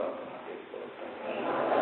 ප්‍රාර්ථනා නමෝ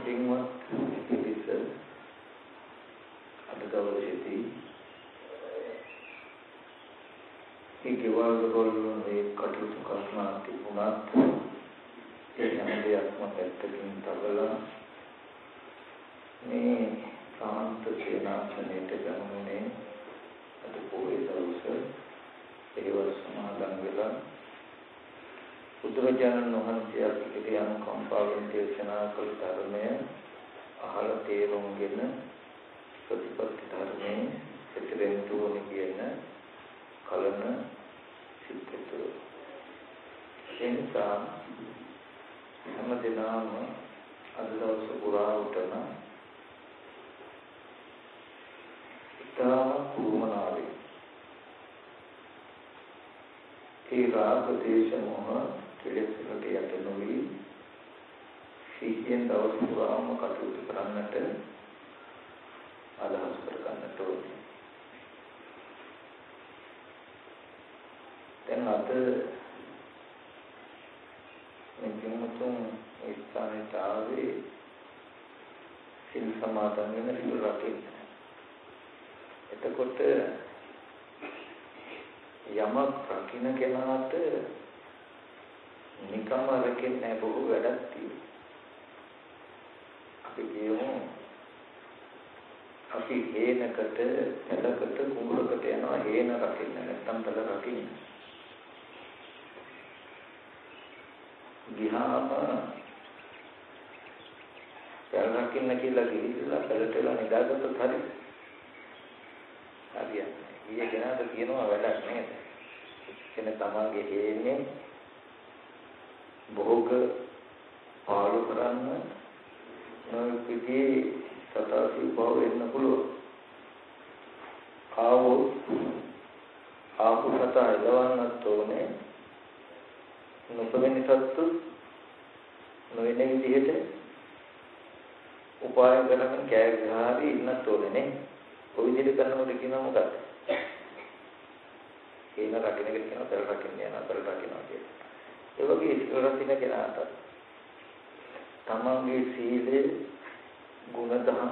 මේ දිනවත් පිළිස අද දවසේදී මේ ගෙවල් වල මේ කටයුතු කරනා තිබුණත් ඒ හැම දෙයක්ම පැත්තකින් තබලා මේ සාන්ත සේනාසනයට ගමනේ අද පොයේ දවසේ ඒවල් සමාදන් වෙලා බුදුරජාණන් වහන්සේ අපිට අනුකම්පාවෙන් දේශනා කළ ධර්මය අහලා තේරුම්ගෙන ප්‍රතිපත්ති ධර්මයේ සිටින්න ඕනේ කියන කලන සිද්ධතු. එනිසා හැම දිනම අද දවස පුරාවටම ඉතාම කුමනාවේ? ඒ රාග දේශ මොහ කෙලෙස් වලට යට නොවි සීයෙන් දවස් පුරාම කටයුතු කරන්නට අදහස් කර ගන්නට ඕනේ. දැන් අද මේ ජීවිතුන් ඒ ස්ථානයට ආවේ සිල් සමාදන් වෙන සිල් රකින්න. එතකොට යමක් රකින්න කෙනාට නිකම්ම රකින්නේ බොහෝ වැඩක් තියෙනවා. අපි කියමු අපි හේනකට පැලකට කුඹරකට යනවා හේන රකින්න නැත්නම් පැල රකින්න. ගිහාම පැල රකින්න කියලා ගිහිල්ලා පැලට වෙලා නිදාගත්තොත් හරියි. හරියන්නේ. ඊයේ කෙනාට කියනවා වැඩක් නේද? එන තමන්ගේ හේන්නේ භෝග පාලු කරන්න නොයෙකුදී සතාසි භව වෙන්න පුළුවන්. ආවෝ ආපු සතා එලවන්නත් ඕනේ. නොපෙනෙන සත්තු නොවන විදිහට උපාය කරමින් කෑ ගහරි ඉන්නත් ඕනේ නේ. ඔය විදිහට කරනකොට කියනවා මොකක්ද? කියන රකින්න කෙනෙක් කියනවා පෙර රකින්න යනවා පෙර රකින්නවා කියලා. ඒ වගේ ඉස්සර රකින්න කෙනාට තමන්ගේ සීලේ ගුණධම්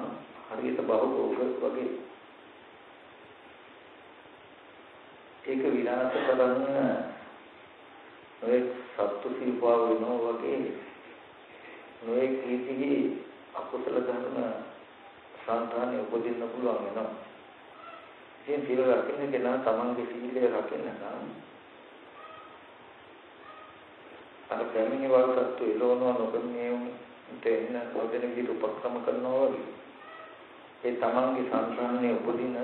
හරියට බහුභෝග වගේ ඒක විනාශ කරන්න ඔය සත්තු සීපාව වෙනවා වගේ නොයේ කීතිහි අකුසල ධර්ම සංධානය උපදින්න පුළුවන් වෙනවා. ඉතින් සීල රකින්න කෙනා තමන්ගේ සීලය රකින්න නම් අර පැමිණි වලටත් එළවනවා නොකරන්නේ දෙන්න නොදෙන විදිහට උපක්‍රම කරනවා වගේ. ඒ තමන්ගේ සංසාරයේ උපදින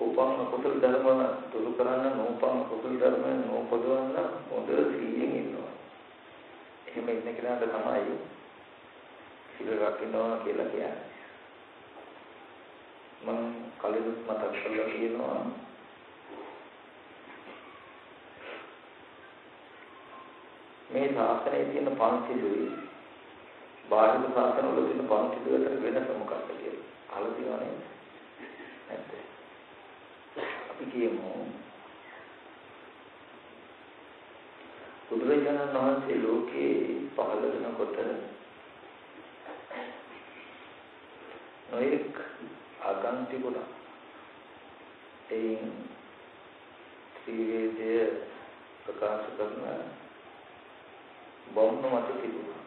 උපන්න කුසල ධර්ම දුරු කරන්න නෝපන්න කුසල ධර්ම නෝපදවන්න හොඳ සීයෙන් ඉන්නවා. එහෙම ඉන්න කෙනාට තමයි සීල රකින්නවා කියලා කියන්නේ. මම කලිනුත් මතක් කරලා කියනවා මේ ශාසනයේ තියෙන පන්තිලුයි බාහිර ශාසනවල තියෙන පන්තිලු අතර වෙනස මොකක්ද කියලා. අහලා තියෙනවනේ. නැද්ද? අපි කියමු බුදුරජාණන් වහන්සේ ලෝකේ පහළ වෙනකොට නොඑක් ආගම් තිබුණා. එයින් ත්‍රිවේදය ප්‍රකාශ කරන බෞද්ධ මත තිබුණා.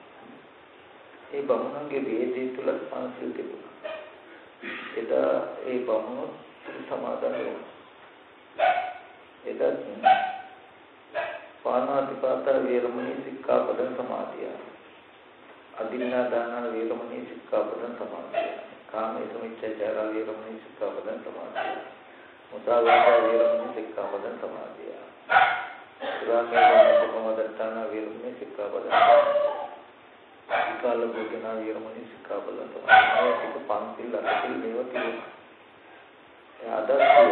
ඒ බමුණන්ගේ වේදේ තුල පන්සිල් තිබුණා. එදා ඒ බමුණු සමාදන් වුණා. එදා පාණාතිපාත වේරමණී සික්ඛාපද සමාදියා. අදින්නා දාන වේරමණී සික්ඛාපදං සමාදිය. කාමයේ සමිච්ඡාචාර වේරමණී සික්ඛාපදං සමාදිය. මුසාවාද වේරමණී සික්ඛාපදං සමාදිය. සුරාමේරණ සුකමදත්තාන වේරමණී සික්ඛාපදං සමාදිය. විකාල භෝජන වේරමණී සික්ඛාපදං සමාදිය. ඒක පන්තිල් අටසිල් මේවා තියෙනවා. ඒ අදස්සිය.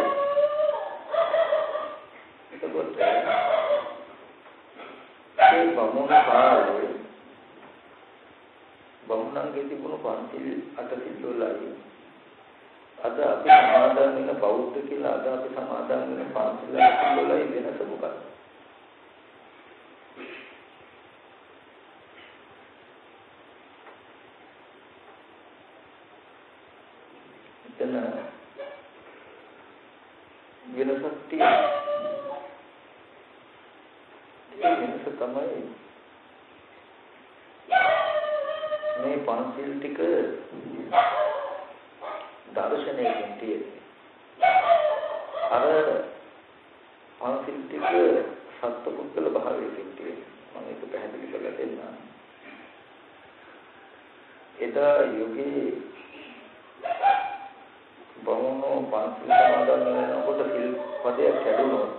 එතකොට ඒ බමුණු කාලේ බමුණන්ගේ තිබුණු පන්තිල් අටසිල් වලයි අද අපි සමාදන් වෙන බෞද්ධ කියලා අද අපි සමාදන් වෙන පන්තිල් අටසිල් වලයි වෙනස මොකක්ද? එතන වෙනසක් තියෙනවා. ඒ වෙනස තමයි මේ පන්සිල් ටික දර්ශනයෙන් තියෙන්නේ. අර පන්සිල් ටික සත්පුද්ගල භාවයෙන් තියෙන්නේ. මම ඒක පැහැදිලි කරලා දෙන්නම්. එදා යුගයේ බමුණෝ පන්සිල් සමාදන් වෙනකොට සිල් පදයක් කැඩුණොත්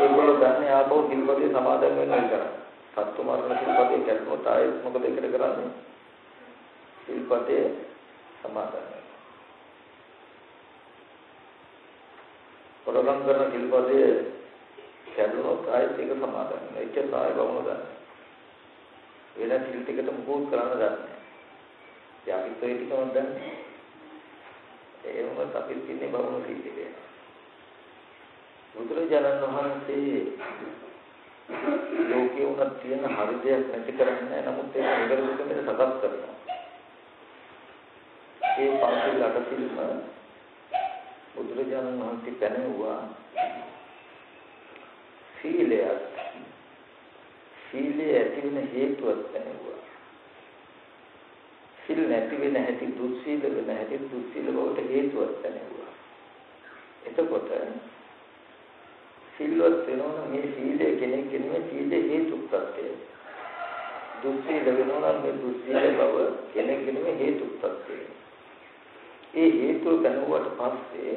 ඒගොල්ලෝ දන්නේ ආපහු සිල් පදේ සමාදන් වෙන්න විතරයි. සත්තු මරණ සිල් පදේ කැඩුණොත් ආයෙත් මොකද ඒකට කරන්නේ? සිල් පදේ සමාදන් වෙනවා. ප්‍රලං කරන සිල් පදේ කැඩුණොත් ආයෙත් ඒක සමාදන් වෙනවා. ඒක තමයි බමුණෝ දන්නේ. වෙන සිල් ටිකට මුකුත් කරන්න දන්නේ නැහැ. යාපිත් ඔය ටිකම දන්නේ. එහෙමත් අපි තින්නේ බමුණු සීලේ. බුදුරජාණන් වහන්සේ ලෝකේ උනත් තියෙන හරි දෙයක් නැති කරන්නේ නමුත් ඒක නිරතුරුව මෙතන සකස් කරනවා. ඒ පන්සල් අටසිල්ම බුදුරජාණන් වහන්සේ පැනෙවුවා සීලයක් සීලයේ ඇති වෙන හේතුවක් පැනෙවුවා. සිල් නැති වෙන හැටි දුස්සීල වෙන හැටි දුස්සීල බවට හේතුවක් දැනෙනවා. එතකොට සිල්වත් වෙනවා මේ සීලය කෙනෙක් කෙනෙක් සීලේ හේතු ප්‍රත්‍යය. දුස්සීල වෙනවා මේ දුස්සීල බව කෙනෙක් කෙනෙක් හේතු ප්‍රත්‍යය. ඒ හේතුව දැනුවට පස්සේ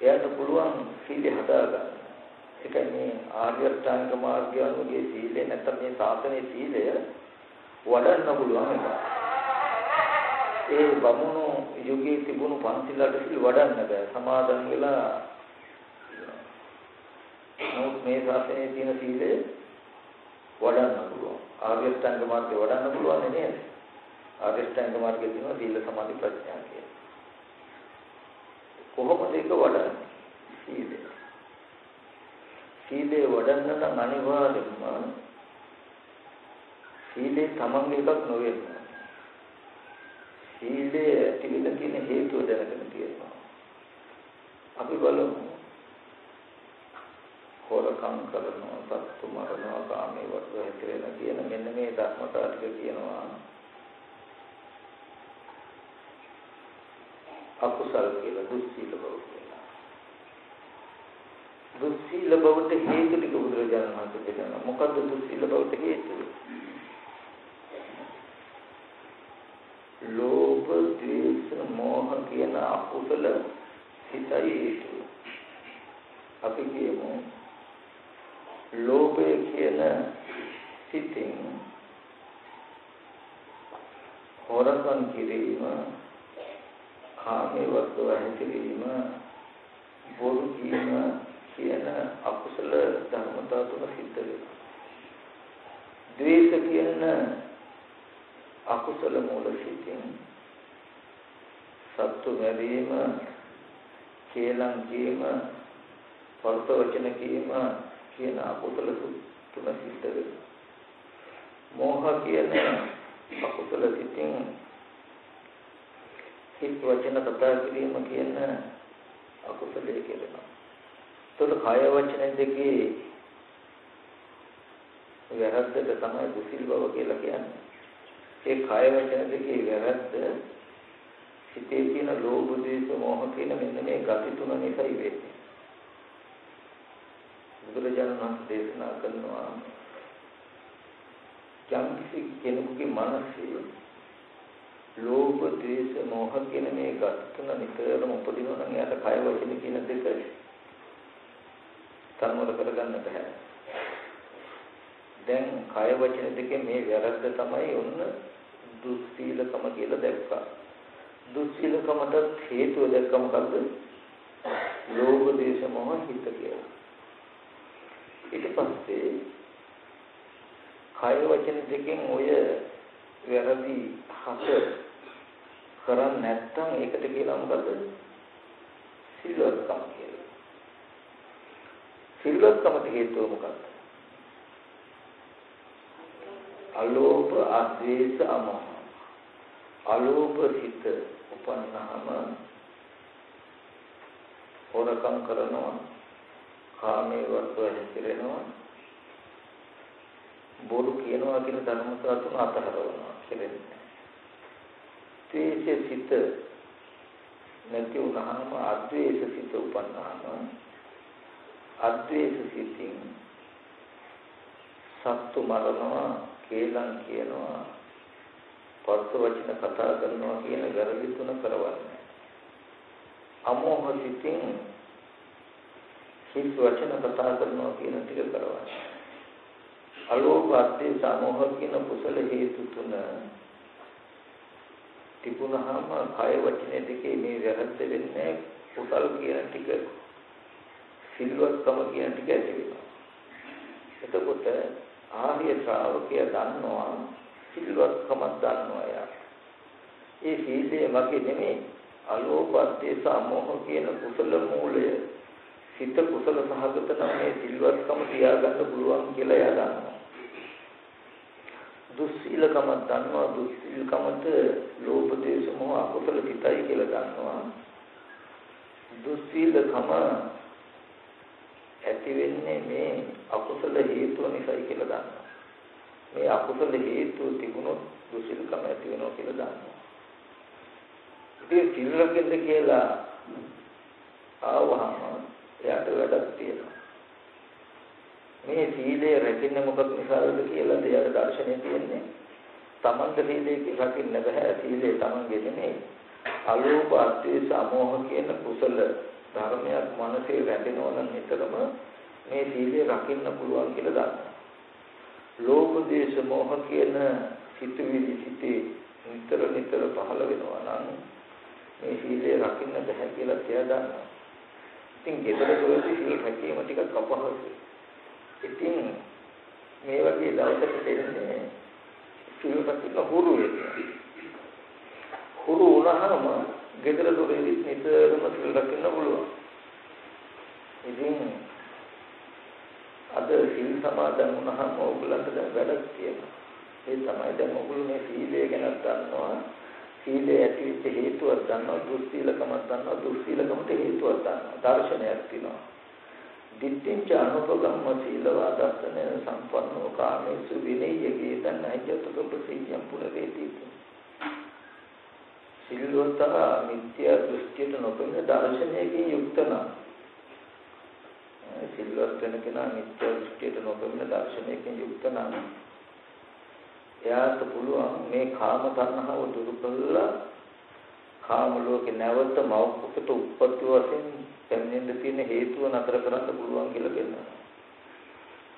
එයාට පුළුවන් සීලය හදාගන්න. ඒකයි මේ ආර්ය අෂ්ටාංග මාර්ගය අනුගේ සීලය නැත්නම් මේ සාසනයේ සීලය වඩන්න පුළුවන් එක. ඒ බමුණු යුගයේ තිබුණු පන්සිල් අටසිල් වඩන්න බෑ. සමාදන් වෙලා නමුත් මේ ශාසනයේ තියෙන සීලය වඩන්න පුළුවන්. ආර්ය අෂ්ටාංග මාර්ගය වඩන්න පුළුවන් නේද? ආර්ය අෂ්ටාංග මාර්ගයේ තියෙන සීල සමාධි ප්‍රඥා කියන. කොහොමද ඒක වඩන්නේ? සීලය. සීලය වඩන්න නම් අනිවාර්යයෙන්ම සීලේ තමන්ගේ එකක් නොවෙන්න. සීලේ ඇතිවෙන්න තියෙන හේතුව දැනගෙන තියෙනවා. අපි බලමු. හොරකම් කරනවා, සත්තු මරනවා, කාමයේ වර්ධ හැසිරෙන කියන මෙන්න මේ ධර්මතා ටික කියනවා. අකුසල් කියලා දුස්සීල බව කියලා. දුස්සීල බවට හේතු ටික බුදුරජාණන් වහන්සේ කියනවා. මොකද්ද දුස්සීල බවට හේතුව? ලෝභ, ද්වේෂ, මෝහ කියන අකුසල සිතයි හේතුව. අපි කියමු ලෝභය කියන සිතින් හොරකම් කිරීම, කාමයේ වස්තුව හැසිරීම, බොරු කීම කියන අකුසල ධර්මතා තුන සිද්ධ වෙනවා. ද්වේෂ කියන අකුසල මූල සිතින් සත්තු මැරීම, කේලම් කීම, වර්ත වචන කීම කියන අකුසල තුන සිද්ධ වෙනවා. මෝහ කියන අකුසල සිතින් හිත් වචන කතා කිරීම කියන අකුසලයේ කෙරෙනවා. එතකොට කය වචන දෙකේ වැරද්දට තමයි දුසිල් බව කියලා කියන්නේ. ඒ කය වචන දෙකේ වැරද්ද සිතේ තියෙන ලෝභ දේශ මොහ කියන මෙන්න මේ ගති තුන නිසායි වෙන්නේ. බුදුරජාණන් වහන්සේ දේශනා කරනවා යම් කෙනෙකුගේ මනසේ ලෝභ, ද්වේෂ, මෝහ කියන මේ ගති තුන නිතරම උපදිනවා නම් එයාට කය වචන කියන දෙක සම්මත කරගන්න බෑ. දැන් කය වචන දෙකේ මේ වැරද්ද තමයි ඔන්න දුස්සීලකම කියලා දැක්කා. දුස්සීලකමට හේතුව දැක්ක මොකද්ද? ලෝභ දේශ මොහ හිත කියලා. ඊට පස්සේ කය වචන දෙකෙන් ඔය වැරදි හත කරන්නේ නැත්නම් ඒකට කියලා මොකද? සිල්වත්කම කියලා. සිල්වත්කමට හේතුව මොකක්ද? අලෝභ, අද්වේෂ, අමෝහ. අලෝභ සිත උපන්නාම හොරකම් කරනවා කාමයේ වර්ධව හැසිරෙනවා බොරු කියනවා කියන ධර්මතා තුන අතහරවනවා කියන්නේ. ද්වේෂ සිත නැති වුනහම අද්වේෂ සිත උපන්නාම අද්වේෂ සිතින් සත්තු මරනවා කේලම් කියනවා පස්ස වචන කතා කරනවා කියන වැරදි තුන කරවන්නේ. අමෝහ සිතින් හිස් වචන කතා කරනවා කියන ටික කරවන්නේ. අලෝභ අධ්‍ය සමෝහ කියන කුසල හේතු තුන තිබුණාම කය වචනේ දෙකේ මේ වැරද්ද වෙන්නේ කුසල් කියන ටික සිල්වත්කම කියන ටික ඇති වෙනවා. එතකොට ආර්ය ශ්‍රාවකයා දන්නවා සිල්වත්කමක් දන්නවා යා. ඒ සීලය මගේ නෙමෙයි අලෝභ අධේස මොහ කියන කුසල මූලය සිත කුසල සහගත නම් මේ සිල්වත්කම තියාගන්න පුළුවන් කියලා එයා දන්නවා. දුස්සීලකම දන්නවා දුස්සීලකමට ලෝභ දේශ මොහ අකුසල පිටයි කියලා දන්නවා. දුස්සීලකම ඇති වෙන්නේ මේ අකුසල හේතුව නිසායි කියලා දන්නවා. මේ අකුසල හේතු තිබුණොත් දුසිල්කම ඇති වෙනවා කියලා දන්නවා. ඉතින් සිල් රකින්න කියලා ආවහම එයාට වැඩක් තියෙනවා. මේ සීලය රැකෙන්න මොකක් නිසාද කියලා එයාට දර්ශනය තියෙන්නේ. තමන්ට සීලය රකින්න බෑ සීලය තමන්ගේ නෙමෙයි. අලෝභ අත්‍යස අමෝහ කියන කුසල ධර්මයක් මනසේ රැඳෙනවා නම් නිතරම මේ සීලය රකින්න පුළුවන් කියලා දන්නවා. ලෝභ දේශ මොහ කියන සිතුවිලි සිටේ නිතර නිතර පහළ වෙනවා නම් මේ සීලය රකින්න බෑ කියලා තියා ගන්නවා. ඉතින් ගෙදර දොරදී සීල රැකීම ටිකක් අපහසුයි. ඉතින් මේ වගේ දවසක දෙන්නේ සීල රකින්න හුරු වෙනවා. හුරු වුණාම ගෙදර දොරේදී නිතරම සීල රකින්න පුළුවන්. ඉතින් අද සිල් සමාදන් වුණාම ඕගොල්ලන්ට දැන් වැඩක් තියෙනවා. ඒ තමයි දැන් ඕගොල්ලෝ මේ සීලය ගැන දන්නවා. සීලය ඇතිවෙච්ච හේතුවක් දන්නවා, දුස්සීලකමක් දන්නවා, දුස්සීලකමට හේතුවක් දන්නවා. දර්ශනයක් තියෙනවා. දිට්ඨිංච අනුපගම්ම සීලවා දස්සන සම්පන්නෝ කාමේසු විනය්‍යකේ තන්නයිජතක ප්‍රසීයම් පුරවේති. සිල්වත මිත්‍යා දෘෂ්ටියට නොපෙනෙන දර්ශනයකින් යුක්ත නම් සිල්වත් වෙන කෙනා නිත්‍ය දෘෂ්ටියට නොකරන දර්ශනයකින් යුක්ත නම් එයාට පුළුවන් මේ කාම තණ්හාව දුරු කළා කාම ලෝකේ නැවත මෞඛ්‍යකට උප්පත්ති වශයෙන් පැමිණෙන්න තියෙන හේතුව නතර කරන්න පුළුවන් කියලා කියනවා.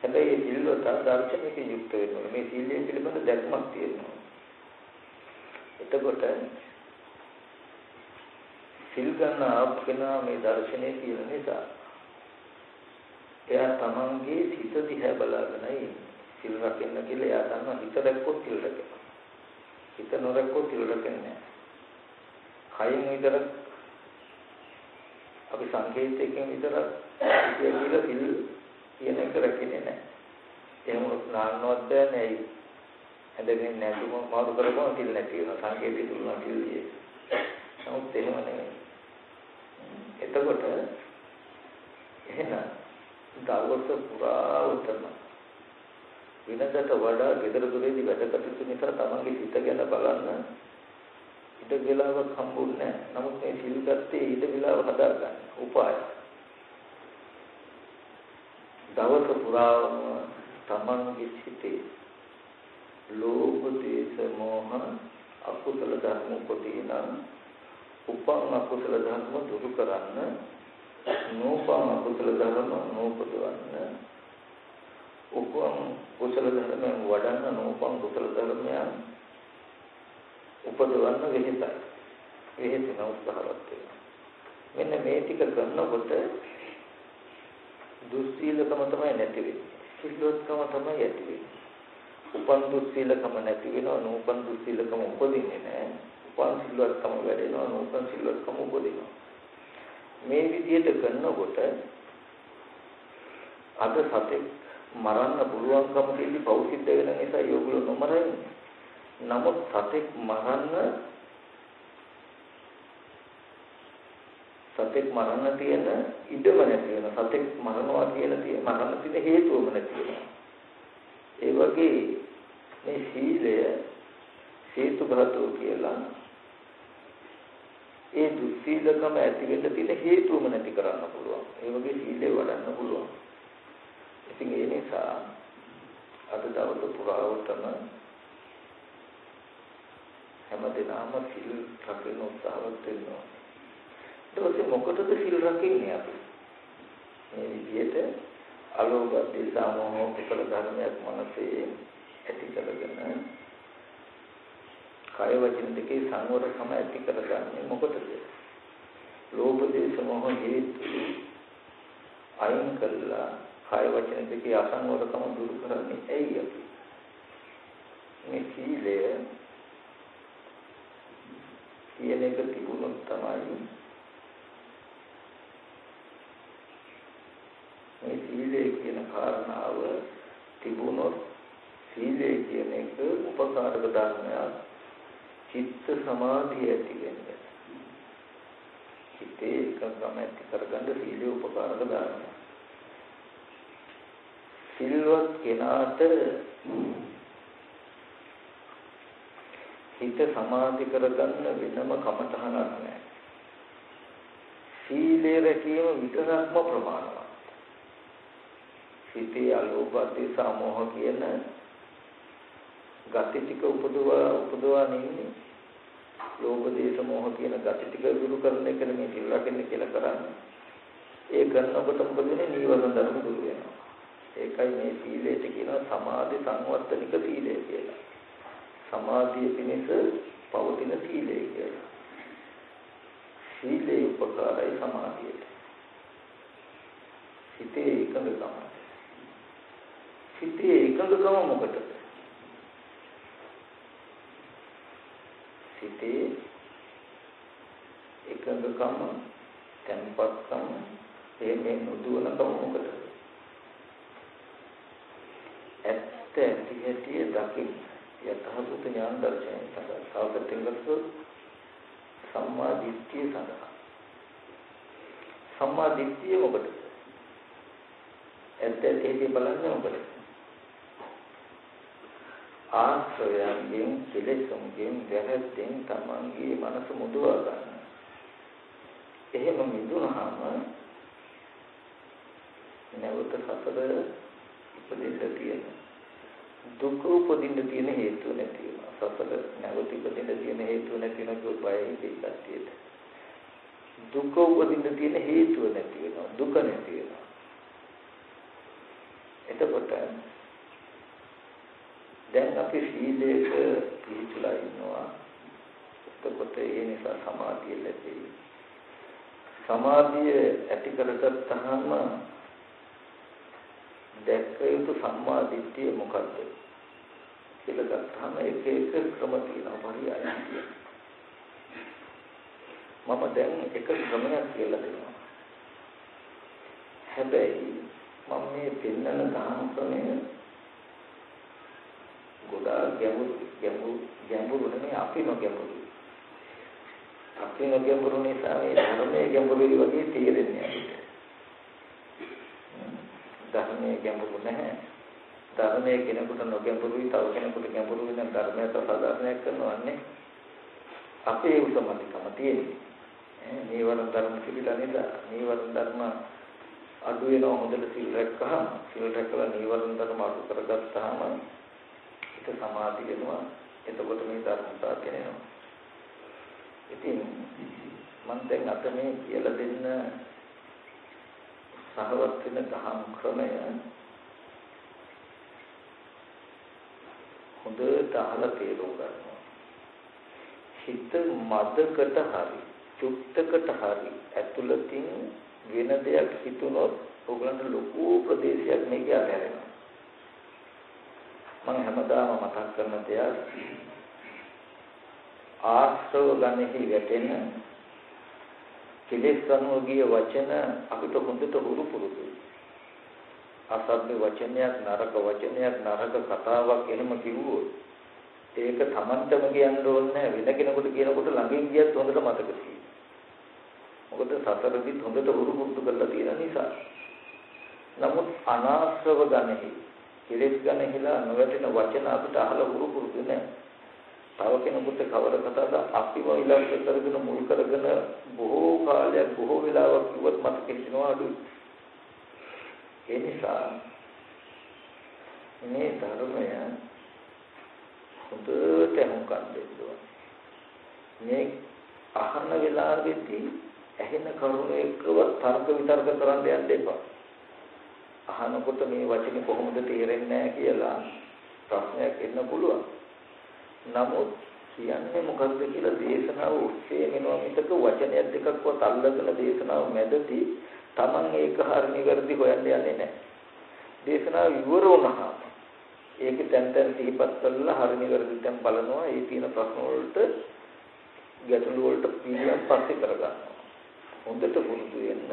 හැබැයි මේ සිල්වත දර්ශනයකින් යුක්ත වෙනවා. මේ සීලය පිළිබඳ දැක්මක් තියෙනවා. එතකොට සිල් ගන්න ආපකනා මේ දර්ශනය තියෙන නිසා එයා තමන්ගේ හිත දිහා බලාගෙනයි සිල් රකින්න කියලා එයා දන්නවා හිත දැක්කොත් සිල් රැකෙනවා. හිත නොරැක්කොත් සිල් රැකෙන්නේ නැහැ. කයින් විතර අපි සංකේතයෙන් විතර කියලා සිල් කියන එක රැකෙන්නේ නැහැ. එහෙම නාන්නවත් බෑ නෑයි. හැදෙන්නේ නැතුම මාරු කරපුවම සිල් නැති වෙනවා. සංකේතය තුලම සිල් දියේ. නමුත් එහෙම නෙමෙයි. එතකොට එහෙනම් දවස පුරාවටම වෙනකට වඩා gedara දුරේදී වැඩ කටයුතු නිසා තමන්ගේ හිත ගැන බලන්න ඉඩ වේලාවක් හම්බුන්නේ නැහැ. නමුත් මේ සිල් ගත්තේ ඉඩ වේලාව හදාගන්න උපාය. දවස පුරාම තමන්ගේ හිතේ ලෝභ දේශ මොහ අකුසල ධර්ම උපදීන උපන් අකුසල ධර්ම දුරු කරන්න නූපන් අකුසල ධර්ම නූපදවන්න උපන් කුසල ධර්මයන් වඩන්න නූපන් කුසල ධර්මයන් උපදවන්න වෙහෙසයි. වෙහෙසන උත්සාහවත් වෙනවා. මෙන්න මේ ටික කරනකොට දුස්සීලකම තමයි නැති වෙන්නේ. සිල්වත්කම තමයි ඇති වෙන්නේ. උපන් දුස්සීලකම නැති වෙනවා නූපන් දුස්සීලකම උපදින්නේ නැහැ. උපන් සිල්වත්කම වැඩෙනවා නූපන් සිල්වත්කම උපදිනවා මේ විදිහට කරනකොට අද සතෙක් මරන්න පුළුවන්කම තියෙදි පෞසිද්ධ වෙන නිසා යෝගුල නොමරන්නේ. නමුත් සතෙක් මරන්න සතෙක් මරන්න තියෙන ඉඩම නැති වෙන සතෙක් මරනවා කියන තියෙන මරන්න තියෙන හේතුවම නැති වෙනවා. ඒ වගේ මේ සීලය හේතුගතෝ කියලා ඒ දුස්සීලකම ඇති වෙන්න තියෙන හේතුවම නැති කරන්න පුළුවන්. ඒ වගේ සීලය වඩන්න පුළුවන්. ඉතින් ඒ නිසා අද දවස පුරාවටම හැමදෙනාම සිල් රකින්න උත්සාහවත් වෙනවා. ඊට පස්සේ මොකටද සිල් රකින්නේ අපි? මේ විදිහට අලෝභ දේශ මොහ කුසල ධර්මයක් මනසේ ඇති කරගෙන කය වචන දෙකේ සංවර සම ඇති කරගන්නේ මොකටද? ලෝභ දේශ මොහ හේතු අයින් කළා කය වචන දෙකේ අසංවරකම දුරු කරන්නේ ඇයි අපි? මේ සීලය කියන එක තිබුණොත් තමයි මේ සීලය කියන කාරණාව තිබුණොත් සීලය කියන එක උපකාරක ධර්මයක් චිත්ත සමාධිය ඇති වෙන්නේ. හිතේ එකඟම ඇති කරගන්න සීලය උපකාරක ධර්මයක්. සිල්වත් කෙනාට හිත සමාධි කරගන්න වෙනම කමතහනක් නැහැ. සීලය රැකීම විතරක්ම ප්‍රමාණවත්. හිතේ අලෝභ දේශ මොහ කියන ගති ටික උපදවා උපදවා නෙන්නේ. ලෝභ දේශ මොහ කියන ගති ටික දුරු කරන එක නෙමෙයි සිල් රකින්න කියලා කරන්නේ. ඒ කරනකොට මොකද වෙන්නේ? නීවරණ ධර්ම දුරු වෙනවා. ඒකයි මේ සීලයට කියනවා සමාධි සංවර්ධනික සීලය කියලා. සමාධිය පිණිස පවතින සීලය කියලා. සීලේ උපකාරයි සමාධියට. හිතේ එකඟකම. හිතේ එකඟකම මොකටද? හිතේ එකඟකම, tempatකම, එමේ නුදුවනකම මොකටද? ඇත්ත ඇති හැටි දකින්න යථාභූත ඥාන දර්ශනය සඳහා. සාවකතිංගස්ස සම්මා දිට්ඨිය සඳහා. සම්මා දිට්ඨිය මොකටද ඇත්ත ඇති හැටි බලන්නේ මොකටද ආශ්‍රයයෙන් කෙලෙසුන්ගෙන් වැරද්දෙන් තමන්ගේ මනස මුදවා ගන්න. එහෙම මිදුනහම නැවත සසර ඉපදෙන්න තියෙන දුක උපදින්න තියෙන හේතුව නැති වෙනවා. සසර නැවත ඉපදෙන්න තියෙන හේතුව නැති වෙනවා බයයි කට්ටියට. දුක උපදින්න තියෙන හේතුව නැති වෙනවා. දුක නැති වෙනවා. එතකොට දැන් අපි සීලයක පිළිතුලා ඉන්නවා. එතකොට ඒ නිසා සමාධිය ලැබෙයි. සමාධිය ඇති කරගත්තාම දැක්ක යුතු සම්මා දිට්ඨිය මොකද්ද කියලා ගත්තාම එක එක ක්‍රම තියෙනවා පරියාය. මම දැන් එක ක්‍රමයක් කියලා දෙනවා. හැබැයි මම මේ පෙන්වන දහම් ක්‍රමය ගොඩාක් ගැඹුරු ගැඹුරු ගැඹුරු නෙමෙයි අපි නොගැඹුරු. අපි නොගැඹුරු නිසා මේ ධර්මයේ ගැඹුරුයි වගේ තේරෙන්නේ අපිට. ධර්මයේ ගැඹුරු නැහැ. ධර්මයේ කෙනෙකුට නොගැඹුරුයි තව කෙනෙකුට ගැඹුරු වෙන ධර්මයට සාධාරණයක් කරනවන්නේ. අපේ උසමතිකම තියෙන්නේ. නීවරණ ධර්ම පිළිලා නේද? නීවරණ ධර්ම අඩු වෙනවා හොඳට සිල් රැක්කහම සිල් රැකලා නීවරණ ධර්ම අඩු කරගත්තාම හිත සමාධි වෙනවා. එතකොට මේ ධර්මතා කෙනෙනවා ඉතින් මම දැන් අත මේ කියලා දෙන්න සහවත් වෙන දහම් ක්‍රමය හොඳට අහලා තේරුම් ගන්නවා. හිත මදකට හරි චුට්ටකට හරි ඇතුළතින් වෙන දෙයක් හිතුනොත් ඕගලන්ට ලොකු ප්‍රදේශයක් මේක අතහැරෙනවා මම හැමදාම මතක් කරන දෙයක් ආශ්‍රව ගණෙහි වැටෙන කෙලෙස් අනුගිය වචන අපිට හොඳට හුරු පුරුදුයි. අසභ්‍ය වචනයක් නරක වචනයක් නරක කතාවක් එහෙම කිව්වොත් ඒක Tamanටම කියන්න ඕනේ වෙන කෙනෙකුට කියනකොට ළඟින් ගියත් හොඳට මතක තියෙනවා. මොකද සතරදිත් හොඳට හුරු පුරුදු කරලා තියෙන නිසා. නමුත් අනාශ්‍රව ගණෙහි කෙලෙස් ගණෙහිලා නොවැටෙන වචන අපිට අහලා හුරු පුරුදු නැහැ. තව කෙනෙකුට කවර කතාවද අපිව ඉලක්ක කරගෙන මුල් කරගෙන බොහෝ කාලයක් බොහෝ වෙලාවක් කිව්වත් මට කිසිනවා අඩුයි. ඒ නිසා මේ ධර්මය හොඳට හුඟක් දෙන්න මේ අහන වෙලාවෙදී ඇහෙන කරුණ එක්කව තර්ක විතර්ක කරන්න යන්න එපා. අහනකොට මේ වචනේ කොහොමද තේරෙන්නේ නැහැ කියලා ප්‍රශ්නයක් එන්න පුළුවන්. නමුත් කියන්නේ මොකද්ද කියලා දේශනාව ඔස්සේ මෙනවා මිසක වචනයක් දෙකක්වත් අල්ලගෙන දේශනාව මැදදී Taman ඒක හරි නිවැරදි හොයන්න යන්නේ නැහැ. දේශනාව ඉවර වුණාම ඒක තැන් තැන් සිහිපත් කරලා හරි නිවැරදි තැන් බලනවා. ඒ තියෙන ප්‍රශ්න වලට ගැටළු වලට පිළියම් පස්සේ කරගන්නවා. හොඳට පුරුදු වෙන්න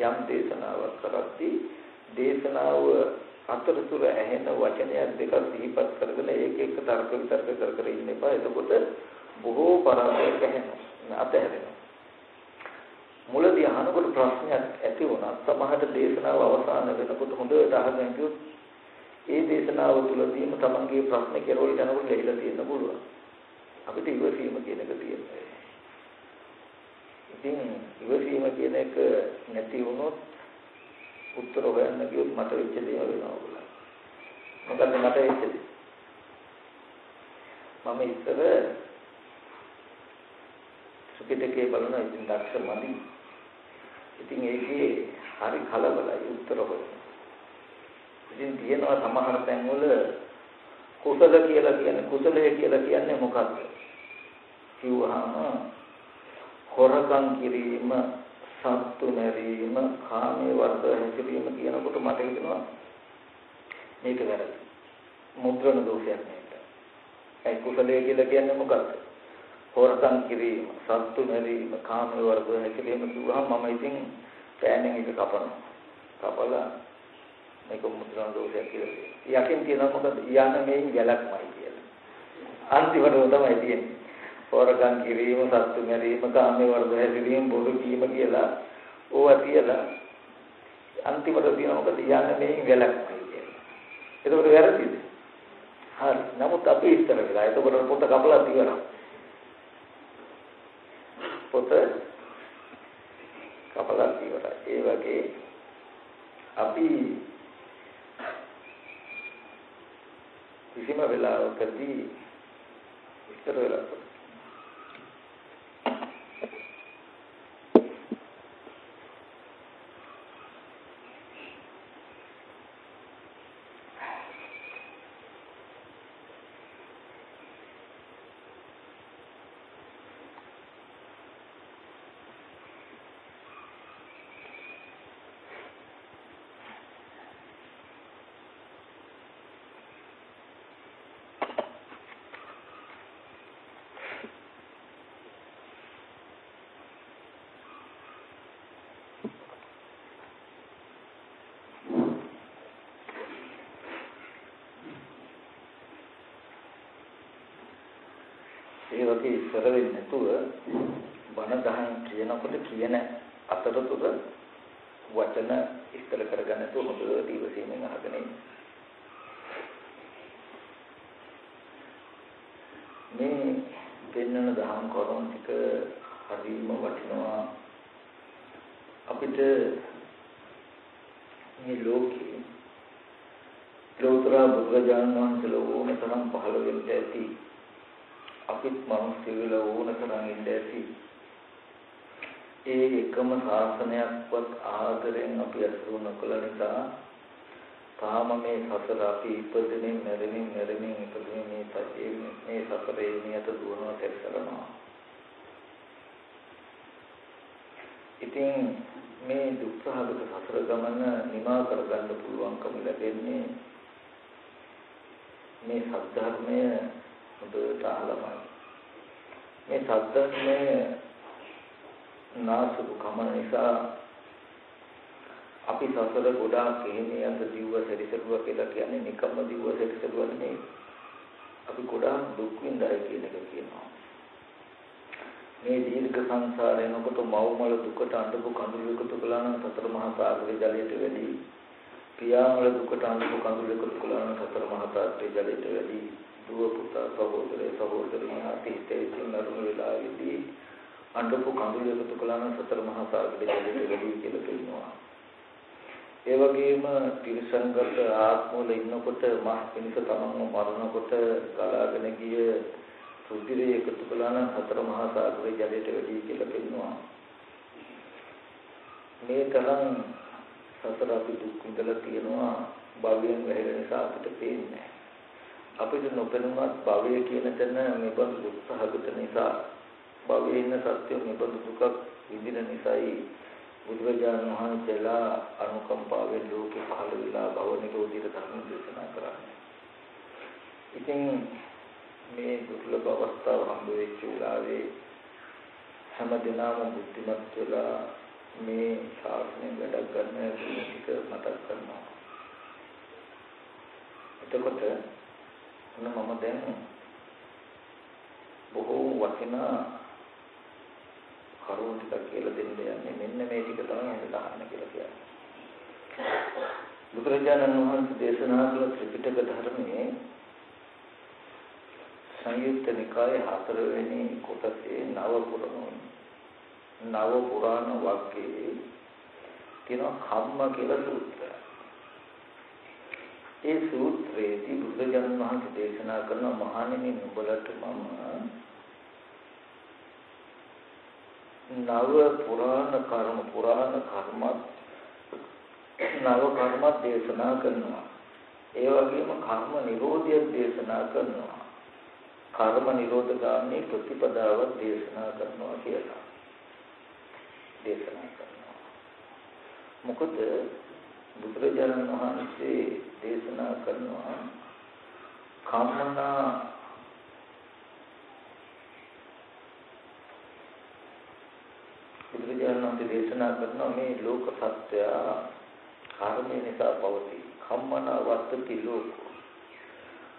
යම් දේශනාවක් කරද්දී දේශනාව අතරතුර ඇහෙන වචනයක් දෙකක් සිහිපත් කරගෙන ඒක එක තර්ක විතර්ක කර කර ඉන්න එපා. එතකොට බොහෝ පරාසයක් ඇහෙනවා. අතහැරෙනවා. මුලදී අහනකොට ප්‍රශ්නයක් ඇති වුණා. සමහරට දේශනාව අවසන් වෙනකොට හොඳට අහගෙන කිව්වොත් ඒ දේශනාව තුළදීම තමන්ගේ ප්‍රශ්න කෙරවලට යනකොට ලැබිලා තියෙන්න පුළුවන්. අපිට ඉවසීම කියන එක තියෙනවා. ඉතින් ඉවසීම කියන එක නැති වුණොත් උත්තර හොයන්න කිව්වොත් මට වෙච්ච දේ වෙනවා ඔයගොල්ලෝ. මොකද මට වෙච්ච දේ? මම ඉස්සර සුපිටකේ බලන ඉතින් දක්ෂ මදි. ඉතින් ඒකේ හරි කලබලයි උත්තර හොයන්න. ඉතින් තියෙනවා සමහර තැන්වල කුසල කියලා කියන්නේ කුසලය කියලා කියන්නේ මොකක්ද? කිව්වහම හොරකම් කිරීම සත්තු මැරීම, කාමයේ වර්ධ හැසිරීම කියනකොට මට හිතෙනවා මේක වැරදි. මුද්‍රණ දෝෂයක් මේක. ඒ කුසලයේ කියලා කියන්නේ මොකක්ද? හොරකම් කිරීම, සත්තු මැරීම, කාමයේ වර්ධ හැසිරීම කිව්වහම මම ඉතින් පෑනෙන් එක කපනවා. කපලා මේක මුද්‍රණ දෝෂයක් කියලා. යකින් කියනවා මොකද? යන්න මේන් ගැලක්මයි කියලා. අන්තිමට තමයි තියෙන්නේ. හොරකම් කිරීම, සත්තු මැරීම, කාමයේ වර්ධ හැසිරීම, බොරු කීම කියලා ඕවා තියලා අන්තිමට තියෙන මොකද යන්නේ මේන් වැලක් කියන්නේ. එතකොට වැරදිද? හරි. නමුත් අපි ඉස්සර වෙලා එතකොට පොත කපලා තියනවා. පොත කපලා තියවලා ඒ වගේ අපි කිසිම වෙලාවකදී ඉස්සර වෙලා ඒ වගේ ඉස්සර වෙන්නේ නැතුව බණ දහම් කියනකොට කියන අතරතුර වචන ඉස්තර කරගන්න නැතුව හොඳට ඉවසීමෙන් අහගෙන ඉන්න. මේ පෙන්වන දහම් කරුණු ටික හරිම වටිනවා අපිට මේ ලෝකේ ලෝතර බුදුරජාණන් වහන්සේලා ඕන තරම් පහළ වෙන්න ඇති. අපිත් මිනිස්සු වෙලා ඕන තරම් ඉන්න ඇති. ඒ එකම ශාසනයක්වත් ආදරෙන් අපි අසුරු නොකළ නිසා තාම මේ සසර අපි ඉපදෙමින් මැරෙමින් මැරෙමින් ඉපදෙමින් මේ පස්සේ මේ සසරේ නියත දුවනවා තෙරසරනවා. ඉතින් මේ දුක්ඛහගත සසර ගමන නිමා කරගන්න පුළුවන්කම ලැබෙන්නේ මේ සද්ධර්මය හොඳට අහලමයි. මේ සද්ධර්මය නාසුක කම නිසා අපි සසර ගොඩාක් එහෙම යන දිව්ව සැරිසරුවා කියලා කියන්නේ නිකම්ම දිව්ව සැරිසරුවා නෙමෙයි. අපි ගොඩාක් දුක් විඳයි කියන එක කියනවා. මේ දීර්ඝ සංසාරේනකොට මව්මල දුකට අඬපු කඳුළු එකතු කළා නම් සතර මහා සාගරේ ජලයට වැඩි. පියාමල දුකට අඬපු කඳුළු එකතු කළා නම් සතර මහා සාගරේ ජලයට වැඩි. දුව පුතා සහෝදරේ සහෝදරිය අතීතයේ සින්නරුණු වෙලාවේදී අඬපු කඳුළු එකතු කළා නම් සතර මහා සාගරේ ජලයට වැඩි කියලා කියනවා. ඒ වගේම තිරසංගත ආත්මවල ඉන්නකොට මස් පිණිස තමන්ව මරනකොට ගලාගෙන ගිය රුධිරය එකතු කළා නම් හතර මහා සාගරේ ජලයට වැඩි කියලා පෙන්වනවා. මේ තරම් සතර අපි දුක් විඳලා තියෙනවා භවයෙන් වැහෙන නිසා අපිට පේන්නේ අපිට නොපෙනුනත් භවය කියන තැන මෙබඳු දුක්සහගත නිසා භවයේ ඉන්න සත්‍ය මෙබඳු දුකක් විඳින නිසායි බුදුරජාණන් වහන්සේලා අනුකම්පාවෙන් ලෝකේ පහළ වෙලා භව නිරෝධීට ධර්ම දේශනා කරන්නේ. ඉතින් මේ දුර්ලභ අවස්ථාව හම්බ වෙච්ච වෙලාවේ හැමදෙනාම බුද්ධිමත් වෙලා මේ ශාසනය වැඩ ගන්න ටික මතක් කරනවා. එතකොට මම දැන් බොහෝ වටිනා කරුණු ටිකක් කියලා දෙන්න යන්නේ මෙන්න මේ ටික තමයි අද දාන්න කියලා කියන්නේ. බුදුරජාණන් වහන්සේ දේශනා කළ ත්‍රිපිටක ධර්මයේ සංයුක්ත නිකායේ හතරවෙනි කොටසේ නව පුරණ නව පුරාණ වර්ගයේ තියෙන කම්ම කියලා සූත්‍රය. ඒ සූත්‍රයේදී බුදුරජාණන් වහන්සේ දේශනා කරන මහණෙනි නුඹලට මම නව පුරාණ කර්ම පුරාණ කර්මත් නව කර්මත් දේශනා කරනවා. ඒ වගේම කර්ම නිරෝධය දේශනා කරනවා. කර්ම නිරෝධ ගාමී ප්‍රතිපදාවක් දේශනා කරනවා කියලා. දේශනා කරනවා. මොකද බුදුරජාණන් වහන්සේ දේශනා කරනවා කම්මනා බුදුරජාණන් වහන්සේ දේශනා කරනවා මේ ලෝක සත්‍ය කර්මය නිසා පවතී. කම්මනා වත්තති ලෝකෝ.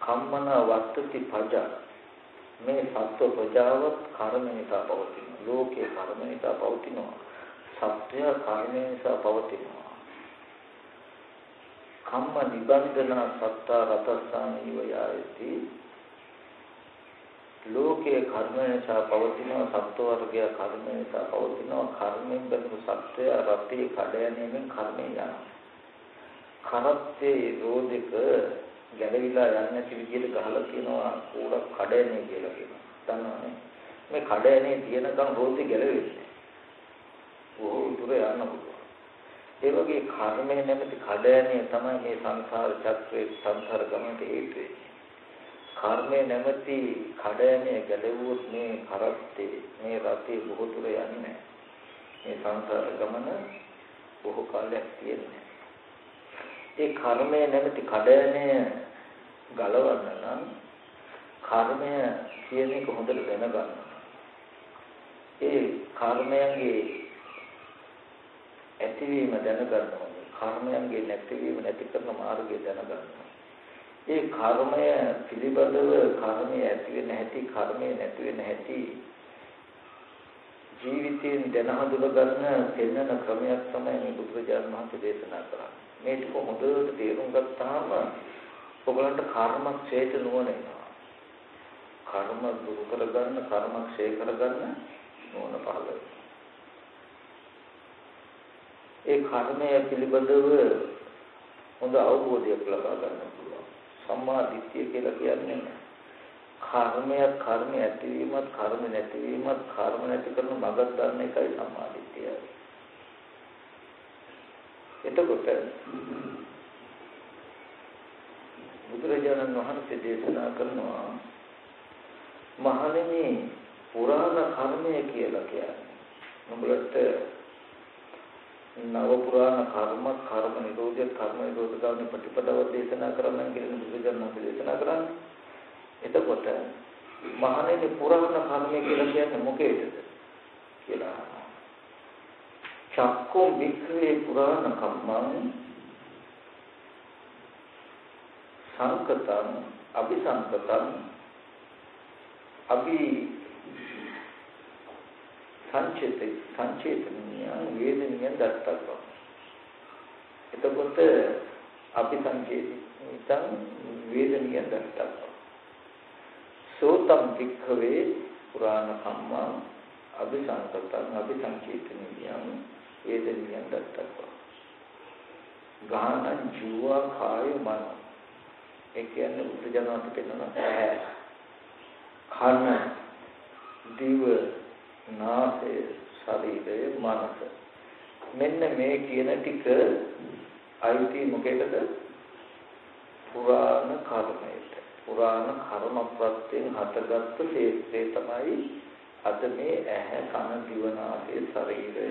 කම්මනා වත්තති පජා මේ සත්ව ප්‍රජාවත් කර්ම නිසා පවතින. ලෝකේ කර්ම නිසා පවතිනවා. සත්‍ය කර්ම නිසා පවතිනවා. කම්ම නිබන්ධන සත්තා රතස්සානීව යායති ලෝකේ කර්ම නිසා පවතිනවා සත්ව වර්ගය කර්ම නිසා පවතිනවා කර්මෙන් බඳු සත්‍ය රතේ කඩයනීමෙන් කර්මය යනවා කරත්තේ රෝධික ගැලවිලා යන්නේ නැති විදිහට ගහලා තියෙනවා කෝඩක් කඩයනේ කියලා කියනවා. දන්නවනේ. මේ කඩයනේ තියෙනකම් රෝදි ගැලවෙන්නේ. බොහෝ දුර යන්න පුළුවන්. ඒ වගේ කර්මය නැමැති කඩයනේ තමයි මේ සංසාර චක්‍රයේ සංසාර ගමනට හේතු වෙන්නේ. කර්මය නැමැති කඩයනේ ගැලවුවොත් මේ කරත්තේ මේ රතේ බොහෝ දුර යන්නේ මේ සංසාර ගමන බොහෝ කාලයක් තියෙන්නේ. ඒ කර්මය නැමැති කඩයනය ගලවන්න නම් කර්මය කියන එක හොඳට දැනගන්න. ඒ කර්මයන්ගේ ඇතිවීම දැනගන්න ඕනේ. කර්මයන්ගේ නැතිවීම නැති කරන මාර්ගය දැනගන්න. ඒ කර්මය පිළිබඳව කර්මය ඇති වෙන හැටි, කර්මය නැති වෙන හැටි ජීවිතයෙන් දැන හඳුනා ගන්න පෙන්වන ක්‍රමයක් තමයි මේ බුදුරජාණන් වහන්සේ දේශනා කරන්නේ. මේ ටික හොඳට තේරුම් ගත්තාම ඔයගලන්ට කර්ම ක්ෂේත නුවණ එනවා. කර්ම දුරු කරගන්න, කර්ම ක්ෂය කරගන්න නුවණ පහළ ඒ කර්මය පිළිබඳව හොඳ අවබෝධයක් ලබා ගන්න පුළුවන්. සම්මා දිට්ඨිය කියලා කියන්නේ කර්මයක් කර්ම ඇතිවීමත් කර්ම නැතිවීමත් කර්ම නැති කරන මගක් ගන්න එකයි සම්මා දිට්ඨිය. එතකොට බුදුරජාණන් වහන්සේ දේශනා කරනවා මහණෙනි පුරාණ කර්මය කියලා කියන්නේ නුඹලට නව පුරාණ කර්ම කර්ම නිරෝධය කර්ම නිරෝධ ගාමී ප්‍රතිපදාව දේශනා කරන්න කියලා බුදුරජාණන් වහන්සේ දේශනා කරන්නේ. එතකොට මහණෙනි පුරාණ කර්මය කියලා කියන්නේ මොකේද කියලා. චක්කෝ වික්‍රේ පුරාණ කම්මං සංකතං අபிසංකතං අභි සංචේත සංචේතනීය වේදනීය දත්තක්වා. එතකොට අපි සංචේතිතං වේදනීය දත්තක්වා. සෝතම් වික්ඛවේ පුරාණ කම්මා අபிසංකතං අபிසංචේතනීයං වේදනීය දත්තක්වා. ගාන ජීව කාය මන ඒ කියන්නේ උපජනකට පෙන්වන කන දිව නාසය ශරීරය මනස. මෙන්න මේ කියන ටික අයිති මොකේද පුරාණ කර්මයට. පුරාණ කර්ම ප්‍රත්‍යයෙන් හටගත්තු ශේත්‍රය තමයි අද මේ ඇහැ කන දිව නාසය ශරීරය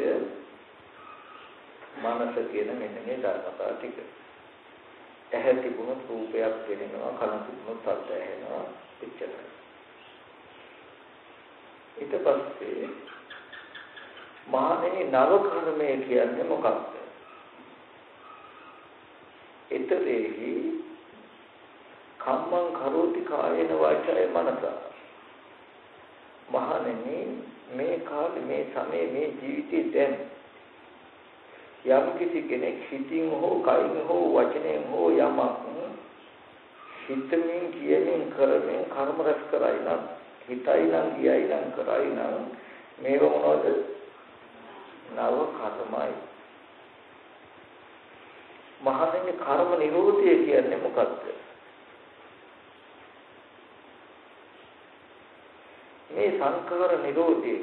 මනස කියන මෙන්න මේ ධර්මතා ටික. ඇහැ තිබුණොත් රූපයක් පෙනෙනවා කන තිබුණොත් ශබ්ද ඇහෙනවා. ඊට පස්සේ මහණෙනි නව කර්මය කියන්නේ මොකක්ද? ඊතරේහි කම්මං කරෝති කායන වාචය මනස. මහණෙනි මේ කාලේ මේ සමේ මේ ජීවිතේ දැන් යම් කිසි කෙනෙක් හිතින් හෝ කයින් හෝ වචනයෙන් හෝ යමක් හිතමින් කියමින් කරමින් කර්ම රැස් කරයි නම් හිතයි නම් කියයි නම් කරයි නම් මේව මොනවද? නව කර්මයි. මහණෙනි කර්ම නිරෝධය කියන්නේ මොකක්ද මේ සංඛාර නිරෝධය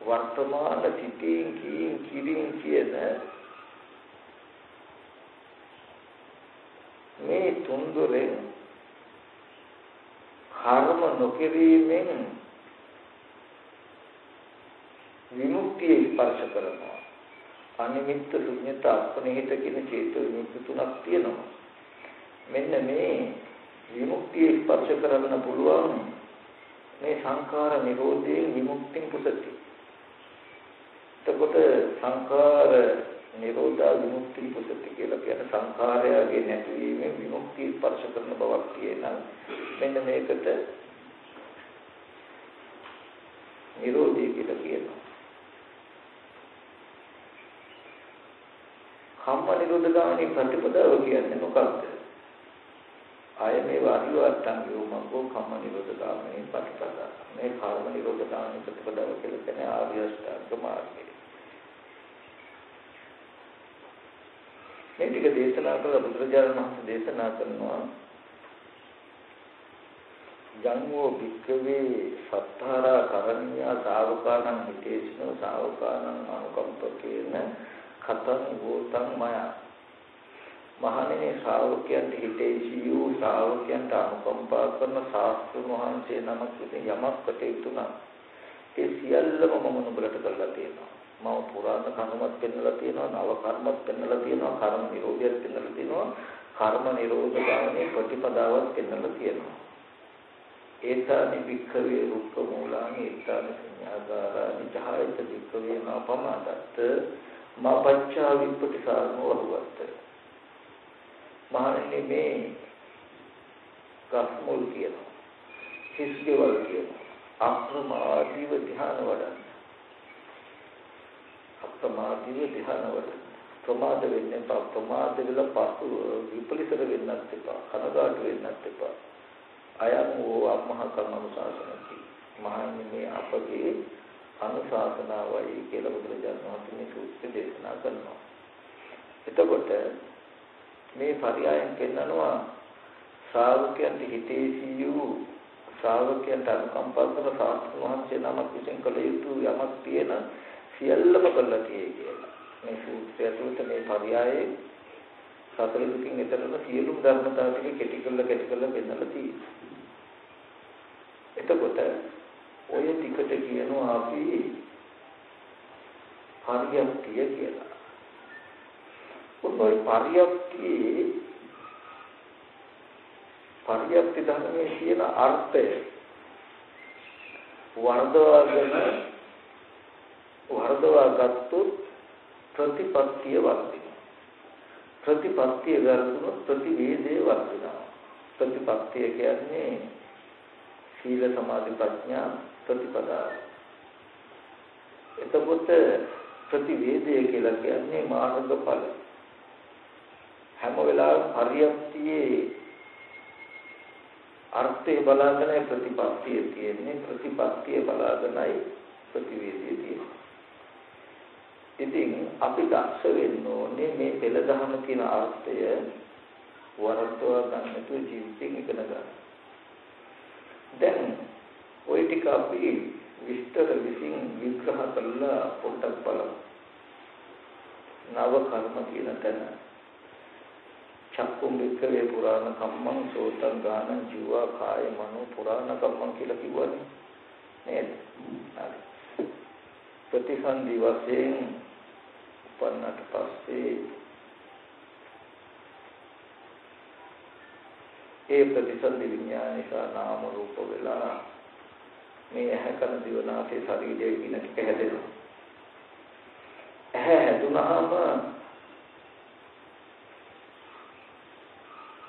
වර්තමාන සිටින් කීන් කිරින් කියන මේ තුන්දොරෙන් කර්ම නොකිරීමෙන් විමුක්තිය ස්පර්ශ කරනවා. අනිමිත්ත ශුන්‍යත අපනිහිත කියන චේතෝ විමුක්ති තුනක් තියෙනවා. මෙන්න මේ විමුක්තිය ස්පර්ශ කරන්න පුළුවන් මේ සංඛාර නිරෝධයෙන් විමුක්තිය පුසති. එතකොට සංඛාර නිරෝධා විමුක්ති පුසති කියලා කියන සංඛාරයගේ නැතිවීමෙන් විමුක්තිය ස්පර්ශ කරන බවක් කියනවා. මෙන්න මේකට නිරෝධය කියලා කියනවා. කම්ම නිරෝධ ගාමී ප්‍රතිපදාව කියන්නේ මොකක්ද? ආය මේ වාදිවාත්තන් යෝමකෝ කම්ම නිරෝධ ගාමී ප්‍රතිපදාව. මේ කර්ම නිරෝධ ගාමී ප්‍රතිපදාව කියලා කියන්නේ ආර්ය අෂ්ටාංග මාර්ගය. මේ ටික දේශනා කළ බුදුරජාණන් වහන්සේ දේශනා කරනවා ජන්මෝ භික්ඛවේ සත්තාරා කරණ්‍යා ශාවකානං හිතේසිනෝ ශාවකානං අනුකම්පකේන කතං ගෝතං මය. මහණෙනි ශ්‍රාවකයන්ට හිතේසියෝ ශ්‍රාවකයන්ට අනුකම්පා කරන ශාස්ත්‍ර වහන්සේ නමක් විසින් යමක් කටයුතු නම් ඒ සියල්ලම මම නුඹලට කරලා තියෙනවා. මම පුරාණ කර්මත් පෙන්වලා තියෙනවා නව කර්මත් පෙන්වලා තියෙනවා කර්ම නිරෝධයත් පෙන්වලා තියෙනවා කර්ම නිරෝධ ගාමී ප්‍රතිපදාවත් පෙන්වලා තියෙනවා. ඒතානි වික්ඛවේ රූප මූලානි ඒතානි සංඥාගාරානි ජහයත වික්ඛවේ නපමාදත්ත මපච්චා විපටිසාරෝ වරුවත් මහණෙනි මේ ගස්මුල් කියනවා හිස්කේවල් කියනවා අප්‍රමාදීව ධ්‍යාන වඩන්න. අප්‍රමාදීව ධ්‍යාන වඩන්න ප්‍රමාද වෙන්නේ නැත්නම් ප්‍රමාද වෙලා පසු විපලිතර වෙන්නත් එපා. කනගාටු වෙන්නත් එපා. අයං වූ අම්මහ කර්ම අනුශාසනති මහන්නේ මේ අපගේ අනුශාසනාවයි කියලා බුදුරජාණන් වහන්සේ මේ සූත්‍රය දේශනා කරනවා. එතකොට මේ පරයයන් පෙන්නනවා ශ්‍රාවකයන්ට හිතේසී වූ ශ්‍රාවකයන්ට අනුකම්පා කරන සාස්ත්‍ර වහන්සේ නමක් විසින් කළ යුතු යමක් තියෙන සියල්ලම කළා කියලා. මේ සූත්‍රය තුළ මේ පරයයේ සතර දුකින් එතරම් සියලුම ධර්මතාව ටික කෙටි කරලා කෙටි කරලා පෙන්නලා තියෙනවා. එතකොට ඔය ටිකට කියනවා අපි පරියප්තිය කියලා. ඔය පරියප්තියේ පරියප්ති ධර්මයේ තියෙන අර්ථය වර්ධවාගෙන වර්ධවා ගත්තොත් ප්‍රතිපත්තිය වර්ධිනවා. ප්‍රතිපත්තිය ගරුණොත් ප්‍රතිවේදේ වර්ධිනවා. ප්‍රතිපත්තිය කියන්නේ සීල සමාධි ප්‍රඥා ප්‍රතිපදාව. එතකොට ප්‍රතිවේදය කියලා කියන්නේ මාර්ග ඵල හැම වෙලාවෙම පරියප්තියේ අර්ථය බලාගෙනයි ප්‍රතිපත්තිය තියෙන්නේ ප්‍රතිපත්තිය බලාගෙනයි ප්‍රතිවේදය තියෙන්නේ. ඉතින් අපි දක්ෂ වෙන්න ඕනේ මේ පෙළ දහම කියන අර්ථය වරද්දවා ගන්න තු ජීවිතෙන් ඉගෙන ගන්න. දැන් ওই ටික අපි විස්තර විසින් විග්‍රහ කළා පොඩ්ඩක් බලමු. නව කර්ම කියන තැන චක්කුම් වික්‍රේ පුරාණ කම්මං සෝතං ගානං ජීවා කාය මනෝ පුරාණ කම්මං කියලා කිව්වනේ නේද? ප්‍රතිසන්දි වශයෙන් උපන්නට පස්සේ ඒ ප්‍රතිසන්දි විඥාන නිසා නාම රූප වෙලා මේ ඇහැ කන දිව නාසය ශරීරය කියන ටික හැදෙනවා. ඇහැ හැදුනහම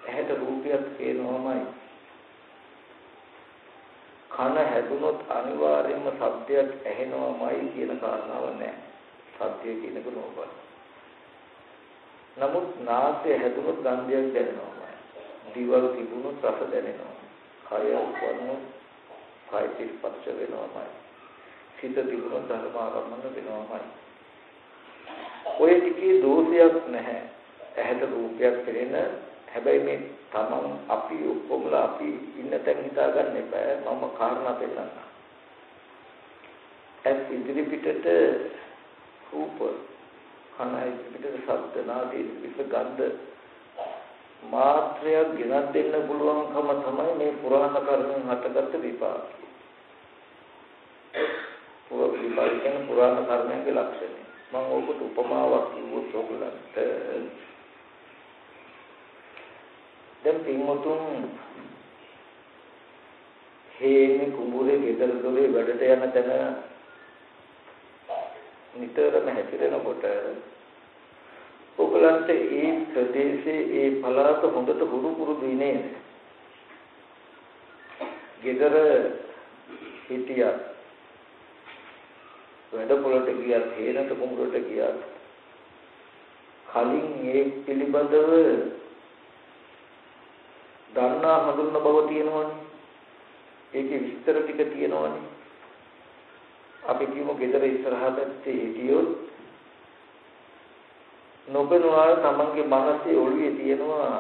ඇහැට රූපයක් පේනවමයි. කන හැදුනොත් අනිවාර්යයෙන්ම සත්‍යයක් ඇහෙනවමයි කියන කාරණාව නැහැ. සත්‍ය කියනක නෝබල. නමුත් නාසය හැදුනොත් ගන්ධයක් දැනෙනවමයි. දිවල් තිබුණොත් රස දැනෙනවා. කය වුණොත් කය ස්පර්ශ වෙනවමයි. සිත තිබුණොත් ධර්ම ආරම්භන වෙනවමයි. ඔය ටිකේ දෝෂයක් නැහැ. ඇහැට රූපයක් පෙනෙන හැබැයි මේ තමන් අපි ඔක්කොමලා අපි ඉන්න තැන හිතා ගන්න එපා මම කාරණා පෙන්නන්න. ඇස් ඉදිරි පිටට රූප කන ඉදිරි පිටට ශබ්ද නාදී විස ගන්ධ මාත්‍රයක් ගෙනත් දෙන්න පුළුවන්කම තමයි මේ පුරාණ කර්මෙන් හටගත්ත විපාකය. පුර විපාකයෙන් පුරාණ කර්මයන්ගේ ලක්ෂණය. මම ඔබට උපමාවක් කිව්වොත් ඔයගලන්ට දැන් පින්වතුන් හේනේ කුඹුරේ ගෙදර දොරේ වැඩට යන තැන නිතරම හැතිරෙනකොට ඔයගලන්ට ඒ ප්‍රදේශයේ ඒ පළාත හොඳට හුරු පුරුදුයි නේද? ගෙදර හිටියා වැඩ පොළට ගියත් හේනට කුඹුරට ගියත් කලින් ඒ පිළිබඳව දන්නා හඳුන්න බව තියෙනවනේ. ඒකේ විස්තර ටික තියෙනවනේ. අපි කියමු ගෙදර ඉස්සරහා පැත්තේ හිටියොත් නොබනවා තමන්ගේ මනසේ ඔළුවේ තියෙනවා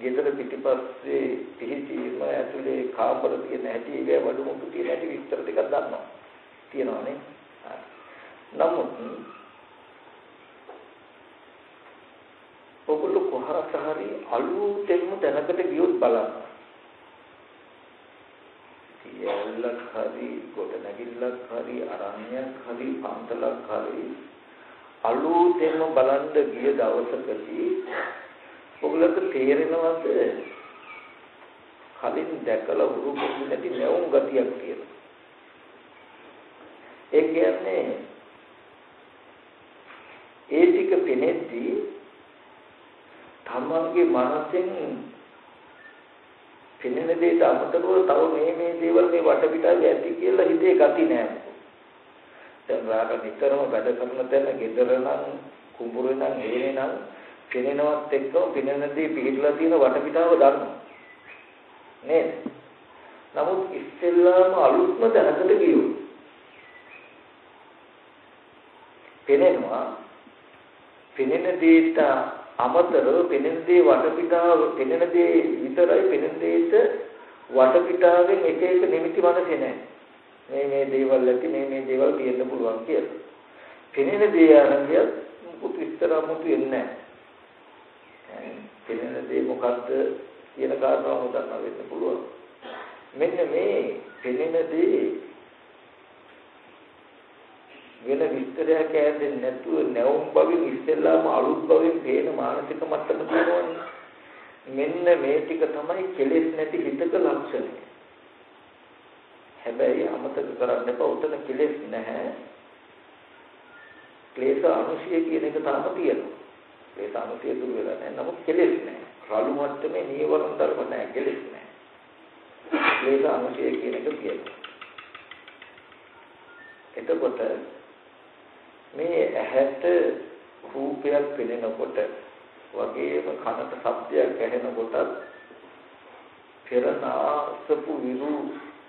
ගෙදර පිටිපස්සේ පිහිටීම ඇතුලේ කාමර තියෙන හැටි ඒ වඩුමුතු තියෙන හැටි විස්තර ටිකක් දන්නවා. තියෙනවනේ. නමුත් ඔගොල්ලෝ කොහරක හරි අලුතෙන්ම දැනකට ගියොත් බලන්න. සියල්ලක් හරි ගොඩනැගිල්ලක් හරි අරණ්‍යයක් හරි පන්තලක් හරි අලුතෙන්ම බලන්න ගිය දවසකදී ඔගලට තේරෙනවද කලින් දැකලා වුරු පොඩි නැති නැවුම් ගතියක් තියෙනවා. ඒ කියන්නේ ඒ ටික පෙනෙද්දී තමන්ගේ මනසෙන් පෙනෙන දෙයට අමතරව තව මේ මේ දේවල් මේ වටපිටාවේ ඇති කියලා හිතේ ගති නෑ. දැන් රාග නිතරම වැඩ කරන තැන ගෙදර නම් කුඹුරේ නම් හේනේ නම් පෙනෙනවත් එක්කම පෙනෙන දේ පිළිලා තියෙන වටපිටාව දන්නවා. නේද? නමුත් ඉස්සෙල්ලාම අලුත්ම දැනකට ගියෝ. පෙනෙනවා පෙනෙන දේට අමතරව පෙනෙන දේ වටපිටාව පෙනෙන දේ විතරයි පෙනෙන දෙයට වටපිටාවෙන් එක එක නිමිති මනසේ නැහැ. මේ මේ දේවල් ඇති මේ මේ දේවල් තියෙන්න පුළුවන් කියලා. පෙනෙන දේ ආරම්භය මුකුත් විස්තර අමුතු වෙන්නේ නැහැ. පෙනෙන දේ මොකද්ද කියන කාරණාව හොදන්න වෙන්න පුළුවන්. මෙන්න මේ පෙනෙන දේ වෙන විස්තරයක් ඇදෙන්නේ නැතුව නැවුම් බවින් ඉස්සෙල්ලාම අලුත් බවින් පේන මානසික මට්ටම තියෙනවනේ. මෙන්න මේ ටික තමයි කෙලෙස් නැති හිතක ලක්ෂණය. හැබැයි අමතක කරන්න එපා උතන කෙලෙස් නැහැ. ක්ලේශ අනුශය කියන එක තාම තියෙනවා. ක්ලේශ අනුශය දුර වෙලා නැහැ. නමුත් කෙලෙස් නැහැ. රළු මට්ටමේ නීවරණ ධර්ම නැහැ. කෙලෙස් නැහැ. ක්ලේශ අනුශය කියන එක කියනවා. එතකොට මේ ඇහැට රූපයක් පෙනෙනකොට වගේම කනට ශබ්දයක් ඇහෙනකොට පෙරනාසපු විරු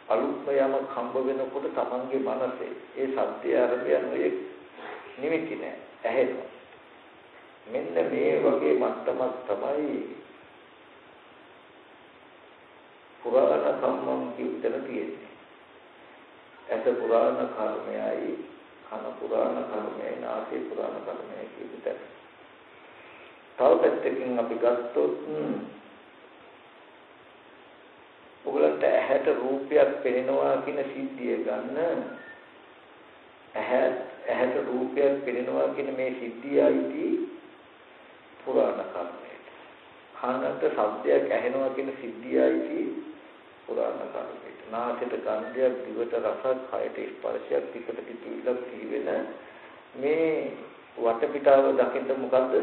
අලුත්ම යමක් හම්බ වෙනකොට තමන්ගේ මනසේ ඒ සත්‍ය අරබයන් ඔය නිමිති නෑ ඇහෙනවා. මෙන්න මේ වගේ මට්ටමක් තමයි පුරාණ කම්මම් කිව්තන තියෙන්නේ. ඇස පුරාණ කර්මයයි කන පුරාණ කර්මයයි නාසය පුරාණ කර්මයයි කියන තැන තව පැත්තකින් අපි ගත්තොත් ඔයගලන්ට ඇහැට රූපයක් පෙනෙනවා කියන සිද්ධිය ගන්න ඇහැ ඇහැට රූපයක් පෙනෙනවා කියන මේ සිද්ධියයි පුරාණ කර්මයට. කනට ශබ්දයක් ඇහෙනවා කියන සිද්ධියයි පුරාණ කර්මයට. නාසයට ගන්ධයක්, දිවට රසක්, කයට ස්පර්ශයක්, පිටට පිටිවිලක් කියවෙන මේ වටපිටාව දකින්න මොකද්ද?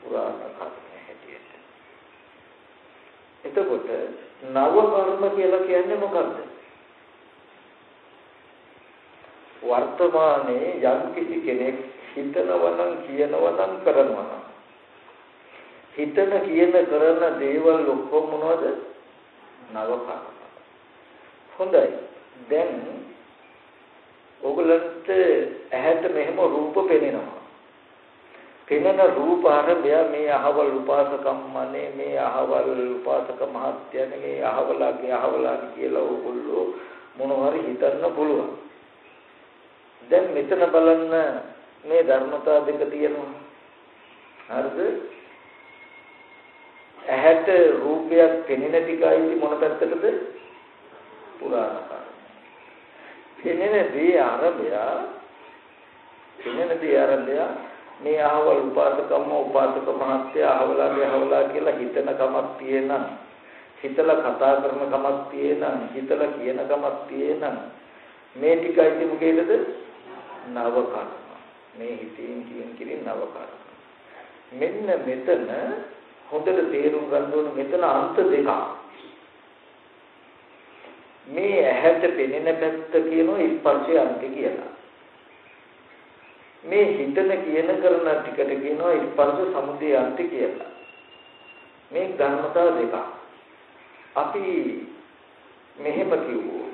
පුරාණ කර්මය හැටියට. එතකොට නව කර්ම කියලා කියන්නේ මොකද්ද? වර්තමානයේ යම් කිසි කෙනෙක් හිතනවා නම් කියනවා නම් කරනවා නම් හිතන කියන කරන දේවල් ඔක්කොම මොනවද? නව කර්ම. හොඳයි. දැන් ඔගලන්ට ඇහැට මෙහෙම රූප පෙනෙනවා. පෙනෙන රූප ආරම්භය මේ අහවල් උපාසකම්මනේ මේ අහවල් උපාසක මහත්යනේ මේ අහවලාගේ අහවලාගේ කියලා ඕගොල්ලෝ මොනවාරි හිතන්න පුළුවන්. දැන් මෙතන බලන්න මේ ධර්මතා දෙක තියෙනවා. හරිද? ඇහැට රූපයක් පෙනෙන ටිකයි මොන පැත්තටද? පුරාණ කාලේ. පෙනෙන දේ ආරම්භය පෙනෙන දේ ආරම්භය මේ අහවල් උපාසකම්ම උපාසක මහත්ය අහවලාගේ අහවලා කියලා හිතන කමක් තියෙන. හිතලා කතා කරන කමක් තියෙන. හිතලා කියන කමක් තියෙන. මේ ටිකයි මොකේද නව කර්ම මේ හිතින් කියන කිරින් නව කර්ම මෙන්න මෙතන හොඳට තේරුම් ගන්න ඕන මෙතන අන්ත දෙකක් මේ ඇහැට පෙනෙන පැත්ත කියනවා ස්පර්ශය අන්ත කියලා මේ හිතන කියන කරන ටිකට කියනවා ස්පර්ශ සමුදය අන්ති කියලා. මේ ධර්මතාව දෙකක්. අපි මෙහෙම කිව්වෝ.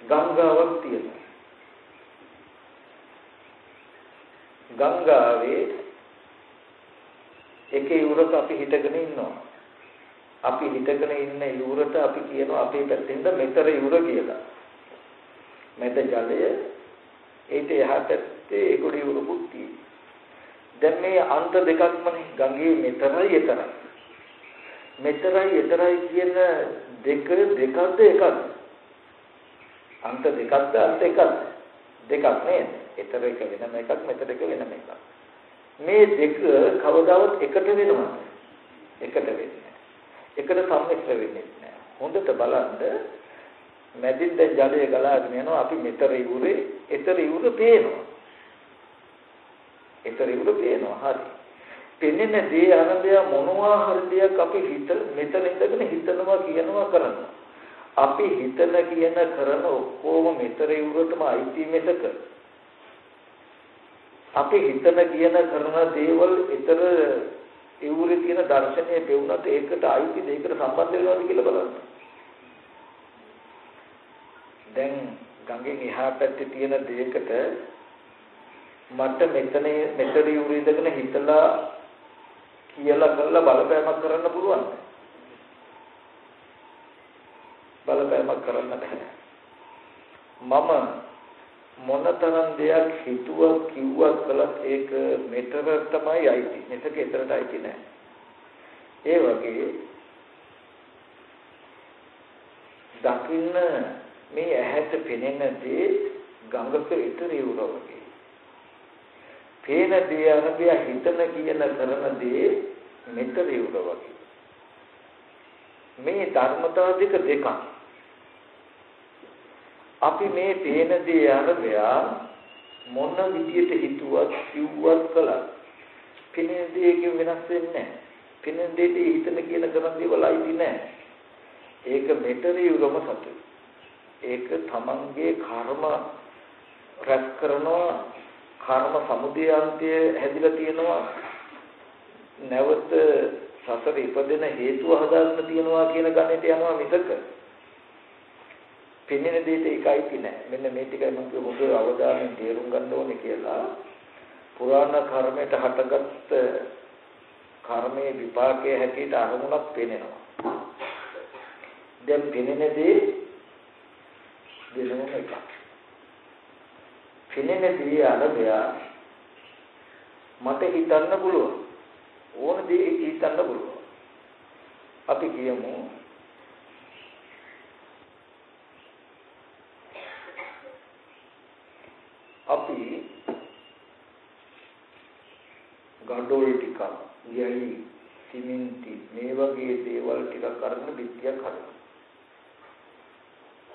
ගංගාවක් තියෙනවා. ගංගාවේ එක යුරක අපි හිටගෙන ඉන්නවා. අපි හිටගෙන ඉන්න යුරට අපි කියනවා අපේ පැත්තෙන්ද මෙතර යුර කියලා. මෙත ජලය ඒට එහා පැත්තේ ඒගොඩ ඉවරුකුත් තියෙනවා. දැන් මේ අන්ත දෙකක්මනේ ගඟේ මෙතරයි එතරයි. මෙතරයි එතරයි කියන දෙක දෙකක්ද එකක්ද? අන්ත දෙකක්ද අන්ත එකක්ද? දෙකක් නේද? එතර එක වෙනම එකක් මෙතර එක වෙනම එකක්. මේ දෙක කවදාවත් එකට වෙනවද? එකට වෙන්නේ එකට සම්මිශ්‍ර වෙන්නේ නැහැ. හොඳට බලන්න මැදින් දැන් ජලය ගලාගෙන යනවා අපි මෙතර ඉවුරේ එතර ඉවුර පේනවා. එතර ඉවුර පේනවා හරි. පෙනෙන දේ ආනන්දය මොනවා හරි දෙයක් අපි හිත මෙතන ඉඳගෙන හිතනවා කියනවා කරනවා. අපි හිතන කියන කරන ඔක්කොම මෙතර ඉවුරටම අයිති මෙතක. අපි හිතන කියන කරන දේවල් ඊතර ඉවුරේ තියෙන දර්ශනය පෙවුනත් ඒකට අයිති දෙයකට සම්බන්ධ වෙනවද කියලා බලන්න. දැන් ගඟෙන් එහා පැත්තේ තියෙන දෙයකට මට මෙතන මෙතන යුරිදගෙන හිතලා කියලා කරලා බලපෑමක් කරන්න පුළුවන්. බලපෑමක් කරන්න බෑ. මම මොනතරම් දෙයක් හිතුවක් කිව්වක් කළත් ඒක මෙතර තමයි අයිති. මෙතක එතරට අයිති නෑ. ඒ වගේ දකින්න මේ ඇහැට පෙනෙන දේ ගඟක ඉතර ඉවුර වගේ. පේන දේ අරබිය හිතන කියන කරන දේ මෙතර ඉවුර වගේ. මේ ධර්මතාව දෙක දෙකක්. අපි මේ පේන දේ අරබයා මොන විදියට හිතුවත් කිව්වත් කළා. පෙනෙන දේකින් වෙනස් වෙන්නේ නැහැ. පෙනෙන දෙයට හිතන කියන කරන දේවල් අයිති නැහැ. ඒක මෙතරියුගම සතු. ඒක තමන්ගේ කර්ම රැස් කරනවා කර්ම සමුදයාන්තය හැදිලා තියෙනවා නැවත සසර ඉපදෙන හේතුව හදාගන්න තියනවා කියන ගණිතය යනවා මිසක පෙන්වෙන දෙයට ඒකයි තියෙන්නේ. මෙන්න මේ ටිකයි මම කිව්ව හොඳ අවධානයෙන් තේරුම් ගන්න ඕනේ කියලා. පුරාණ කර්මයට හටගත්ත කර්මයේ විපාකයේ හැටියට අරමුණක් පේනවා. දැන් පෙනෙන දේ දෙනම එකක්. පෙනෙන දේ අරබය මට හිතන්න පුළුවන්. ඕන දේ හිතන්න පුළුවන්. අපි කියමු අපි ගඩොල් ටිකක් යයි සිමෙන්ති මේ වගේ දේවල් ටිකක් අරගෙන පිටියක් හදනවා.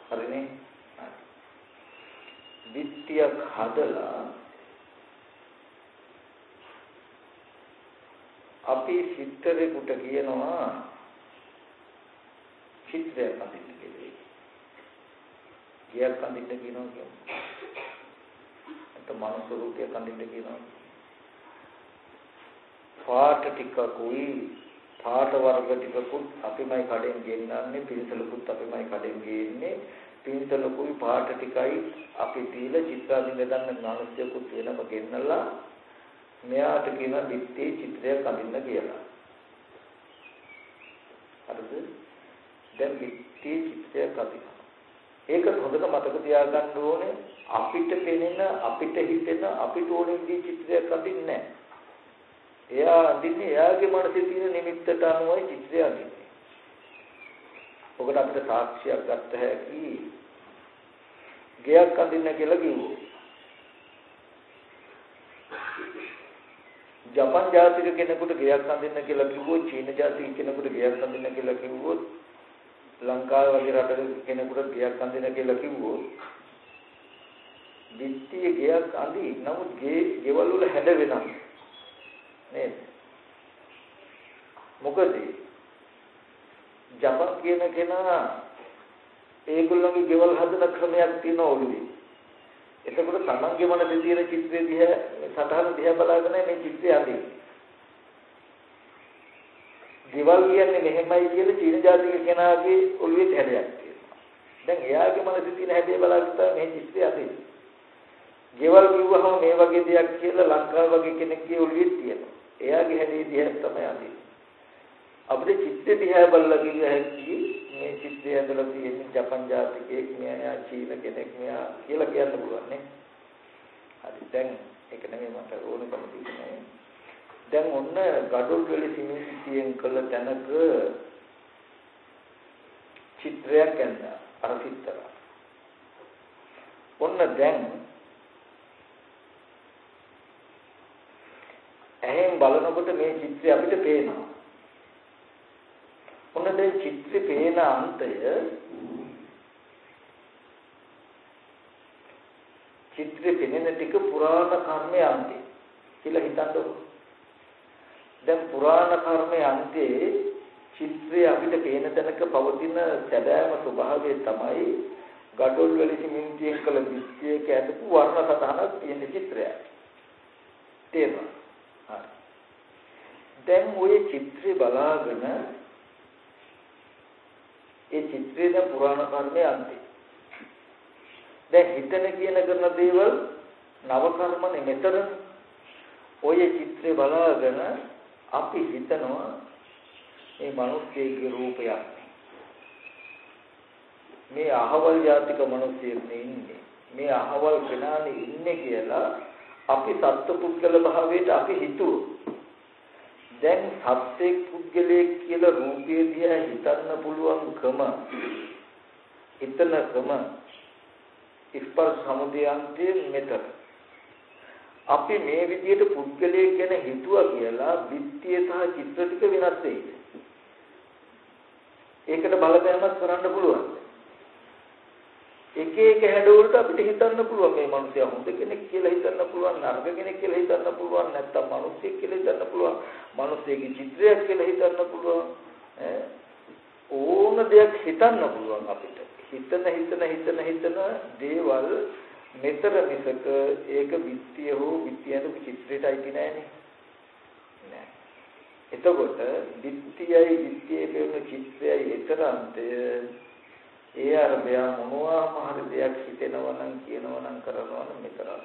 හරිනේ? පිටියක් හදලා අපි චිත්‍රයකට කියනවා චිත්‍රයක් අඳින්න කියලා. ගියක් අඳින්න කියනවා කියන්නේ නැත්නම් මනුස්ස රූපයක් අඳින්න කියනවා. පාට ටිකකුයි පාට වර්ග ටිකකුත් අපිමයි කඩෙන් ගෙන්නන්නේ පින්සලකුත් අපිමයි කඩෙන් ගේන්නේ පින්සලකුයි පාට ටිකයි අපි දීලා චිත්‍රාදින දන්න මනුස්සයෙකුත් වෙනම ගෙන්නලා මෙයාට කියන පිටේ චිත්‍රයක් අඳින්න කියලා. හරිද? දැන් පිටේ චිත්‍රයක් අඳිනවා. ඒක හොඳට මතක තියාගන්න ඕනේ අපිට පෙනෙන අපිට හිතෙන අපිට ඕන විදිහේ චිත්‍රයක් අඳින්නේ නැහැ. එයා අඳින්නේ එයාගේ මනසේ තියෙන නිමිත්තට අනුවයි චිත්‍රය අඳින්නේ. ඔකට අපිට සාක්ෂියක් ගන්න හැකි. ගයක් අඳින්න කියලා කිව්වෝ. ජපන් ජාතික කෙනෙකුට ගයක් අඳින්න කියලා කිව්වොත් චීන ජාතික කෙනෙකුට ගයක් අඳින්න කියලා කිව්වොත් ලංකාව වගේ රටක කෙනෙකුට ගයක් අඳින්න කියලා කිව්වොත් දිට්ඨිය ගයක් අඳි නමුත් ගේ ගෙවල් වල හැඩ වෙනස් නේද? මොකද ජපන් කියන කෙනා ඒගොල්ලන්ගේ ගෙවල් හදන ක්‍රමයක් තියෙන ඔළුවේ. එතකොට තමන්ගේ මනසේ තියෙන චිත්‍රය දිහා සතහන දිහා බලාගෙන මේ චිත්‍රය අඳින්නේ. ගෙවල් කියන්නේ මෙහෙමයි කියලා චීන ජාතික කෙනාගේ ඔළුවේ හැඩයක් තියෙනවා දැන් එයාගේ මනසේ තියෙන හැඩය බලාගෙන මේ චිත්‍රය අඳින්නේ ගෙවල් කිව්වහම මේ වගේ දෙයක් කියලා ලංකාව වගේ කෙනෙක්ගේ ඔළුවේ තියෙනවා. එයාගේ හැදී දිහා තමයි අඳින්නේ. අපිට චිත්ත දිහා බලලා කිව්ව හැකි මේ චිත්තය ඇතුළත තියෙන ජපන් ජාතිකයෙක් මෙයා චීන කෙනෙක් මෙයා කියලා කියන්න පුළුවන් නේ. හරි දැන් ඒක නෙමෙයි මට ඕනකම තියෙන්නේ. දැන් ඔන්න gadol වල සිමිතියෙන් කළ තැනක චිත්‍රයක් ඇඳලා අර චිත්‍රය. ඔන්න දැන් ඇහෙන් බලනකොට මේ චිත්‍රය අපිට පේනවා. ඔන්න දැන් චිත්‍රේ පේන අන්තය චිත්‍රේ පෙනෙන ටික පුරාණ කර්මයේ අන්තය කියලා හිතන්නකො. දැන් පුරාණ කර්මයේ අන්තයේ චිත්‍රය අපිට පේන තැනක පවතින සැබෑම ස්වභාවය තමයි gadol වල සිමෙන්තියෙන් කළ විශ්යක ඇඳපු වර්ණ සතහනක් තියෙන චිත්‍රයක්. තේරුණා? දැන් ওই චිත්‍රය බලාගෙන ඒ චිත්‍රයේ පුරාණ කර්මයේ අන්තය. දැන් හිතන කියන කරන දේවල් නව කර්මනේ මෙතන ඔය චිත්‍රය බලාගෙන අපි හිතනවා මේ මිනිස්සෙගේ රූපයක් මේ අහවල් ජාතික මිනිස්සෙක් ඉන්නේ. මේ අහවල් කෙනානේ ඉන්නේ කියලා අපි සත්පුද්ගල භාවයට අපි හිතුවෝ දැන් සත්‍යෙක් පුද්ගලයෙක් කියලා රූපය දිහා හිතන්න පුළුවන්කම හිතනකම ස්පර්ශ සමුදයන්තයේ මෙතන. අපි මේ විදිහට පුද්ගලයෙක් ගැන හිතුවා කියලා විත්‍ය සහ චිත්‍ර ටික වෙනස් වෙයි. ඒකට බලපෑමක් කරන්න පුළුවන්. එක එක හැඩවලට අපිට හිතන්න පුළුවන් මේ මිනිසයා හොඳ කෙනෙක් කියලා හිතන්න පුළුවන් නරක කෙනෙක් කියලා හිතන්න පුළුවන් නැත්නම් මිනිස්සෙක් කියලා හිතන්න පුළුවන් මිනිස්සෙගේ චිත්‍රයක් කියලා හිතන්න පුළුවන් ඕන දෙයක් හිතන්න පුළුවන් අපිට හිතන හිතන හිතන හිතන දේවල් මෙතර මිසක ඒක විත්‍ය හෝ විත්‍යන චිත්‍රයට අයිති නෑනේ නෑ එතකොට විත්‍යයි විත්‍යයේ පෙරන චිත්‍රයයි ඊතරන්තය ඒ අරබය මොනවාම හරි දෙයක් හිතෙනවා නම් කියනවා නම් කරනවා නම් මෙතරම්.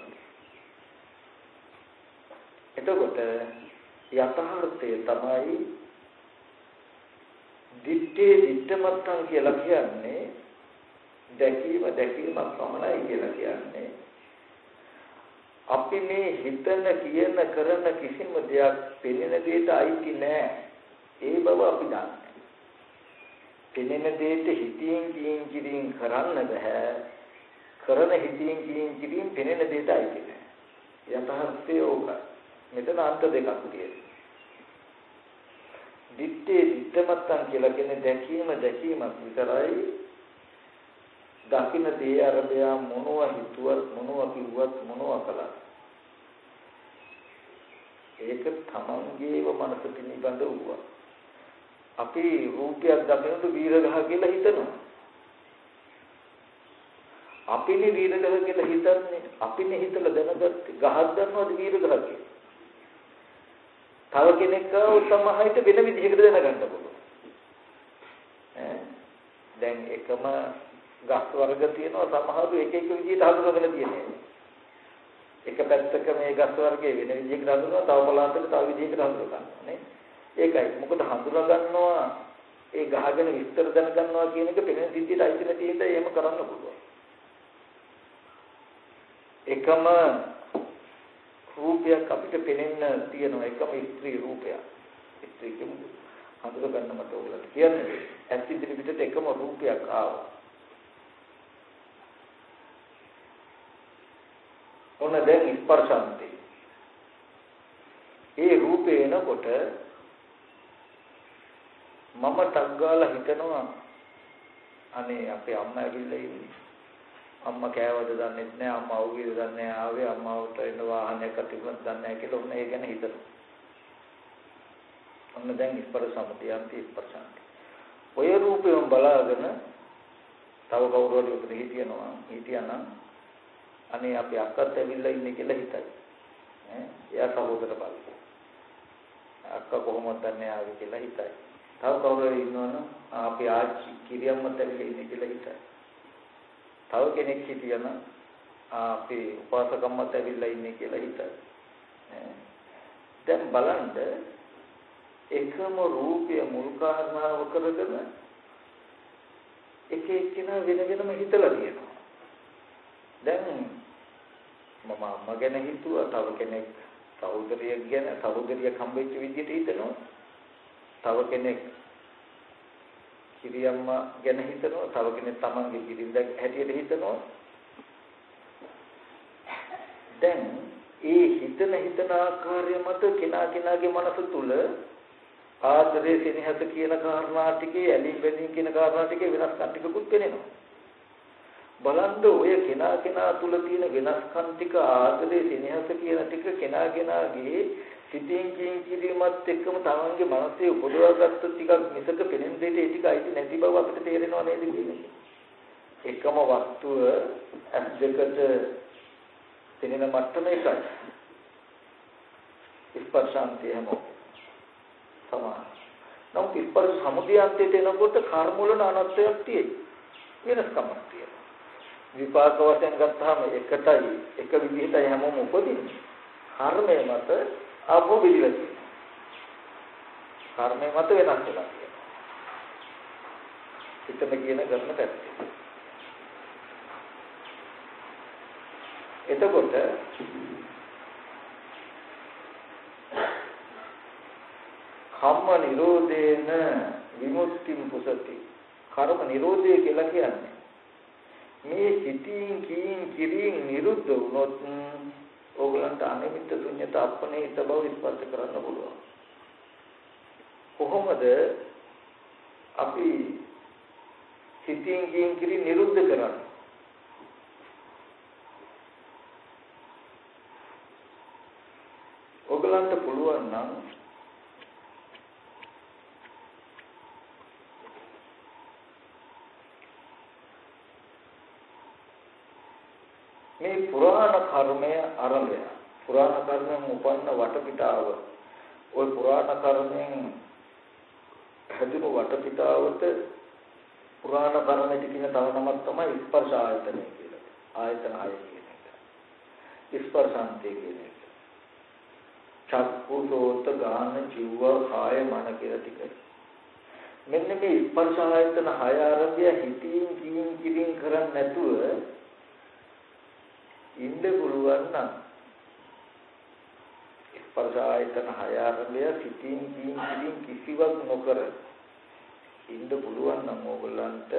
එතකොට යථාර්ථය තමයි දිත්තේ දිත්තමත්තන් කියලා කියන්නේ දැකීම දැකීමක් පමණයි කියලා කියන්නේ අපි මේ හිතන කියන කරන කිසිම දෙයක් පෙනෙන දෙයට අයිති නෑ ඒ බව අපි දන්නවා පෙනෙන දෙයට හිතින් කියින් කියින් කරන්න බෑ. කරන හිතින් කියින් කියින් පෙනෙන දෙයට අයිති නෑ. යථාර්ථය ඕකයි. මෙතන අන්ත දෙකක් තියෙනවා. දිත්තේ දිත්තමත්තන් කියලා කියන්නේ දැකීම දැකීමක් විතරයි. දකින්න දේ අරබයා මොනවා හිතුවත් මොනවා කිව්වත් මොනවා කළත් ඒක තමන්ගේව මනස පිළිබඳ වුණා. අපි රූපයක් දකිනකොට වීරගහ කියලා හිතනවා. අපිනේ වීරගහ කියලා හිතන්නේ අපිනේ හිතලා දැනගත්තේ ගහක් දන්නවද වීරගහ කියලා. තව කෙනෙක් උත්තමහිත වෙන විදිහකට දැනගන්න පුළුවන්. දැන් එකම ගස් වර්ග තියෙනවා සමහරව එක එක විදිහට හඳුනගෙන තියෙනවා. එක පැත්තක මේ ගස් වර්ගයේ වෙන විදිහකට හඳුනනවා තව පළාතක තව විදිහකට හඳුනනවා නේ. ඒකයි. මොකද හඳුනා ගන්නවා ඒ ගහගෙන විස්තර දැන ගන්නවා කියන එක පෙනෙන සිද්ධියට අයිති නැති හින්දා එහෙම කරන්න පුළුවන්. එකම රූපයක් අපිට පෙනෙන්න තියෙනවා එකම ස්ත්‍රී රූපයක්. ස්ත්‍රී කියමු හඳුනා ගන්න මට ඕගලට කියන්නේ ඇස් ඉදිරි පිටට එකම රූපයක් ආවා. ඔන්න දැන් ස්පර්ශාන්තේ. ඒ රූපේ එනකොට මම ටග්ගාලා හිතනවා අනේ අපේ අම්මා ඇවිල්ලා ඉන්නේ. අම්මා කෑවද දන්නේ නැහැ අම්මා අවුගේද දන්නේ නැහැ ආවේ අම්මාවට එන වාහනයක් තිබුණත් දන්නේ නැහැ කියලා ඔන්න ඒ ගැන හිතනවා. ඔන්න දැන් ඉස්පර සම්පතියන්ති ඉස්පර්ශාන්ති. ඔය රූපයෙන් බලාගෙන තව කවුරු හරි උතන හිටියනවා හිටියනම් අනේ අපේ අක්කත් ඇවිල්ලා ඉන්නේ කියලා හිතයි. ඈ එයා සහෝදර බලයි. අක්කා කොහොමද දන්නේ ආවේ කියලා හිතයි. තව කවුරු හරි ඉන්නවනම් අපේ ආච්චි කිරියම්මත් ඇවිල්ලා ඉන්නේ කියලා හිතයි. තව කෙනෙක් හිටියනම් අපේ උපාසකම්මත් ඇවිල්ලා ඉන්නේ කියලා හිතයි. දැන් බලන්න එකම රූපය මුල් කාරණාව කරගෙන එක එක්කිනා වෙන වෙනම හිතලා තියෙනවා. දැන් මම අම්මා ගැන හිතුවා තව කෙනෙක් සහෝදරියක් ගැන සහෝදරියක් හම්බෙච්ච විදිහට හිතනවා. තව කෙනෙක් කිරියම්මා ගැන හිතනවා තව කෙනෙක් තමන්ගේ කිරින්ද හැටියට හිතනවා දැන් ඒ හිතන හිතන ආකාරය මත කෙනා කෙනාගේ මනස තුල ආදරේ සෙනෙහස කියන කාරණා ටිකේ ඇලී බැඳීම් කියන කාරණා ටිකේ වෙනස්කම් ටිකකුත් පෙනෙනවා බලන්න ඔය කෙනා කෙනා තුල තියෙන වෙනස්කම් ටික ආදරේ සෙනෙහස කියන ටික කෙනා කෙනාගේ සිතින් කින් කිරීමත් එක්කම තමන්ගේ මනසේ උපදවාගත්ත ටිකක් මිසක පෙනෙන දෙයට ඒ ටික අයිති නැති බව අපිට තේරෙනව නේද කියන්නේ. එකම වස්තුව ඇස් දෙකට පෙනෙන මට්ටම එකයි. ස්පර්ශාන්තිය හැම සමාන. නමුත් ස්පර්ශ සමුදයන්තයට එනකොට කර්ම වල අනත්යක් තියෙයි. වෙනස්කමක් තියෙනවා. විපාක වශයෙන් ගත්තාම එකටයි එක විදිහටයි හැමෝම උපදින්නේ. කර්මය මත ආපෝ විදිලා තියෙනවා. කර්මය මත වෙනස් වෙලා තියෙනවා. හිතන කියන කරන පැත්තේ. එතකොට කම්ම නිරෝධේන විමුක්ති පුසති කර්ම නිරෝධය කියලා කියන්නේ මේ සිතින් කීන් කිරින් නිරුද්ධ වුණොත් ඕගලන්ට අනිමිත්ත ශුන්‍යත අපනේත බව ස්පර්ශ කරන්න පුළුවන්. කොහොමද අපි සිතින් කීන් කිරින් නිරුද්ධ කරන්නේ? ඔයගලන්ට පුළුවන් නම් මේ පුරාණ කර්මය ආරම්භය පුරාණ කර්මයෙන් උපන්න වටපිටාව ওই පුරාණ කර්මයෙන් හැදුණු වටපිටාවට පුරාණ කර්මයට කියන තව නමක් තමයි ස්පර්ශ ආයතනය කියලා. ආයතන ආය කියන එක. ස්පර්ශාන්තය කියන එක. චක්කු සෝත ගාන ජීව කාය මන කියලා ටික. මෙන්න මේ ස්පර්ශ ආයතන හය ආරම්භය හිතින් කියින් කියින් කරන්නේ නැතුව ඉන්න පුළුවන් නම් ස්පර්ශ ආයතන හය ආරම්භය සිතින් කියින් කියින් කිසිවක් නොකර ඉන්න පුළුවන් නම් ඕගොල්ලන්ට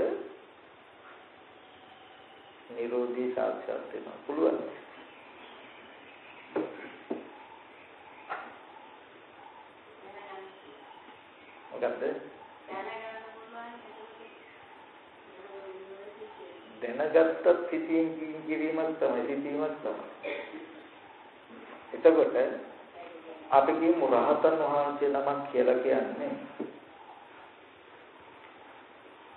නිරෝධී සාක්ෂාත් වෙනවා පුළුවන්. මොකද්ද? දැනගත්තත් සිතින් කිරීමක් තමයි සිතීමක් තමයි. එතකොට අපි කියමු රහතන් වහන්සේ නමක් කියලා කියන්නේ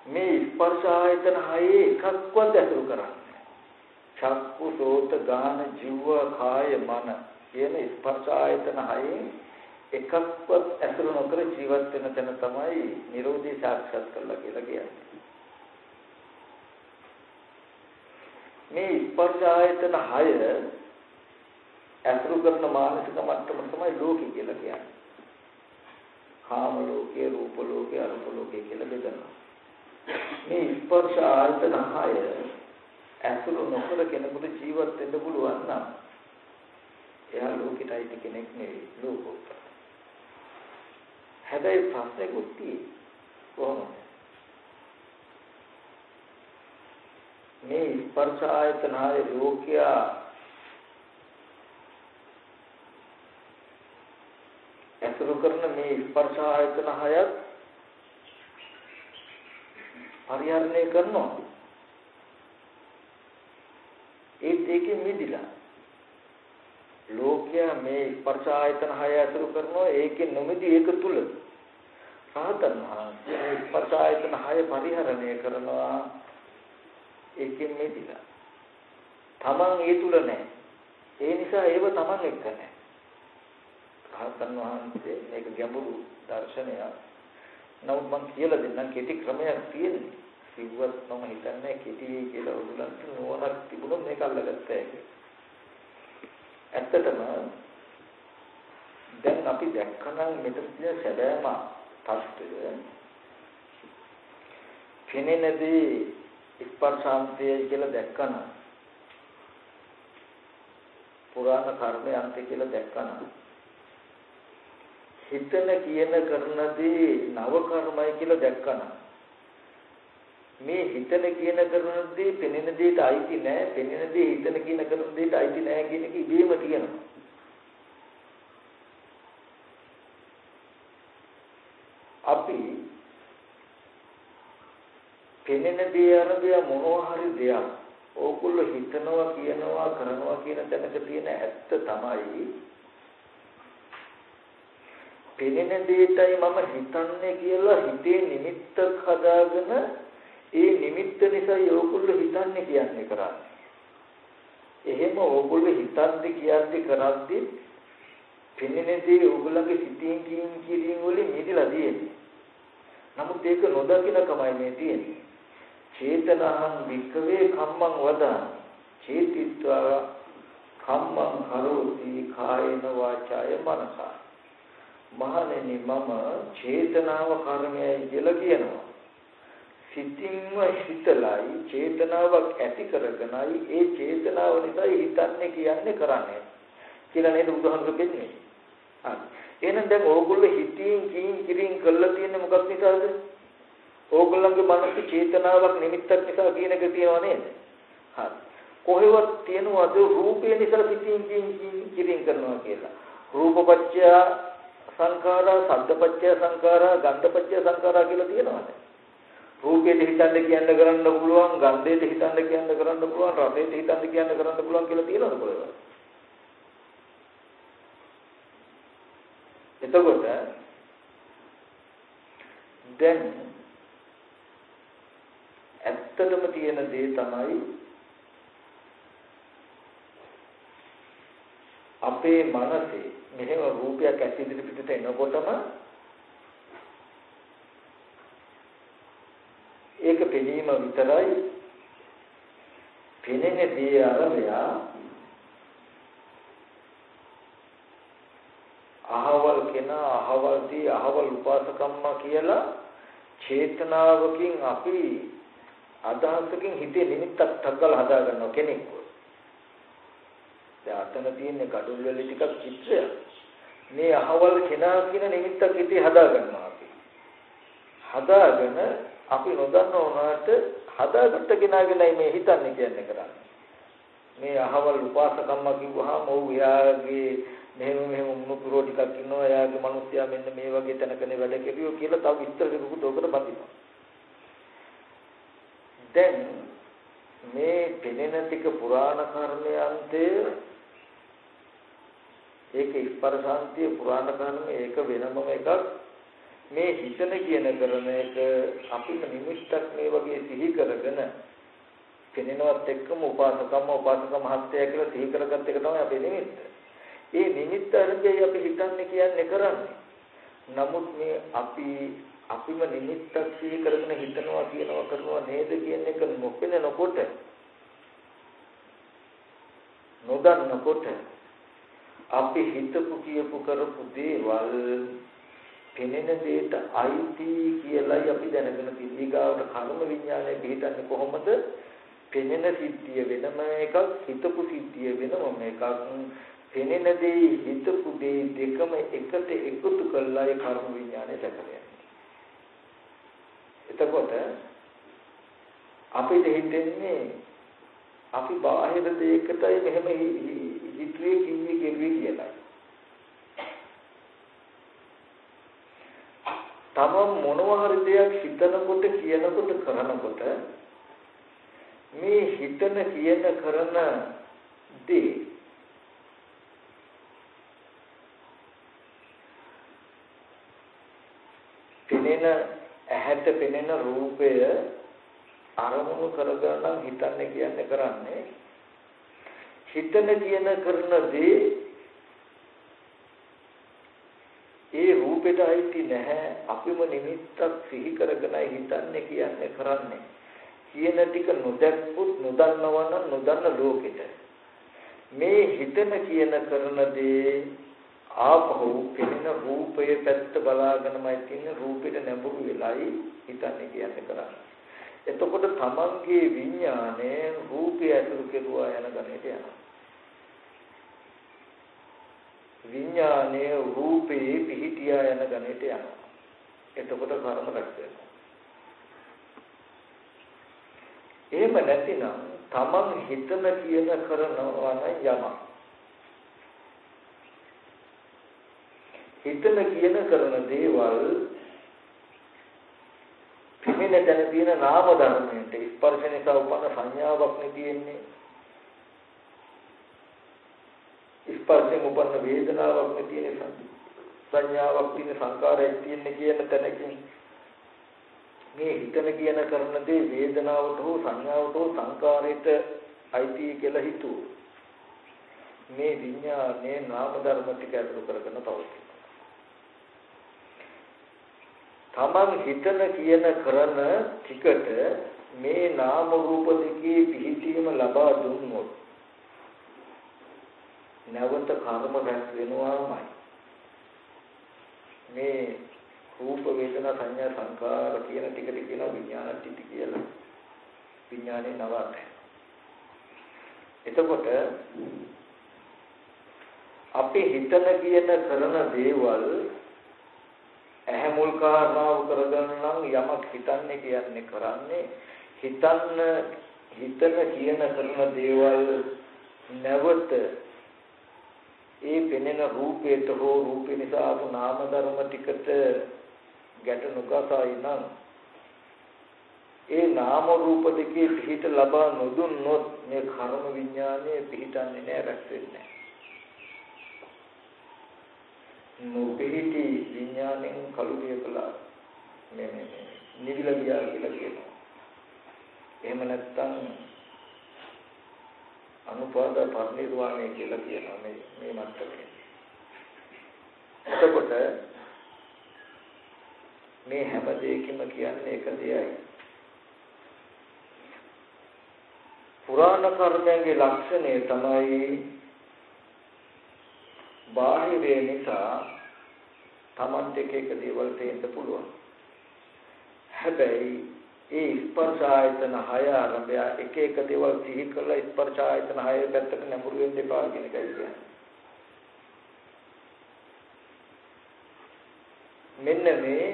මේ ස්පර්ශ ආයතන හයේ එකක්වත් ඇසුරු කරන්නේ චක්කු සෝත ගාන ජීව කාය මන කියන ස්පර්ශ ආයතන හයේ එකක්වත් ඇසුරු නොකර ජීවත් වෙන තැන තමයි Nirodhi සාක්ෂාත් කරලා කියලා කියන්නේ. මේ ස්පර්ශ ආයතන 6 ඇසුරු කරන මානසික මට්ටම තමයි ලෝකي කියලා කියන්නේ. කාම ලෝකේ, රූප ලෝකේ, අරූප ලෝකේ කියලා බෙදනවා. මේ ස්පර්ශ ආයතන 6 ඇසුරු නොකර කෙනෙකුට ජීවත් වෙන්න පුළුවන් නම් එයා ලෝකෙටයි කෙනෙක් නෙවෙයි ලෝකෝත්තර. හැබැයි ප්‍රශ්නෙකුත් තියෙන්නේ කොහොමද? මේ ස්පර්ශ ආයතන ආය ලෝකයා අසුරු කරන මේ ස්පර්ශ ආයතන හයත් පරිහරණය කරනවා. ඒත් ඒකෙ මිදිලා ලෝකයා මේ ස්පර්ශ ආයතන හය අසුරු කරනවා. ඒකේ නොමිදි ඒක තුල රහතන් වහන්සේ මේ ස්පර්ශ ආයතන හය පරිහරණය කරනවා. ඒකෙන් මිදිලා තමන් ඒ තුල නැහැ. ඒ නිසා ඒව තමන් එක්ක නැහැ. රහතන් වහන්සේ මේක ගැඹුරු දර්ශනයක්. නමුත් මම කියලා දෙන්නම් කෙටි ක්‍රමයක් තියෙන්නේ සිව්වත් මම හිතන්නේ කෙටි කියලා උගලන්ට නෝනක් තිබුණොත් මේක අල්ලගත්තා කියලා ඇත්තටම දැන් අපි දැක්කනම් මෙතන තියෙන සැබෑම තත්ත්වය. පෙනෙනදී ස්පර්ශාන්තය කියලා දැක්කනම් පුරාණ කර්මයේ අන්තය කියලා දැක්කනම් හිතන කියන කරනදී නව කර්මයි කියලා දැක්කනම් මේ හිතන කියන කරන දේ පෙනෙන දෙයට අයිති නෑ. පෙනෙන දේ හිතන කියන කරන දෙයට අයිති නෑ කියන එක ඉබේම තියෙනවා. අපි පෙනෙන දේ අරබය මොනවා හරි දෙයක් ඕගොල්ලෝ හිතනවා කියනවා කරනවා කියන තැනක තියෙන ඇත්ත තමයි පෙනෙන දෙයටයි මම හිතන්නේ කියලා හිතේ නිමිත්තක් හදාගෙන ඒ නිමිත්ත නිසා ඕගොල්ලෝ හිතන්නේ කියන්නේ කරන්නේ. එහෙම ඕගොල්ලෝ හිතන්නේ කියන්නේ කරද්දී පින්නේදී ඕගොල්ලන්ගේ සිතින් කියින් කියින් වලින් මිදලා තියෙන්නේ. නමුත් ඒක නොදකින කමයි මේ තියෙන්නේ. චේතනහං වික්කවේ කම්මං වදං චේතිත්වා කම්මං කරෝති කායන වාචාය මනසා. මහණෙනි මම චේතනාව කර්මයයි කියලා කියනවා. සිතින්ම හිතලයි චේතනාවක් ඇති කරගෙනයි ඒ චේතනාව නිසා හිතන්නේ කියන්නේ කරන්නේ. කියලා නේද බුදුහාමුදුරු කියන්නේ? හරි. එහෙනම් දැන් ඕගොල්ලෝ හිතින් කියින් කිරින් කළා තියෙන්නේ මොකක් නිසාද? ඕගොල්ලන්ගේ මනසේ චේතනාවක් නිමිත්තක් නිසා කියන එක තියෙනව නේද? හරි. කොහෙවත් තියෙනවද රූපය නිසා සිතින් කියින් කිරින් කරනවා කියලා. රූපපච්චය සංඛාරා සද්දපච්චය සංඛාරා ගන්ධපච්චය සංඛාරා කියලා තියෙනවද? රූපයට හිතන්න කියන්න කරන්න පුළුවන් ගන්ධයට හිතන්න කියන්න කරන්න පුළුවන් රසයට හිතන්න කියන්න කරන්න පුළුවන් කියලා තියෙනවද කොහෙවත්? එතකොට දැන් ඇත්තටම තියෙන දේ තමයි අපේ මනසේ මෙහෙම රූපයක් ඇස් ඉදිරි පිටට එනකොටම ඒක පෙනීම විතරයි. පෙනෙන දේ අරබයා අහවල් කෙනා අහවල් දී අහවල් උපාසකම්ම කියලා චේතනාවකින් අපි අදහසකින් හිතේ නිමිත්තක් තක්කල හදා ගන්නවා කෙනෙක්ව. දැන් අතන තියෙන gadul වල ටිකක් චිත්‍රයක්. මේ අහවල් කෙනා කියන නිමිත්තක් හිතේ හදා ගන්නවා අපි. හදාගෙන අපි නොදන්න උනාට හදාගත්ත කෙනාගෙනයි මේ හිතන්නේ කියන්නේ කරන්නේ. මේ අහවල් උපාසකම්ම කිව්වහම ඔව් එයාගේ මෙහෙම මෙහෙම මුණුපුරෝ ටිකක් ඉන්නවා එයාගේ මිනිස්සයා මෙන්න මේ වගේ තැනකනේ වැඩ කෙරුවෝ කියලා තව විස්තර දෙකුත් ඔකට බඳිනවා. දැන් මේ පෙනෙන ටික පුරාණ කර්මයන්තේ ඒක ස්පර්ශාන්තිය පුරාණ කර්ම ඒක වෙනම එකක් මේ හිතන කියන කරන එක අපිට නිමිත්තක් මේ වගේ සිහි කරගෙන පෙනෙනවත් එක්කම උපාසකම්ම උපාසක මහත්ය කියලා සිහි කරගත්ත එක තමයි අපේ නිමිත්ත. ඒ නිමිත්ත අරගෙන අපි හිතන්නේ කියන්නේ කරන්නේ. නමුත් මේ අපි අපිම නිමිත්තක් සිහි කරගෙන හිතනවා කියනවා කරනවා නේද කියන එක නොපෙනෙනකොට නොදන්නකොට අපි හිතපු කියපු කරපු දේවල් පෙනෙන දෙයට අයිති කියලායි අපි දැනගෙන තිබීගාවට කර්ම විඥානය පිළිටන්නේ කොහොමද? පෙනෙන සිද්ධිය වෙනම එකක්, හිතපු සිද්ධිය වෙනම එකක්. පෙනෙන දේ හිතපු දේ දෙකම එකට එකතු කළායි කර්ම විඥානය දැකලා එතකොට අපිට හිතෙන්නේ අපි බාහිර දෙයකටයි මෙහෙම හිතුවේ කිව්වේ කෙරුවේ කියලා. තමන් මොනවා හරි දෙයක් හිතනකොට කියනකොට කරනකොට මේ හිතන කියන කරන දේ පෙනෙන ඇහැට පෙනෙන රූපය අරමුණු කරගන්න හිතන්නේ කියන්නේ කරන්නේ හිතන කියන කරන දේ ඒ රූපෙට අයිති නැහැ. අපිම නිමිත්තක් සිහි කරගෙනයි හිතන්නේ කියන්නේ කරන්නේ. කියන ටික නොදැක්කුත් නොදන්නවනම් නොදන්න ලෝකෙට. මේ හිතන කියන කරන දේ ආපහු පෙනෙන රූපය පැත්ත බලාගෙනමයි තින්නේ රූපෙට නැඹුරු වෙලයි හිතන්නේ කියන්නේ කරන්නේ එතකොට තමන්ගේ විඥානය රූපය ඇතුළු කෙරුවා යන ගණයට යනවා විඥානයේ රූපේ පිහිටියා යන ගණයට යනවා. එතකොට කර්ම රැස් වෙනවා. එහෙම නැතිනම් තමන් හිතන කියන කරනවා නම් යමක්. හිතන කියන කරන දේවල් පිළිෙන දැන තියෙන නාම ධර්මයන්ට ස්පර්ශ නිසා උපන්න සංඥාවක් නෙ තියෙන්නේ. ස්පර්ශයෙන් උපන්න වේදනාවක් නේ තියෙන සංඥාවක් තියෙන සංකාරයක් තියෙන කියන තැනකින්. මේ හිතන කියන කරන දේ වේදනාවට හෝ සංඥාවට හෝ සංකාරයට අයිති කියලා හිතුව මේ විඥානේ නාම ධර්ම ටික අතුරු කරගෙන පවතින තමන් හිතන කියන කරන ටිකට මේ නාම රූප දෙකේ පිහිටීම ලබා දුන්නොත් නැවත කර්ම රැස් වෙනවාමයි. මේ රූප වේදනා සංඥා සංකාර කියන ටිකට කියන විඥාන ටික කියලා. විඥානේ නවතයි එතකොට අපි හිතන කියන කරන දේවල් ඇහැ මුල් කාරණාව කරගන්න නම් යමක් හිතන්නේ කියන්නේ කරන්නේ හිතන්න හිතන කියන කරන දේවල් නැවත ඒ පෙනෙන රූපයට හෝ රූප නිසා ආපු නාම ධර්ම ටිකට ගැට නොගසයි නම් ඒ නාම රූප දෙකේ පිහිට ලබා නොදුන්නොත් මේ කර්ම විඥානයේ පිහිටන්නේ නැහැ රැස් වෙන්නේ නොපිහිටි විඥාණයෙන් කලුරිය කළා මේ මේ නිවිල ගියා කියලා කියනවා එහෙම නැත්නම් අනුපාද පරිනිර්වාණය කියලා කියනවා මේ මේ මට්ටමේ. එතකොට මේ හැම දෙයකින්ම කියන්නේ එක දෙයයි. පුරාණ කර්මයන්ගේ ලක්ෂණය තමයි බාහිරේ නිසා Tamante එක එක දේවල් තේන්න පුළුවන්. හැබැයි ඒ ස්පර්ශ ආයතන 6 ආරම්භය එක එක දේවල් සිහි කරලා ස්පර්ශ ආයතන 6 පැත්තට නැඹුරු වෙන්න එපා කියන එකයි කියන්නේ. මෙන්න මේ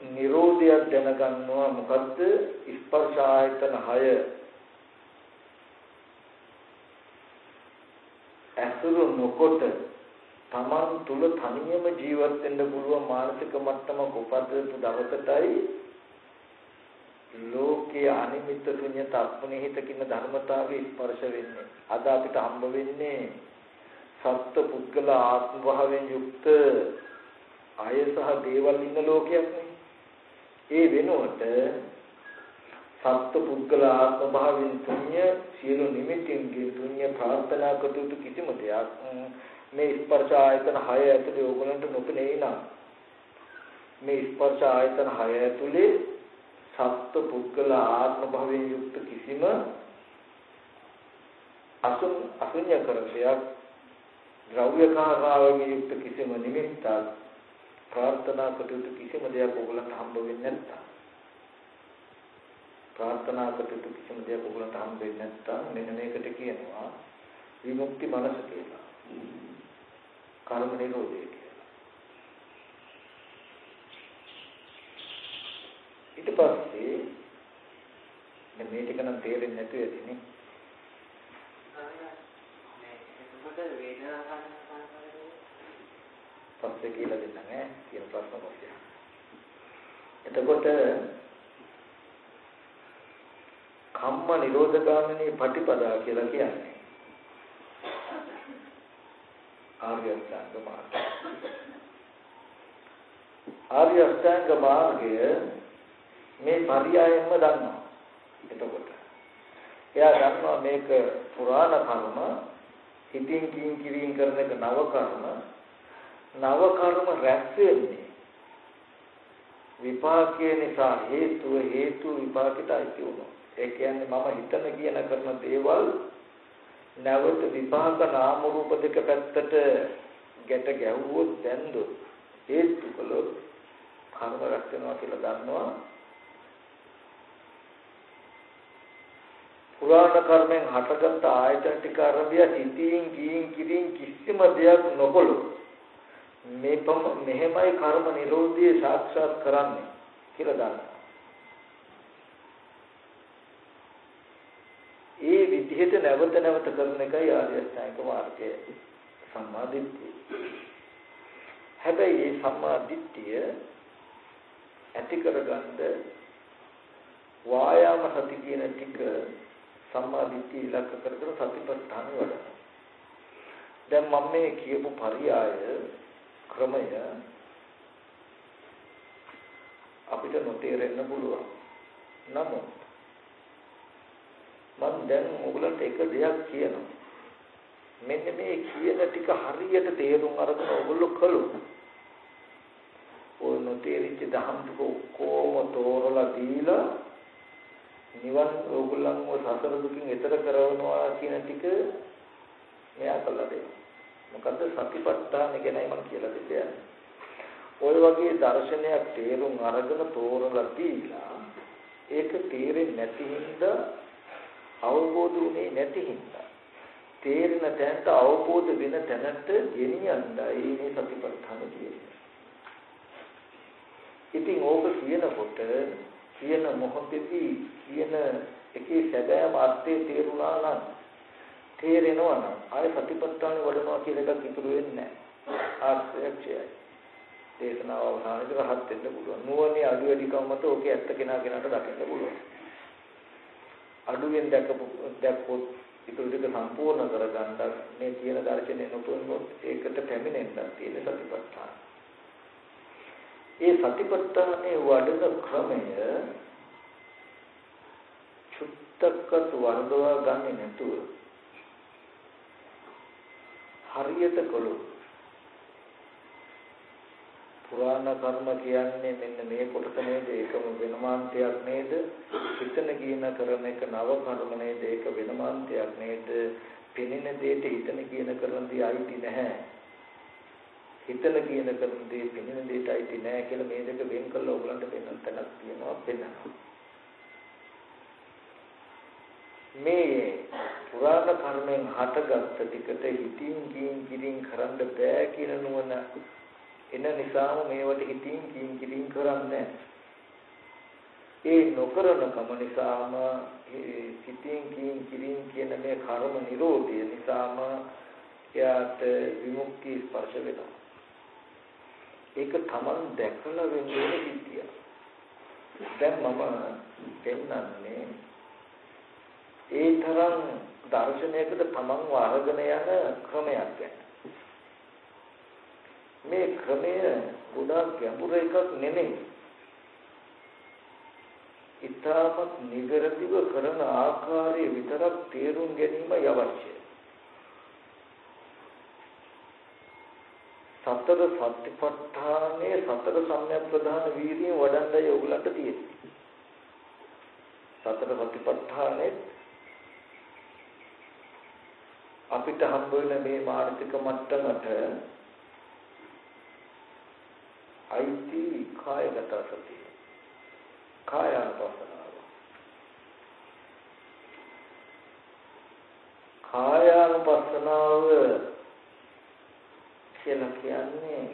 Nirodha දැනගන්නවා මොකද්ද ස්පර්ශ ආයතන 6 ඇසුරු නොකොට තමන් තුල තනියම ජීවත් වෙන්න පුළුවන් මානසික මට්ටමක උපද්දපු දවසටයි ලෝකයේ අනිමිත්ත ශුන්‍යත අපුනිහිත කියන ධර්මතාවයේ ස්පර්ශ වෙන්නේ. අද අපිට හම්බ වෙන්නේ සත්ත්ව පුද්ගල ආත්ම භාවයෙන් යුක්ත අය සහ දේවල් ඉන්න ලෝකයක් නේ. ඒ වෙනුවට සත්ත්ව පුද්ගල ආත්ම භාවයෙන් ශුන්‍ය සියලු නිමිතින්ගේ ශුන්‍ය ප්‍රාර්ථනා කටයුතු කිසිම දෙයක් මේ ස්පර්ශ ආයතන 6 ඇතුලේ ඕගලන්ට නොපෙනේ නම් මේ ස්පර්ශ ආයතන 6 ඇතුලේ සත්ත්ව පුද්ගල ආත්ම භාවයෙන් යුක්ත කිසිම අසුන් අසුඤ්ඤ කරසයක් ද්‍රව්‍යකාරාවෙන් යුක්ත කිසිම නිමිත්තක් ප්‍රාර්ථනා කටයුතු කිසිම දෙයක් ඕගලන්ට හම්බ වෙන්නේ නැත්තම් ප්‍රාර්ථනා කටයුතු කිසිම දෙයක් ඕගලන්ට හම්බ වෙන්නේ නැත්තම් මෙන්න මේකට කියනවා විමුක්ති මනස කියලා. කර්ම නිරෝධය ඊට පස්සේ දැන් මේ ටික නම් තේරෙන්නේ නැතුව ඇතිනේ. පස්සේ කියලා දෙන්න ඈ කියන ප්‍රශ්න පස්සේ. එතකොට කම්ම නිරෝධගාමිනී පටිපදා කියලා කියන්නේ ආර්ය අෂ්ටාංග මාර්ගය. ආර්ය අෂ්ටාංග මාර්ගය මේ පරියායෙන්ම දන්නවා. එතකොට එයා දන්නවා මේක පුරාණ කර්ම හිතින් කින් කිරින් කරන එක නව කර්ම නව කර්ම රැස් වෙන්නේ විපාකයේ නිසා හේතුව හේතු විපාකයට අයිති වුණා. ඒ කියන්නේ මම හිතන කියන කරන දේවල් නැවත විපාක නාම රූප දෙක පැත්තට ගැට ගැහුවොත් දැන්දොත් හේතු කළොත් කර්ම රැස් වෙනවා කියලා දන්නවා. පුරාණ කර්මෙන් හටගත් ආයතන ටික අරබිය හිතින් ගින් කිරින් කිසිම දෙයක් නොකොළු මේ මෙහෙමයි කර්ම නිරෝධය සාක්ෂාත් කරන්නේ කියලා දන්නවා. ඒ විදිහට නැවත නැවත කරන එකයි ආර්ය අෂ්ටාංග මාර්ගය සම්මාදිට්ඨිය. හැබැයි මේ සම්මාදිට්ඨිය ඇති කරගන්න වායාම සති කියන ටික සම්මා දිට්ඨිය ඉලක්ක කරගෙන සතිපට්ඨාන වඩනවා. දැන් මම මේ කියපු පරියාය ක්‍රමය අපිට නොතේරෙන්න පුළුවන්. නමුත් මම දැන් ඔයගලන්ට එක දෙයක් කියනවා. මෙන්න මේ කියන ටික හරියට තේරුම් අරගෙන ඔයගොල්ලෝ කළොත් ඔය නොතේරිච්ච දහම් ටික ඔක්කොම තෝරලා දීලා නිවන් ඕගොල්ලන්ව සසර දුකින් එතර කරවනවා කියන ටික මෙයා කළා දෙනවා. මොකද්ද සතිපට්ඨාන ගැනයි මම කියලා දෙන්නේ. ওই වගේ දර්ශනයක් තේරුම් අරගෙන තෝරලා දීලා ඒක තේරෙන්නේ නැති හින්දා අවබෝධ වුණේ නැති හින්දා තේරෙන තැනට අවබෝධ වෙන තැනට ගෙනියන්නයි මේ සතිපට්ඨාන කියන්නේ. ඉතින් ඕක කියනකොට කියන මොහොතේදී කියන එකේ සැබෑම අර්ථය තේරුණා නම් තේරෙනවා නම් ආය සතිපට්ඨාන වඩනවා කියලා එකක් ඉතුරු වෙන්නේ නැහැ. ආශ්‍රයක්ෂයයි. දේශනාව අවසානයේදී රහත් වෙන්න පුළුවන්. නුවණේ අඩු වැඩිකම මත ඕකේ ඇත්ත කෙනා කෙනාට දකින්න පුළුවන්. අඩුවෙන් දැකපු දැක්කොත් ඉතුරු ටික සම්පූර්ණ කරගන්න මේ කියන දර්ශනේ නොපුනොත් ඒකට පැමිණෙන්න තියෙන සතිපට්ඨාන. ඒ සතිපට්ඨානේ වඩන ක්‍රමය චුත්තකත් වර්ධවා ගන්නේ නැතුව හරියට කළොත් පුරාණ කර්ම කියන්නේ මෙන්න මේ කොටස නේද? ඒකම වෙනමාන්තයක් නේද? හිතන කියන කරන එක නව කර්ම නේද? ඒක වෙනමාන්තයක් නේද? පෙනෙන දෙයට හිතන කියන කරන දේ අයිති නැහැ. හිතන කියන කරන දේ පෙනෙන දෙයට අයිති නැහැ කියලා මේ දෙක වෙන් කළා ඔයගලන්ට පෙන්වන්න තැනක් තියෙනවා පෙන්වනවා මේ පුරාණ කර්මෙන් හටගත්ත ටිකට හිතින් කියින් කිරින් කරන්න බෑ කියන නුවණ එන නිසාම මේවට හිතින් කියින් කිරින් කරන්නේ ඒ නොකරන කම නිසාම හිතින් කියින් කිරින් කියන මේ කර්ම නිරෝධය නිසාම එයාට විමුක්ති ස්පර්ශ වෙනවා. ඒක Taman දැකලා වෙන්නේ විද්‍යාව දැන් මම පෙන්නන්නේ ඒ තරම් දර්ශනයකට තමන්ව අරගෙන යන ක්‍රමයක් ගැන. මේ ක්‍රමය ගොඩාක් ගැඹුරු එකක් නෙමෙයි. ඊටමත් නිවැරදිව කරන ආකාරය විතරක් තේරුම් ගැනීමයි අවශ්‍යයි. සතර සත්‍යපට්ඨානයේ සතර සම්‍යක් ප්‍රධාන වීර්යයෙන් වඩන්නයි ඔයගලන්ට තියෙන්නේ. සතර සත්‍යපට්ඨානයේ අපිට හම්බ වෙන මේ මානසික මට්ටමට අයිති කායගත සතිය. කායානුපස්සනාව. කායානුපස්සනාව කියලා කියන්නේ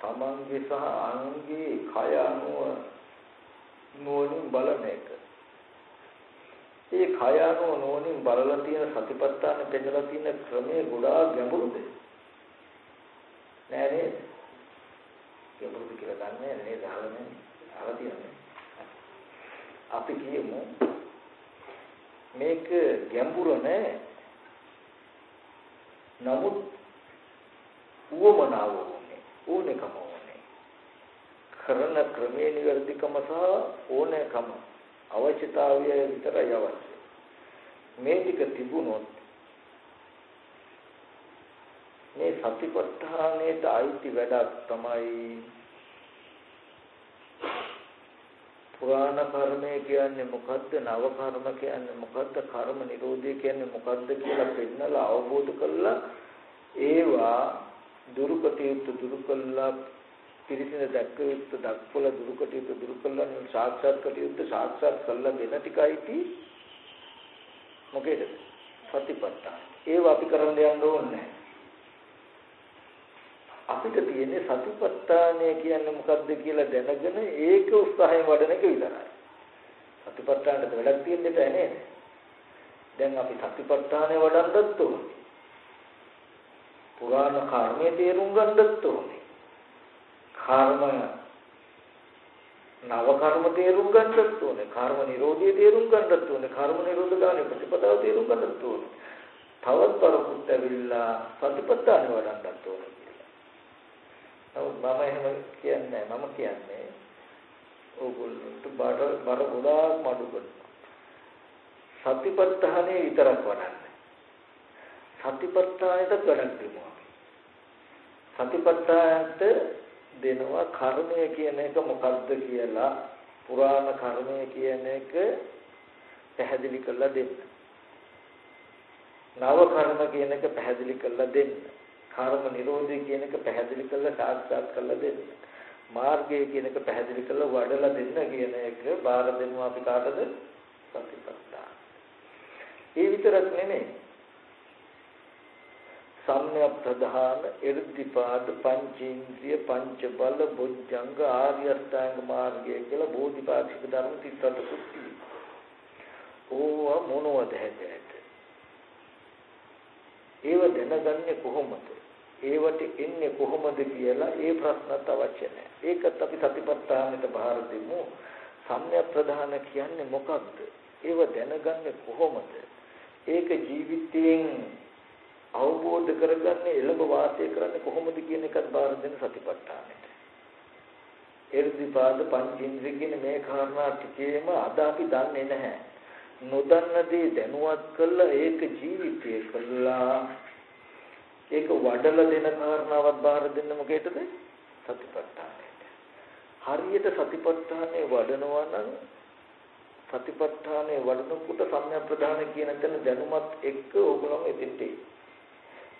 තමන්ගේ සහ අනුන්ගේ කය අනුව නුවණින් බලන එක. ඒ කය අනුව නෝනින් බලලා තියෙන සතිපට්ඨාන පෙන්නලා තියෙන ක්‍රමය ගොඩාක් ගැඹුරුද? නෑ නේද? ගැඹුරුද කියලා දන්නේ නේද අහන්නේ අහලා තියෙන්නේ අපි කියමු මේක ගැඹුර නෑ නමුත් උවමනාව ඕනේ ඕනේකම ඕනේ කරන ක්‍රමේ නිවැරදිකම සහ ඕනෑකම අවශ්‍යතාවය විතරයි අවශ්‍ය. මේ ටික තිබුණොත් මේ සතිපට්ඨානයට අයිති වැඩක් තමයි. පුරාණ කර්මය කියන්නේ මොකද්ද? නව කර්ම කියන්නේ මොකද්ද? කර්ම නිරෝධය කියන්නේ මොකද්ද කියලා පෙන්නලා අවබෝධ කරලා ඒවා දුරුකටියුත් දුරු කළා පිරිසින දැක්ක යුත්ත දක්වල දුරු කටයුත්ත දුරු කළා සාක්ෂාත් කටයුත්ත සාක්ෂාත් කළා දෙන ටිකයිති මොකේද? සතිපට්ඨාන. ඒව අපි කරන්න යන්න ඕනේ. අපිට තියෙන්නේ සතිපට්ඨානය කියන්නේ මොකද්ද කියලා දැනගෙන ඒක උත්සාහයෙන් වඩන එක විතරයි. සතිපට්ඨානට වැඩක් තියෙන්න බෑ නේද දැන් අපි සතිපට්ඨානය වඩන්නත් ඕනේ. පුරාණ කර්මයේ තේරුම් ගන්නත් ඕනේ. කර්ම නව කර්ම තේරුම් ගන්නත් ඕනේ. කර්ම නිරෝධය තේරුම් ගන්නත් ඕනේ. කර්ම නිරෝධ ගානේ ප්‍රතිපදාව තේරුම් ගන්නත් ඕනේ. තවත් පරකුත් ඇවිල්ලා ප්‍රතිපදාන වඩන්නත් ඕනේ. කියලා. නමුත් මම එහෙම කියන්නේ මම කියන්නේ ඕගොල්ලන්ට බර බර ගොඩාක් මඩු කරනවා. සතිපට්ඨානේ විතරක් වඩන්න. සතිපට්ඨානෙට ගණන් දෙමු. සතිපට්ඨානට දෙනවා කර්මය කියන එක මොකක්ද කියලා පුරාණ කර්මය කියන එක පැහැදිලි කරලා දෙන්න. නව කර්ම කියන එක පැහැදිලි කරලා දෙන්න. කර්ම නිරෝධය කියන එක පැහැදිලි කරලා සාක්ෂාත් කරලා දෙන්න. මාර්ගය කියන එක පැහැදිලි කරලා වඩලා දෙන්න කියන එක බාර දෙනවා අපි කාටද? සතිපට්ඨාන. ඒ විතරක් නෙමෙයි. සම්‍යක් ප්‍රධාන එර්ධිපාද පංචේන්ද්‍රිය පංච බල බොජ්ජංග ආර්ය අෂ්ටාංග මාර්ගය කියලා බෝධිපාක්ෂික ධර්ම 38කුත් තියෙනවා. ඕවා මොනවද හැදෑට? ඒව දැනගන්නේ කොහොමද? ඒවට එන්නේ කොහොමද කියලා ඒ ප්‍රශ්නත් අවශ්‍ය නැහැ. ඒකත් අපි සතිපට්ඨානෙට බාර දෙමු. සම්‍යක් ප්‍රධාන කියන්නේ මොකක්ද? ඒව දැනගන්නේ කොහොමද? ඒක ජීවිතයෙන් අවබෝධ කරගන්නේ එළඹ වාසය කරන්නේ කොහොමද කියන එකත් බාර දෙන සතිපට්ඨානෙට. එර්ධිපාද පංචේන්ද්‍රිය කියන මේ කාරණා ටිකේම අද අපි දන්නේ නැහැ. නොදන්න දේ දැනුවත් කළා ඒක ජීවිතය කළා ඒක වඩලා දෙන කාරණාවක් බාර දෙන්න මොකේදද සතිපට්ඨානයට හරියට සතිපට්ඨානේ වඩනවා නම් සතිපට්ඨානේ වඩනකොට සම්‍යක් ප්‍රදාන කියන තැන දැනුමත් එක්ක ඕගොල්ලෝ එදින්ටි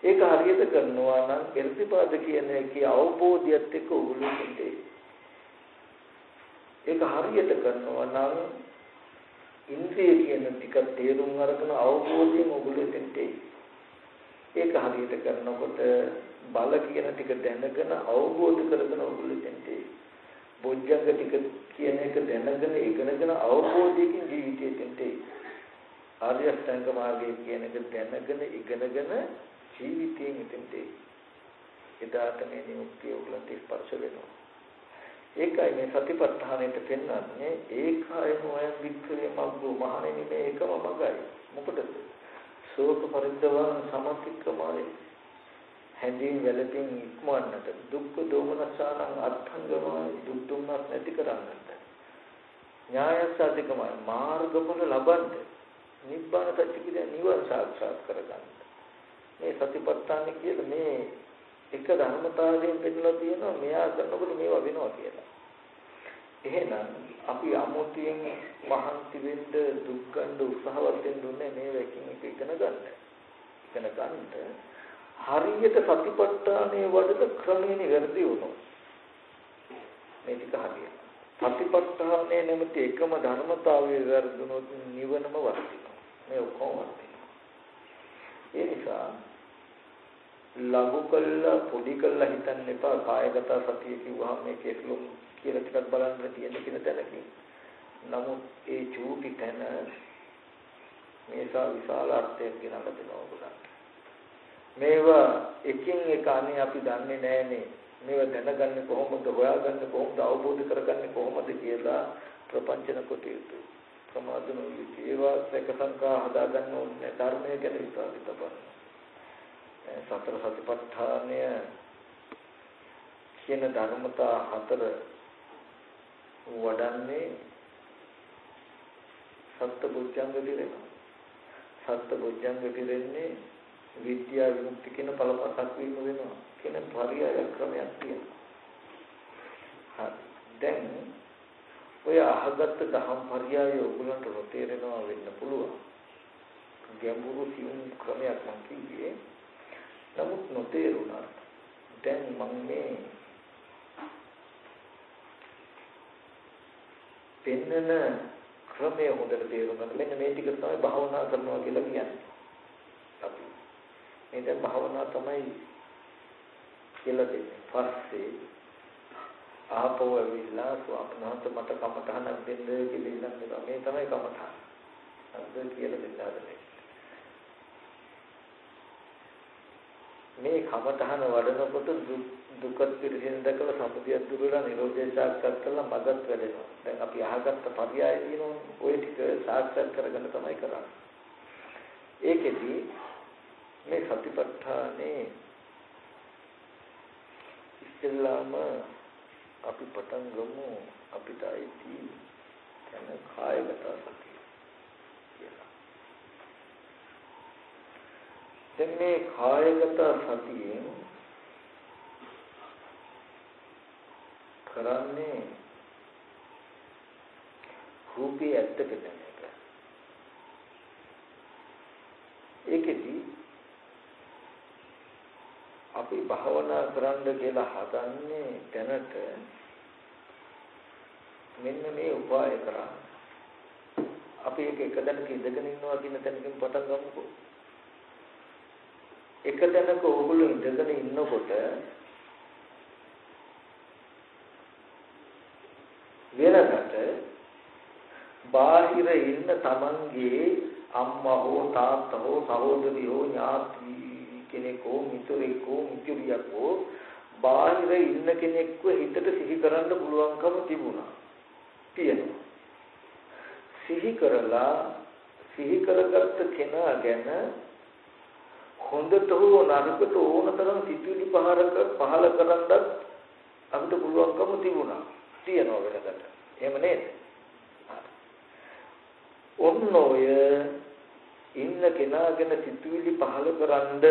ඒක හරියට කරනවා නම් irdipaද කියන එකේ අවබෝධයත් එක්ක ඕගොල්ලෝ එදින්ටි ඒක හරියට කරනවා නම් ඉන්ද්‍රිය කියන ටික තේරුම් අරගෙන අවබෝධයෙන් ඔගොල්ලෝ දෙන්නේ. ඒක හරියට කරනකොට බල කියන ටික දැනගෙන අවබෝධ කරගෙන ඔගොල්ලෝ දෙන්නේ. බොජ්ජංග ටික කියන එක දැනගෙන ඉගෙනගෙන අවබෝධයකින් ජීවිතය දෙන්නේ. ආර්ය අෂ්ටාංග මාර්ගය කියන එක දැනගෙන ඉගෙනගෙන ජීවිතයෙන් දෙන්නේ. එදාට මේ නිමුක්තිය ඔයගලන්ට ස්පර්ශ වෙනවා. ඒකයි මේ සතිපට්ඨානෙට පෙන්වන්නේ ඒකාය නොයන් වික්‍රේ මග්ගෝ මහණෙනි මේ එකම මගයි මොකටද ශෝක පරිද්දවන් සමතික්‍රමයි. හැඳින් වැළපින් ඉක්මවන්නට දුක්ඛ දෝමනසානං අත්ංගමයි දුක් දුන්නත් නැති කරන්නට. ඥායස අධිකමයි මාර්ගඵල ලබන්න නිබ්බාන සත්‍ය කියන නිවන සාක්ෂාත් කරගන්න. මේ සතිපට්ඨාන කියලා මේ එක ධර්මතාවයෙන් පෙන්නලා තියෙනවා මෙයා කරනකොට මේවා වෙනවා කියලා. එහෙනම් අපි අමුතියෙන් මහන්සි වෙන්න දුක් ගන්න උත්සාහවත් වෙන්න ඕනේ මේ වැකින් එක ඉගෙන ගන්න. ඉගෙන ගන්න හරියට සතිපට්ඨානයේ වඩන ක්‍රමයේ වැරදි වුණොත් මේ ටික හරියට. සතිපට්ඨානයේ නැමැති එකම ධර්මතාවයේ වැරදුනොත් නිවනම වර්ධිනවා. මේ ඔක්කොම වර්ධිනවා. ඒ නිසා ලඝු කළා පොඩි කළා හිතන්න එපා කායගත සතිය කිව්වහම මේ කේසලු කියලා ටිකක් බලන්න තියෙන කියන තැනකින් නමුත් ඒ චූටි තැන මේසා විශාල අර්ථයක් ගෙනල්ලා දෙනවා ඔයගොල්ලන්ට මේවා එකින් එක අනේ අපි දන්නේ නැහනේ මේවා දැනගන්නේ කොහොමද? හොයාගන්නේ කොහොමද? අවබෝධ කරගන්නේ කොහොමද කියලා ප්‍රපංචන කොට යුතුයි. ප්‍රමාදන ඒවා සැක සංකා හදාගන්න ඕනේ ධර්මය ගැන විශ්වාසිත බලන්න සතර සතිපට්ඨානය කියන ධර්මතා හතර වඩන්නේ සත්බුද්ධංග දිරෙනවා. සත්බුද්ධංග දිරෙන්නේ විද්‍යා විමුක්ති කියන ඵලපසක් වීම වෙනවා කියන පරියාය ක්‍රමයක් තියෙනවා. හරි. දැන් ඔය අහගත්ත දහම් පරියාය ඔයගලන්ට තේරෙනවා වෙන්න පුළුවන්. ගැඹුරු සියුම් ක්‍රමයක් නම් කිව්වේ නමුත් නොතේරුණා. දැන් මම මේ පෙන්නන ක්‍රමය හොඳට තේරුම් ගන්න. මෙන්න මේ ටික තමයි භාවනා කරනවා කියලා කියන්නේ. අපි මේ දැන් භාවනා තමයි කියලා දෙන්නේ. පස්සේ ආපෝ ඇවිල්ලා ස්වාමනාත මට කමඨහනක් දෙන්න කියලා ඉල්ලන්නේ. මේ තමයි කමඨහන. අද කියලා දෙන්න හදන්නේ. මේ කමතහන වඩනකොට දුකත් පිළිසින් දැකලා සමුදය දුරලා නිරෝධය සාක්ෂාත් කරලා මගත් වැඩෙනවා. දැන් අපි අහගත්ත පරියාය තියෙනවා ওই ටික සාක්ෂාත් කරගන්න තමයි කරන්නේ. ඒකෙදි මේ සතිපට්ඨානේ ඉස්සෙල්ලාම අපි පටන් ගමු අපිට අයිති කියන කායගත දැන් මේ කායගත සතියෙන් කරන්නේ රූපේ ඇත්ත පෙන්වන එක. ඒකෙදි අපි භාවනා කරන්න කියලා හදන්නේ දැනට මෙන්න මේ උපාය කරා. අපි ඒක එක දැනක ඉඳගෙන ඉන්නවා කියන තැනකින් පටන් ගමුකෝ. එක තැනක ඕගොල්ලෝ ඉඳගෙන ඉන්නකොට වෙනකට බාහිර ඉන්න තමන්ගේ අම්මා හෝ තාත්තා හෝ සහෝදරි හෝ ඥාති කෙනෙක් හෝ මිතුරෙක් හෝ මිතුරියක් හෝ බාහිර ඉන්න කෙනෙක්ව හිතට සිහි කරන්න පුළුවන්කම තිබුණා. තියෙනවා. සිහි කරලා සිහි කරගත්ත කෙනා ගැන හොඳට හෝ නරකට ඕනතරම් සිතුවිලි පහරක පහල කරන්නත් අපිට පුළුවන්කම තිබුණා. තියනවා වෙනකට. එහෙම නේද? ඔන්න ඔය ඉන්න කෙනාගෙන සිතුවිලි පහල කරන්ද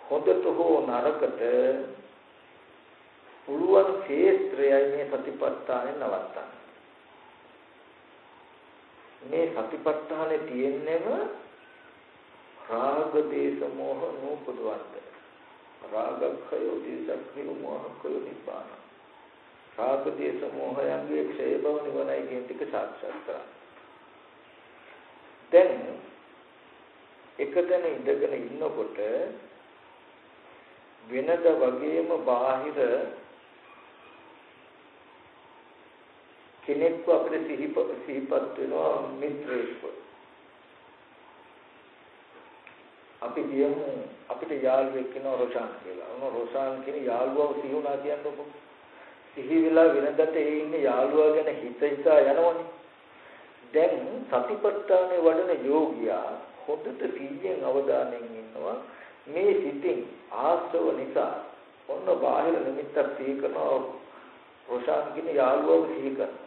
හොඳට හෝ නරකට පුළුවන් ශේත්‍රයයි මේ සතිපට්ඨානෙ නවත්තන්න. මේ සතිපට්ඨානෙ තියෙන්නේම රාග දේශ මොහ නූපදවන්ත. රාගක්ඛය දේශක්ඛය මොහක්ඛය නිපාන. රාග දේශ මොහයන්ගේ ක්ෂය බව නිවනයි කියන ටික සාක්ෂාත් කරගන්න. දැන් එකතැන ඉඳගෙන ඉන්නකොට වෙනද වගේම බාහිර කෙනෙක්ව අපිට සිහිපත් සිහිපත් වෙනවා මිත්‍රයෙක්ව අපි කියමු අපිට යාළුවෙක් කෙනා රොෂාන් කියලා. ඔන්න රොෂාන් කියන යාළුවව සිහුණා කියන්නකො. සිහි වෙලා වෙනදට ඒ ඉන්නේ යාළුවා ගැන හිත හිතා යනවනේ. දැන් සතිපට්ඨානේ වඩන යෝගියා හොඳට සිහියෙන් අවධානයෙන් ඉන්නවා. මේ සිතින් ආශ්‍රව නිසා ඔන්න බාහිර නිමිත්තක් සිහි කරනවා. රොෂාන් කියන යාළුවව සිහි කරනවා.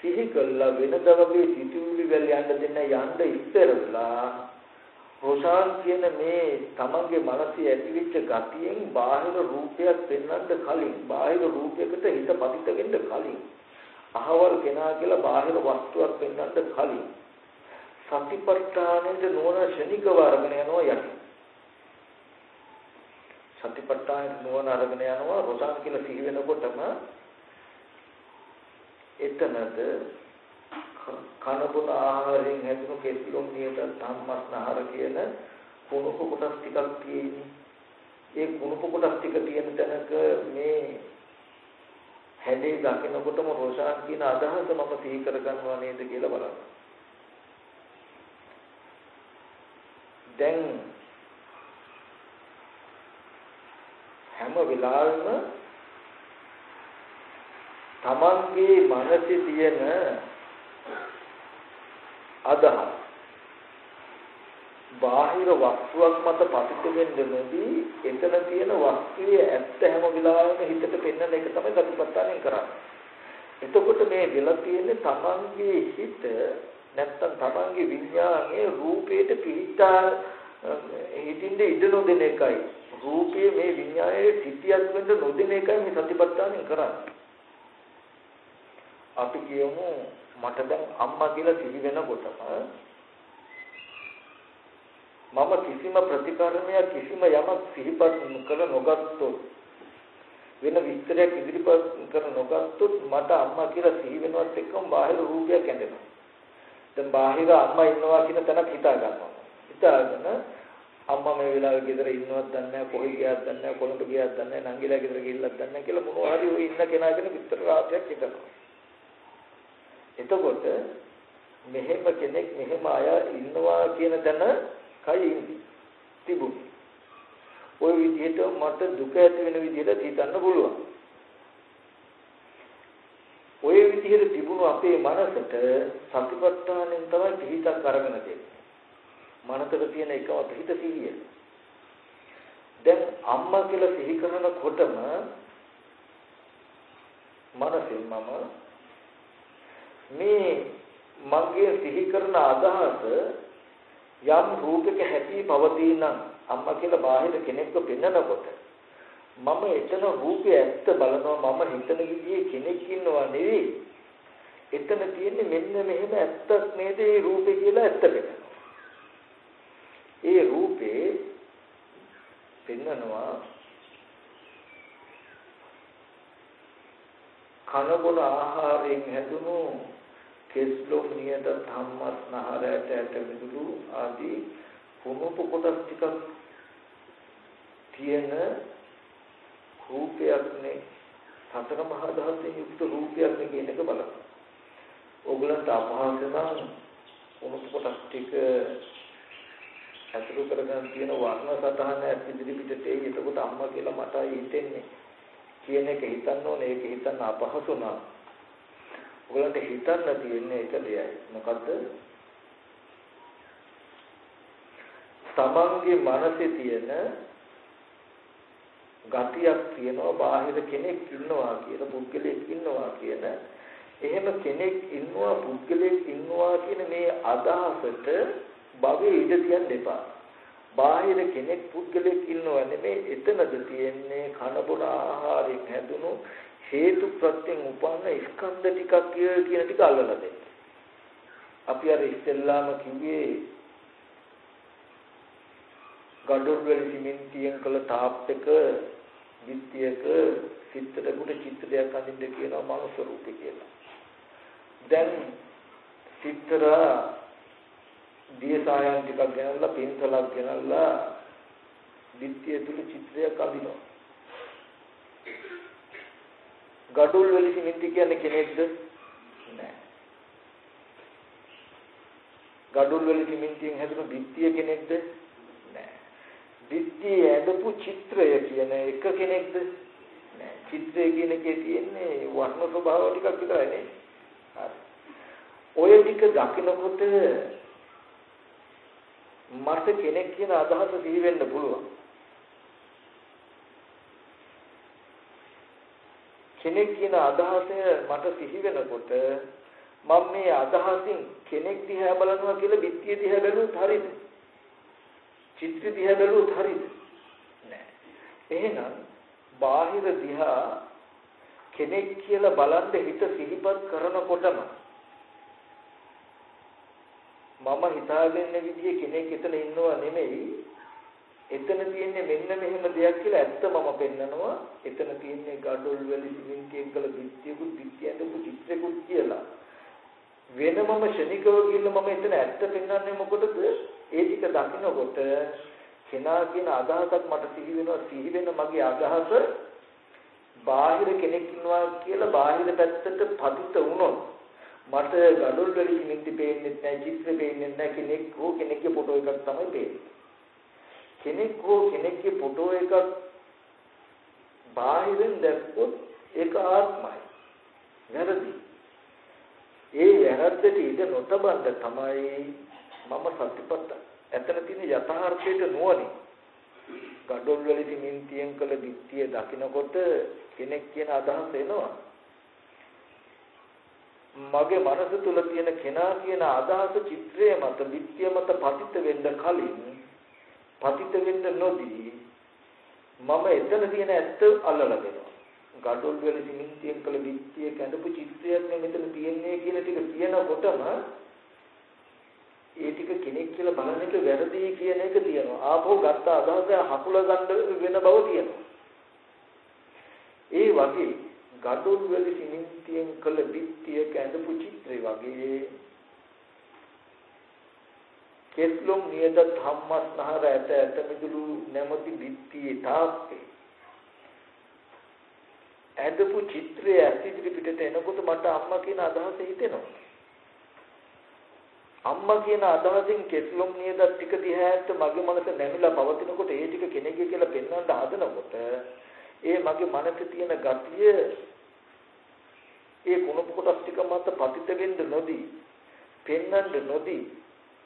සිහි කළා වෙනද වගේ සිතුවිලි වල යන්න දෙන්න යන්න ඉස්සරලා රොෂාන් කියන මේ තමන්ගේ මනසේ ඇතිවෙච්ච ගතියෙන් බාහිර රූපයක් පෙන්වන්න කලින් බාහිර රූපයකට හිත පතිත වෙන්න කලින් අහවල් කෙනා කියලා බාහිර වස්තුවක් පෙන්වන්න කලින් සතිපට්ඨානෙද නෝන ශනිකව අරගෙන යනවා යටි. සතිපට්ඨානෙ නෝන අරගෙන යනවා රොෂාන් කියලා සිහි වෙනකොටම එතනද කනබුන ආහාරයෙන් හැදුණු කෙස්ලොම් නියත ධම්මස්නහර කියන කුණුප කොටස් ටිකක් තියෙන්නේ. ඒ කුණුප කොටස් ටික තියෙන තැනක මේ හැඩේ දකිනකොටම රෝෂාන් කියන අදහස මම සිහි කරගන්නවා නේද කියලා බලන්න. දැන් හැම වෙලාවෙම තමන්ගේ මනසේ තියෙන අදහස් බාහිර වස්තුවක් මත පතිත වෙන්න නොදී එතන තියෙන වස්තුවේ ඇත්ත හැම වෙලාවෙම හිතට පෙන්වන එක තමයි සතිපට්ඨානෙන් කරන්නේ. එතකොට මේ වෙලා තියෙන්නේ තමන්ගේ හිත නැත්තම් තමන්ගේ විඥානයේ රූපයට පිහිටා හිතින්ද ඉඩ නොදෙන එකයි. රූපයේ මේ විඥානයේ සිටියක් වෙන්න නොදෙන එකයි මේ සතිපට්ඨානෙන් කරන්නේ. අපි කියමු මට දැන් අම්මා කියලා සිහි වෙනකොටම මම කිසිම ප්‍රතිකර්මයක් කිසිම යමක් සිහිපත් කර නොගත්තොත් වෙන විස්තරයක් ඉදිරිපත් කර නොගත්තොත් මට අම්මා කියලා සිහි වෙනවත් එක්කම බාහිර රූපයක් ඇඳෙනවා. දැන් බාහිර අම්මා ඉන්නවා කියන තැනක් හිතා ගන්නවා. හිතාගෙන අම්මා මේ වෙලාවේ ගෙදර ඉන්නවත් දන්නේ නැහැ කොහේ ගියාද දන්නේ නැහැ කොළඹ ගියාද දන්නේ නැහැ නංගිලා ගෙදර ගිහිල්ලත් දන්නේ නැහැ කියලා මොනවා හරි ඔය ඉන්න කෙනා ගැන විස්තර රාශියක් හිතනවා. එතකොට මෙහෙම කෙනෙක් මෙහෙම අය ඉන්නවා කියන තැන කයි තිබුණේ. ওই විදිහට මට දුක ඇති වෙන විදිහට හිතන්න පුළුවන්. ওই විදිහට තිබුණු අපේ මනසට සතිපට්ඨානෙන් තමයි පිහිටක් අරගෙන දෙන්නේ. මනසට තියෙන එකම පිහිට සිහිය. දැන් අම්මා කියලා සිහි කරනකොටම මනසෙන් මම මේ මගේ සිහි කරන අදහස යම් රූපයක හැටි පවතින අම්මා කියලා බාහිර කෙනෙක්ව පෙන්නකොට මම එතන රූපය ඇත්ත බලනවා මම හිතන විදිහේ කෙනෙක් ඉන්නවා නෙවෙයි එතන තියෙන්නේ මෙන්න මෙහෙම ඇත්තක් නේද ඒ රූපේ කියලා ඇත්ත පෙන්නනවා. ඒ රූපේ පෙන්නනවා කන බොන ආහාරයෙන් හැදුණු කෙස්ලොම් නියත ධම්මස් නහරයට ඇට මිදුළු ආදී කුණුපු කොටස් ටිකක් තියෙන රූපයක් නේ. සතර මහා ධාතුන් යුක්ත රූපයක් නේ කියන එක බලන්න. ඕගලන්ට අපහාස නම් කුණුපු කොටස් ටික අතුරු කරගෙන තියෙන වර්ණ සතහන ඉදිරි පිටේ එතකොට අම්මා කියලා මටයි හිතෙන්නේ. කියන එක හිතන්න ඕනේ. ඒක හිතන්න අපහසු නම් ඔයගලන්ට හිතන්න තියෙන්නේ එක දෙයයි. මොකද්ද? තමන්ගේ මනසේ තියෙන ගතියක් තියෙනවා බාහිර කෙනෙක් ඉන්නවා කියන පුද්ගලයෙක් ඉන්නවා කියන. එහෙම කෙනෙක් ඉන්නවා පුද්ගලයෙක් ඉන්නවා කියන මේ අදහසට භවයේ ඉඳ තියන්න එපා. බාහිර කෙනෙක් පුද්ගලයෙක් ඉන්නව නෙමෙයි එතනද තියෙන්නේ කන බොන ආහාරයෙන් හැදුණු හේතු ප්‍රත්‍යයෙන් උපන්න ස්කන්ධ ටිකක් කියන ටික අල්ලලා දෙන්න. අපි අර ඉස්සෙල්ලාම කිව්වේ ගඩොල් වල සිමෙන්තියෙන් කළ තාප් එක විත්‍යක චිත්‍රයකට චිත්‍රයක් අඳින්න කියනවා මනුස්ස රූපේ කියලා. දැන් චිත්‍රා දිය සායන් ටිකක් ගෙනල්ලා පෙන්සලක් ගෙනල්ලා විත්‍ය තුල චිත්‍රයක් අඳිනවා. ගඩොල් වල සිමෙන්ති කියන්නේ කෙනෙක්ද? නෑ. ගඩොල් වල සිමෙන්තියෙන් හැදුණු විත්‍ය කෙනෙක්ද? නෑ. විත්‍ය ඇඳපු චිත්‍රය කියන එක කෙනෙක්ද? නෑ. චිත්‍රය කියන එකේ තියෙන්නේ වර්ණ ස්වභාව ටිකක් විතරයි නේ. හරි. ඔය ටික දකිනකොට මට කෙනෙක් කියන අදහස සිහි වෙන්න පුළුවන්. කෙනෙක් කියන අදහස මට සිහි වෙනකොට මම මේ අදහසින් කෙනෙක් දිහා බලනවා කියලා බිත්තිය දිහා බැලුවොත් හරියද? චිත්‍ර දිහා බැලුවොත් හරියද? නෑ. එහෙනම් බාහිර දිහා කෙනෙක් කියලා බලන්න හිත සිහිපත් කරනකොටම මම හිතාගෙන ඉන්න විදිහේ කෙනෙක් එතන ඉන්නව නෙමෙයි එතන තියෙන්නේ මෙන්න මෙහෙම දෙයක් කියලා ඇත්ත මම පෙන්නනවා. එතන තියෙන්නේ ගඩොල් වල සිමෙන්තියෙන් කළ පිටියකුත් පිටියෙන්දපු චිත්‍රකුත් කියලා. වෙනමම ශනිකව ගිහින් මම එතන ඇත්ත පෙන්වන්නේ මොකටද? ඒ ටික දකින්නකොට කෙනා කියන අදහසක් මට සිහි වෙනවා සිහි වෙන මගේ අදහස බාහිර කෙනෙක් ඉන්නවා කියලා බාහිර පැත්තට පතිත වුණොත් මට gadol වල නිමිති පේන්නේ නැහැ චිත්‍ර පේන්නේ නැහැ කෙනෙක් හෝ කෙනෙක්ගේ ෆොටෝ එකක් තමයි පේන්නේ. කෙනෙක් හෝ කෙනෙක්ගේ ෆොටෝ එකක් බාහිරින් දැක්කොත් ඒක ආත්මයි. වැරදි. ඒ වැරද්දට ඉඳ නොතබන්න තමයි මම සත්‍යපත්ත ඇතන තියෙන යථාර්ථයට නුවණින්. gadol වල නිමිතියෙන් කළ දිට්ඨිය දකිනකොට කෙනෙක් කියන අදහස එනවා. මගේ මනස තුල තියෙන කෙනා කියන අදහස චිත්‍රය මත විත්‍ය මත පතිත වෙන්න කලින් පතිත වෙන්න නොදී මම එතන තියෙන ඇත්ත අල්ලලා දෙනවා. ගඩොල් වල සිමෙන්තියෙන් කළ විත්‍ය කැඳපු චිත්‍රයක් නේ මෙතන තියෙන්නේ කියන ටික කියනකොටම ඒ ටික කෙනෙක් කියලා බලන එක වැරදි කියන එක තියෙනවා. ආපහු ගත්ත අදහස හකුල ගන්න වෙන බව තියෙනවා. ඒ වගේ ගඩොල් වල සිමෙන්තියෙන් කළ බිත්තියක ඇඳපු චිත්‍රය වගේ කෙස්ලොම් නියත ධම්මස්නහර ඇත ඇත මිදුළු නැමැති බිත්තියේ තාප්පේ ඇඳපු චිත්‍රය ඇසිදිරි පිටට එනකොට මට අම්මා කියන අදහස හිතෙනවා. අම්මා කියන අදහසින් කෙස්ලොම් නියත ටික දිහාට මගේ මනස නැමිලා පවතිනකොට ඒ ටික කෙනෙක්ගේ කියලා පෙන්වන්න හදනකොට ඒ මගේ මනසේ තියෙන ගතිය ඒ කුණප කොටස් ටික මත පතිත වෙන්න නොදී පෙන්වන්න නොදී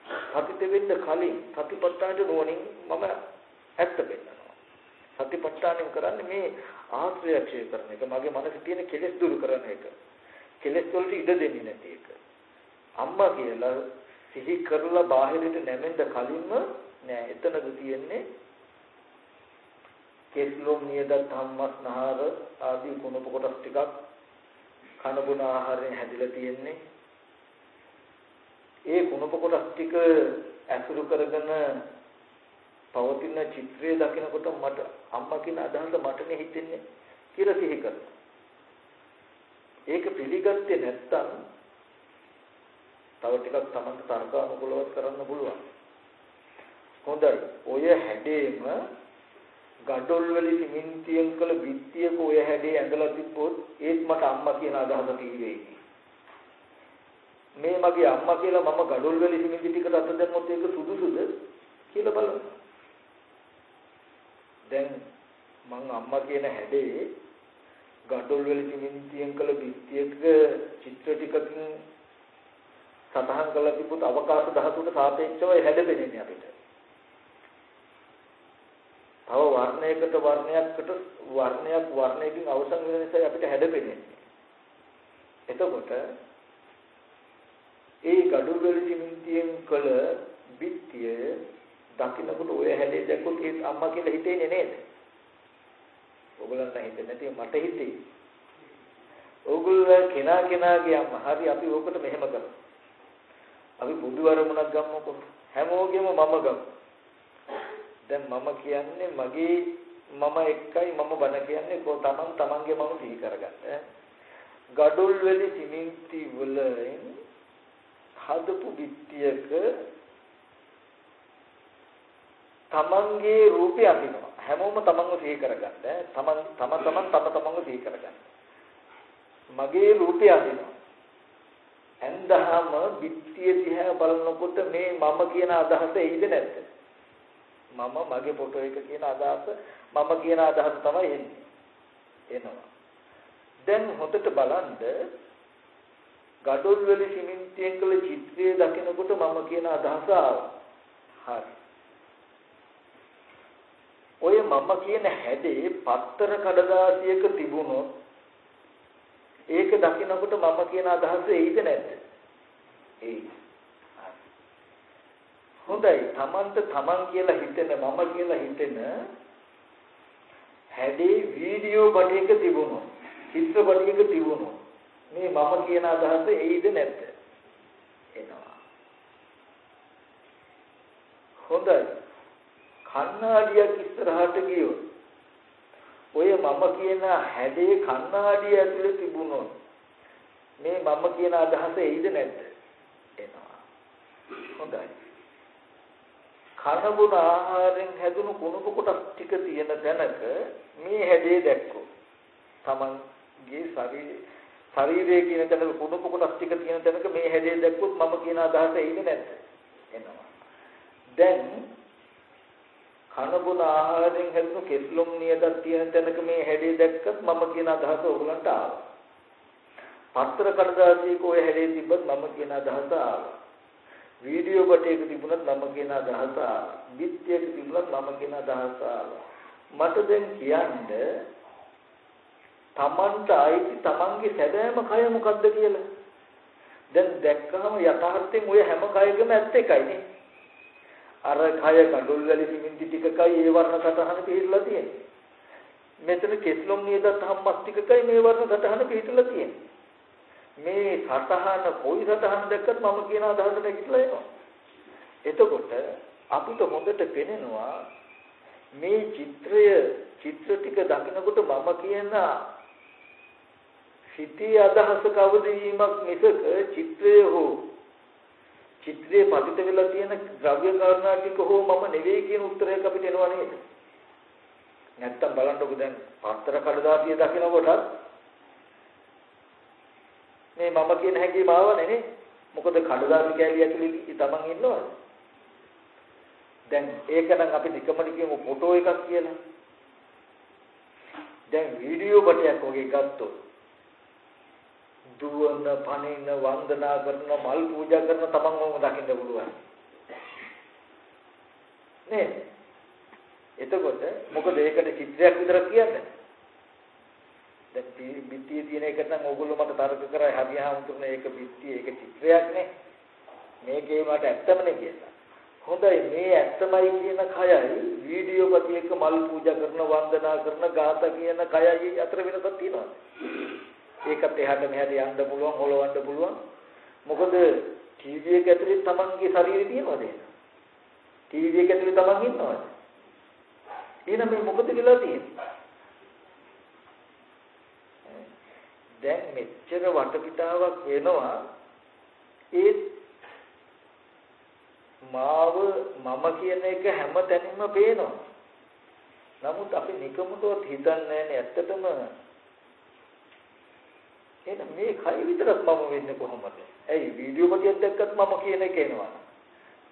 පතිත වෙන්න කලින් සතිපට්ඨානට නුවණින් මම ඇත්ත පෙන්නනවා. සතිපට්ඨානෙන් කරන්නේ මේ ආශ්‍රය ක්ෂය කරන එක. මගේ මනසේ තියෙන කෙලෙස් දුරු කරන එක. කෙලෙස් වලට ඉඩ දෙන්නේ නැති එක. අම්මා කියලා සිහි කරලා බාහිරට නැමෙන්න කලින්ම නෑ. එතනද තියෙන්නේ කෙස්ලොම් නියද ධම්මස්නහර ආදී කුණප කොටස් ටිකක් කන බොන ආහාරයෙන් හැදිලා තියෙන්නේ. ඒ කුණප කොටස් ටික ඇසුරු කරගෙන පවතින චිත්‍රය දකිනකොට මට අම්මා කියන අදහස මටනේ හිතෙන්නේ කියලා සිහි කරනවා. ඒක පිළිගත්තේ නැත්නම් තව ටිකක් Tamanට තර්කානුකූලව කරන්න පුළුවන්. හොඳයි. ඔය හැඩේම ගඩොල් වල සිමෙන්තියෙන් කළ බිත්තියක ඔය හැඩේ ඇඳලා තිබ්බොත් ඒත් මට අම්මා කියන අදහස තීරෙයි. මේ මගේ අම්මා කියලා මම ගඩොල් වල සිමෙන්ති ටිකට අත දැම්මොත් ඒක සුදුසුද කියලා බලන්න. දැන් මං අම්මා කියන හැඩේ ගඩොල් වල සිමෙන්තියෙන් කළ බිත්තියක චිත්‍ර ටිකකින් සතහන් කරලා තිබුත් අවකාශ ධාතුවට සාපේක්ෂව හැඩ පෙනෙන්නේ අපිට. තව වර්ණයකට වර්ණයකට වර්ණයක් වර්ණයකින් අවසන් වෙන නිසා අපිට හැඩ පෙනෙන්නේ. එතකොට ඒ gadu වල සිමෙන්තියෙන් කළ බිත්තිය දකින්නකොට ඔය හැඩේ දැක්කොත් ඒ අම්මා කියලා හිතෙන්නේ නේද? ඕගලන්ට හිතෙන්නේ නැති මට හිතේ. ඕගොල්ලෝ කෙනා කෙනාගේ අම්මා හරි අපි ඕකට මෙහෙම කරමු. අපි බුදු වරමුණක් ගමුකෝ. හැමෝගෙම මම ගමු. දැන් මම කියන්නේ මගේ මම එක්කයි මම බන කියන්නේ කො තමන් තමන්ගේ මම සිහි කරගන්න. ගඩොල් වෙලි සිමෙන්ති වලින් හදපු පිටියක තමන්ගේ රූපය අඳිනවා. හැමෝම තමන්ව සිහි කරගන්න. තමන් තම තමන් තම තමන්ව සිහි කරගන්න. මගේ රූපය අඳිනවා. ඇන්දහම පිටිය දිහා බලනකොට මේ මම කියන අදහස එයිද නැද්ද? මම මගේ ෆොටෝ එක කියන අදහස මම කියන අදහස තමයි එන්නේ. එනවා. දැන් හොඳට බලන්න gadol වල සිමෙන්තියෙන් කළ චිත්‍රය දකිනකොට මම කියන අදහස ආවා. හරි. ඔය මම කියන හැඩේ පත්තර කඩදාසියක තිබුණොත් ඒක දකිනකොට මම කියන අදහස එයිද නැද්ද? එයි. හොඳයි. Tamanට Taman කියලා හිතෙන මම කියලා හිතෙන හැඩේ වීඩියෝ බඩේක තිබුණොත් චිත්‍ර බඩේක තිබුණොත් මේ මම කියන අදහස එයිද නැද්ද? එනවා. හොඳයි. කණ්ණාඩියක් ඉස්සරහට ගියොත් ඔය මම කියන හැඩේ කණ්ණාඩිය ඇතුලේ තිබුණොත් මේ මම කියන අදහස එයිද නැද්ද? එනවා. හොඳයි. කනබුන ආහාරයෙන් හැදුණු කුණප කොටස් ටික තියෙන තැනක මේ හැඩේ දැක්කෝ. Tamanගේ ශරීරය ශරීරයේ කියන තැනක කුණප කොටස් ටික තියෙන තැනක මේ හැඩේ දැක්කොත් මම කියන අදහස එයිද නැද්ද? එනවා. දැන් කන බොන ආහාරයෙන් හැදුණු කෙස්ලොම් නියදක් තියෙන තැනක මේ හැඩේ දැක්කත් මම කියන අදහස ඕගලන්ට ආවා. පත්‍ර කඩදාසියක ඔය හැඩේ තිබ්බත් මම කියන අදහස ආවා. වීඩියෝ බටේක තිබුණත් මම කියන අදහස ආවා. බිත්තියක තිබුණත් මම කියන අදහස ආවා. මට දැන් කියන්න තමන්ට අයිති තමන්ගේ සැබෑම කය මොකද්ද කියලා. දැන් දැක්කහම යථාර්ථයෙන් ඔය හැම කයකම ඇත්ත එකයිනේ. අර කය කඩොල් වල සිමින්ති ටිකකයි ඒ වර්ණ සටහන පිළිලා තියෙන්නේ. මෙතන කෙස්ලොම් නියදත් හම්මස් ටිකකයි මේ වර්ණ සටහන පිළිලා තියෙන්නේ. මේ සටහන කොයි සටහන දැක්කත් මම කියන අදහසට ඇගිටලා එනවා. එතකොට අපිට හොඳට පේනවා මේ චිත්‍රය චිත්‍ර ටික දකිනකොට මම කියන සිටී අදහස කවදීමක් මිසක චිත්‍රය හෝ චිත්‍රයේ පතිත වෙලා තියෙන ද්‍රව්‍ය කාරණා ටික හෝ මම නෙවෙයි කියන උත්තරයක් අපිට එනවා නේද? නැත්තම් බලන්නකො දැන් පතර කඩදාසිය දකිනකොට මේ මම කියන හැඟීම ආවනේ නේ. මොකද කඩදාසි කැලිය ඇතුලේ තමන් ඉන්නවද? දැන් ඒක නම් අපි නිකමඩ කියමු ෆොටෝ එකක් කියලා. දැන් වීඩියෝ බටයක් වගේ ගත්තොත් දුවන, පනින, වන්දනා කරන, මල් පූජා කරන තමන්වම දකින්න පුළුවන්. නේද? එතකොට මොකද ඒකට චිත්‍රයක් විතරක් කියන්නේ? දැන් බිත්තියේ තියෙන එකට නම් ඕගොල්ලෝ මට තර්ක කරා හරියහම තුන ඒක බිත්තිය ඒක චිත්‍රයක් නේ. මේකේ මට ඇත්තමනේ කියලා. හොඳයි මේ ඇත්තමයි කියන කයයි වීඩියෝ ප්‍රතිඑක මල් පූජා කරන වන්දනා කරන ගාථා කියන කයයි අතර වෙනසක් තියෙනවද? ඒකත් එහාට මෙහාට යන්න පුළුවන්, හොලවන්න පුළුවන්. මොකද ටීවී එක ඇතුලේ තමන්ගේ ශරීරය තියෙනවද එහෙනම්? ටීවී එක ඇතුලේ තමන් ඉන්නවද? එහෙනම් මේ මොකද කියලා තියෙන්නේ? දැන් මෙච්චර වටපිටාවක් වෙනවා ඒ මාව මම කියන එක හැම තැනින්ම පේනවා. නමුත් අපි නිකමුටවත් හිතන්නේ නැහැ ඇත්තටම එහෙනම් මේ කය විතරක් මම වෙන්නේ කොහොමද? ඇයි වීඩියෝ පටියක් දැක්කත් මම කියන එක එනවා.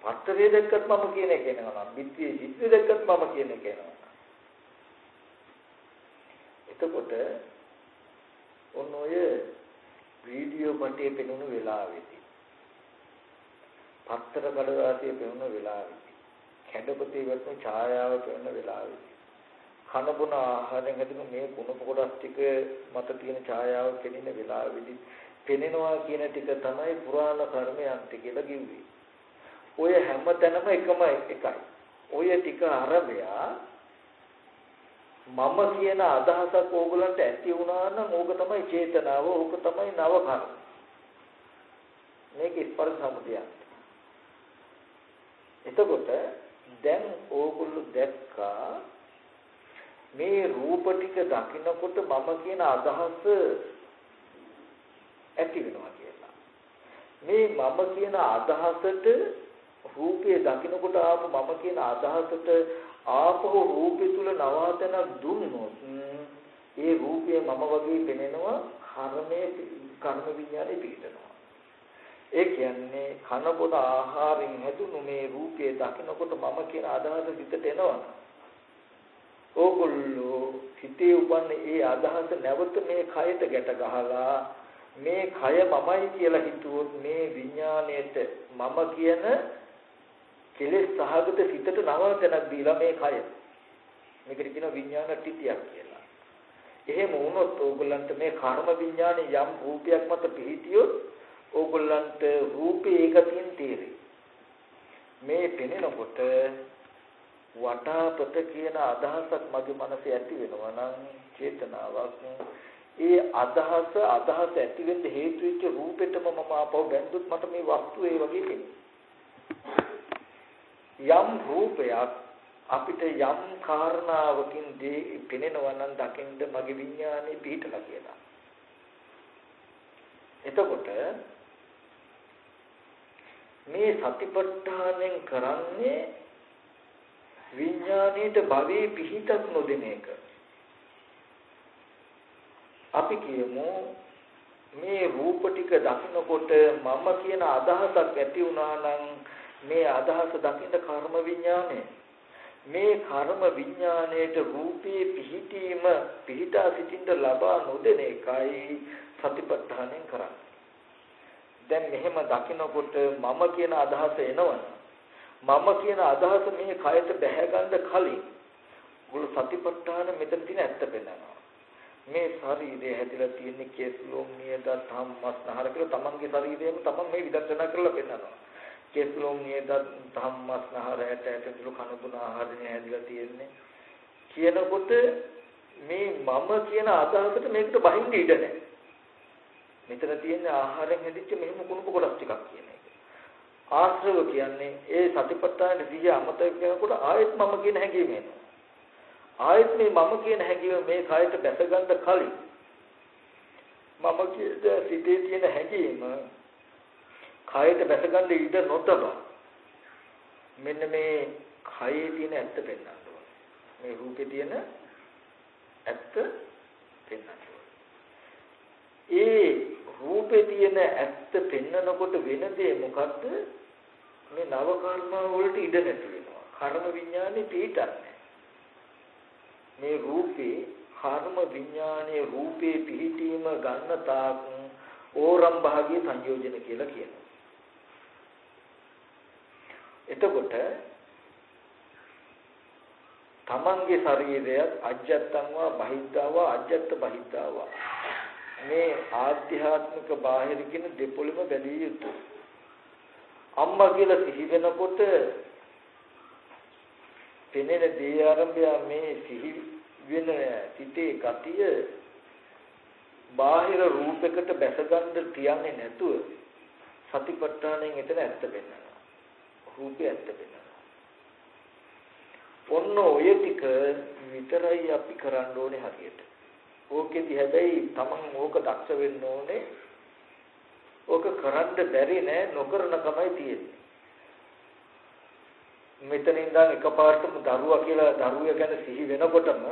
පත්තරේ දැක්කත් මම කියන එක එනවා. පිටියේ චිත්‍රය දැක්කත් මම කියන එක එනවා. එතකොට ඔන්න ඔය වීඩියෝ පටියේ පෙනුණු වෙලාවෙදී පත්තර කඩදාසිය පෙනුණු වෙලාවෙදී කැඩපතේ වතුන ඡායාව පෙනුණු වෙලාවෙදී කන බොන ආහාරයෙන් හැදෙන මේ කුණප කොටස් ටික මත තියෙන ඡායාව පෙනෙන වෙලාවෙදී පෙනෙනවා කියන ටික තමයි පුරාණ කර්මයන්ති කියලා කිව්වේ. ඔය හැම තැනම එකම එකයි. ඔය ටික අරබයා මම කියන අදහසක් ඕගලන්ට ඇති වුණා නම් ඕක තමයි චේතනාව, ඕක තමයි නව කර්ම. මේක ස්පර්ශ සමුදයක්. එතකොට දැන් ඕගොල්ලෝ දැක්කා මේ රූප ටික දකිනකොට මම කියන අදහස ඇති වෙනවා කියලා. මේ මම කියන අදහසට රූපය දකිනකොට ආපු මම කියන අදහසට ආපහු රූපය තුල නවාතනක් දුන්නොත් ඒ රූපය මම වගේ පෙනෙනවා කර්මයේ කර්ම විඥානේ පිටනවා. ඒ කියන්නේ කන බොන ආහාරයෙන් හැදුණු මේ රූපය දකිනකොට මම කියන අදහස පිටට එනවා. ඕගොල්ලෝ හිතේ උපන්න ඒ අදහස නැවත මේ කයට ගැට ගහලා මේ කය මමයි කියලා හිතුවොත් මේ විඥාණයට මම කියන කෙලෙස් සහගත සිතට නවතනක් දීලා මේ කය මේකට කියන විඥාන ටිතියක් කියලා. එහෙම වුණොත් ඕගොල්ලන්ට මේ කර්ම විඥානේ යම් රූපයක් මත පිහිටියොත් ඕගොල්ලන්ට රූපේ ඒකකින් තේරෙයි. මේ පෙනෙනකොට වටාපත කියන අදහසක් මගේ මනසේ ඇති වෙනවා නම් චේතනාවක් ඒ අදහස අදහස ඇති වෙන්න හේතු වෙච්ච රූපෙටම මම ආපහු බැඳුත් මට මේ වස්තු ඒ වගේ යම් රූපයක් අපිට යම් කාරණාවකින් පෙනෙනවා නම් දකින්න මගේ විඥානේ පිහිටලා කියලා. එතකොට මේ සතිපට්ඨානෙන් කරන්නේ විඥාණයට භවයේ පිහිටක් නොදෙන එක. අපි කියමු මේ රූප ටික දකිනකොට මම කියන අදහසක් ඇති වුණා නම් මේ අදහස දකින්න කර්ම විඥානය මේ කර්ම විඥාණයට රූපේ පිහිටීම පිහිටා සිටින්න ලබා නොදෙන එකයි සතිපට්ඨානෙන් කරන්නේ. දැන් මෙහෙම දකිනකොට මම කියන අදහස එනවනේ මම කියන අදහස මේ කයට බැහැ ගන්න කලින් මුළු සතිපට්ඨාන මෙතන තියෙන ඇත්ත පෙන්නනවා. මේ ශරීරය හැදිලා තියෙන කේස් ලෝම නියද ධම්මස්නහර කියලා තමන්ගේ ශරීරයම තමන් මේ විදර්ශනා කරලා පෙන්නනවා. කේස් ලෝම නියද ධම්මස්නහර ඇට ඇටතුළු කනබුන ආහාරය හැදිලා තියෙන්නේ. කියනකොට මේ මම කියන අදහසට මේකට බහින්න ඉඩ නැහැ. මෙතන තියෙන ආහාරයෙන් හැදිච්ච මෙහෙම කුණුප කොටස් ටිකක් කියන එක. ආශ්‍රව කියන්නේ ඒ සතිපට්ඨාන සිහිය අමතක කරනකොට ආයෙත් මම කියන හැඟීම එනවා. ආයෙත් මේ මම කියන හැඟීම මේ කයට දැස ගන්න කලින් මම කියන සිතේ තියෙන හැඟීම කයට දැස ගන්න ඉඩ නොතබ මෙන්න මේ කයේ තියෙන ඇත්ත පෙන්වන්න ඕනේ. මේ රූපේ තියෙන ඇත්ත පෙන්වන්න ඒ රූපේ තියෙන ඇත්ත පෙන්නකොට වෙන දේ මොකද්ද? මේ නව කර්ම වලට ඉඩ නැති වෙනවා. කර්ම විඥානේ පිටන්නේ. මේ රූපේ කර්ම විඥානයේ රූපේ පිහිටීම ගන්න තාක් ඕරම් භාගයේ සංයෝජන කියලා කියනවා. එතකොට තමන්ගේ ශරීරයත් අජත්තංවා බහිද්ධාවා අජත්ත බහිද්ධාවා මේ ආධ්‍යාත්මික බාහිර කියන දෙපොළම බැඳිය යුතුයි. අම්මා කියලා සිහි වෙනකොට පෙනෙන දේ ආරම්භය මේ සිහි වෙන සිටේ ගතිය බාහිර රූපයකට බැසගන්න තියන්නේ නැතුව සතිපට්ඨානෙන් එතන ඇත්ත පෙන්වනවා. රූපය ඇත්ත පෙන්වනවා. ඔන්න ඔය ටික විතරයි අපි කරන්න ඕනේ හරියට. ඕකෙදි හැබැයි Taman ඕක දක්ෂ වෙන්න ඕනේ. ඕක කරන්න බැරි නෑ නොකරන කමයි තියෙන්නේ. මෙතන ඉඳන් එකපාරටම දරුවා කියලා දරුවා ගැන සිහි වෙනකොටම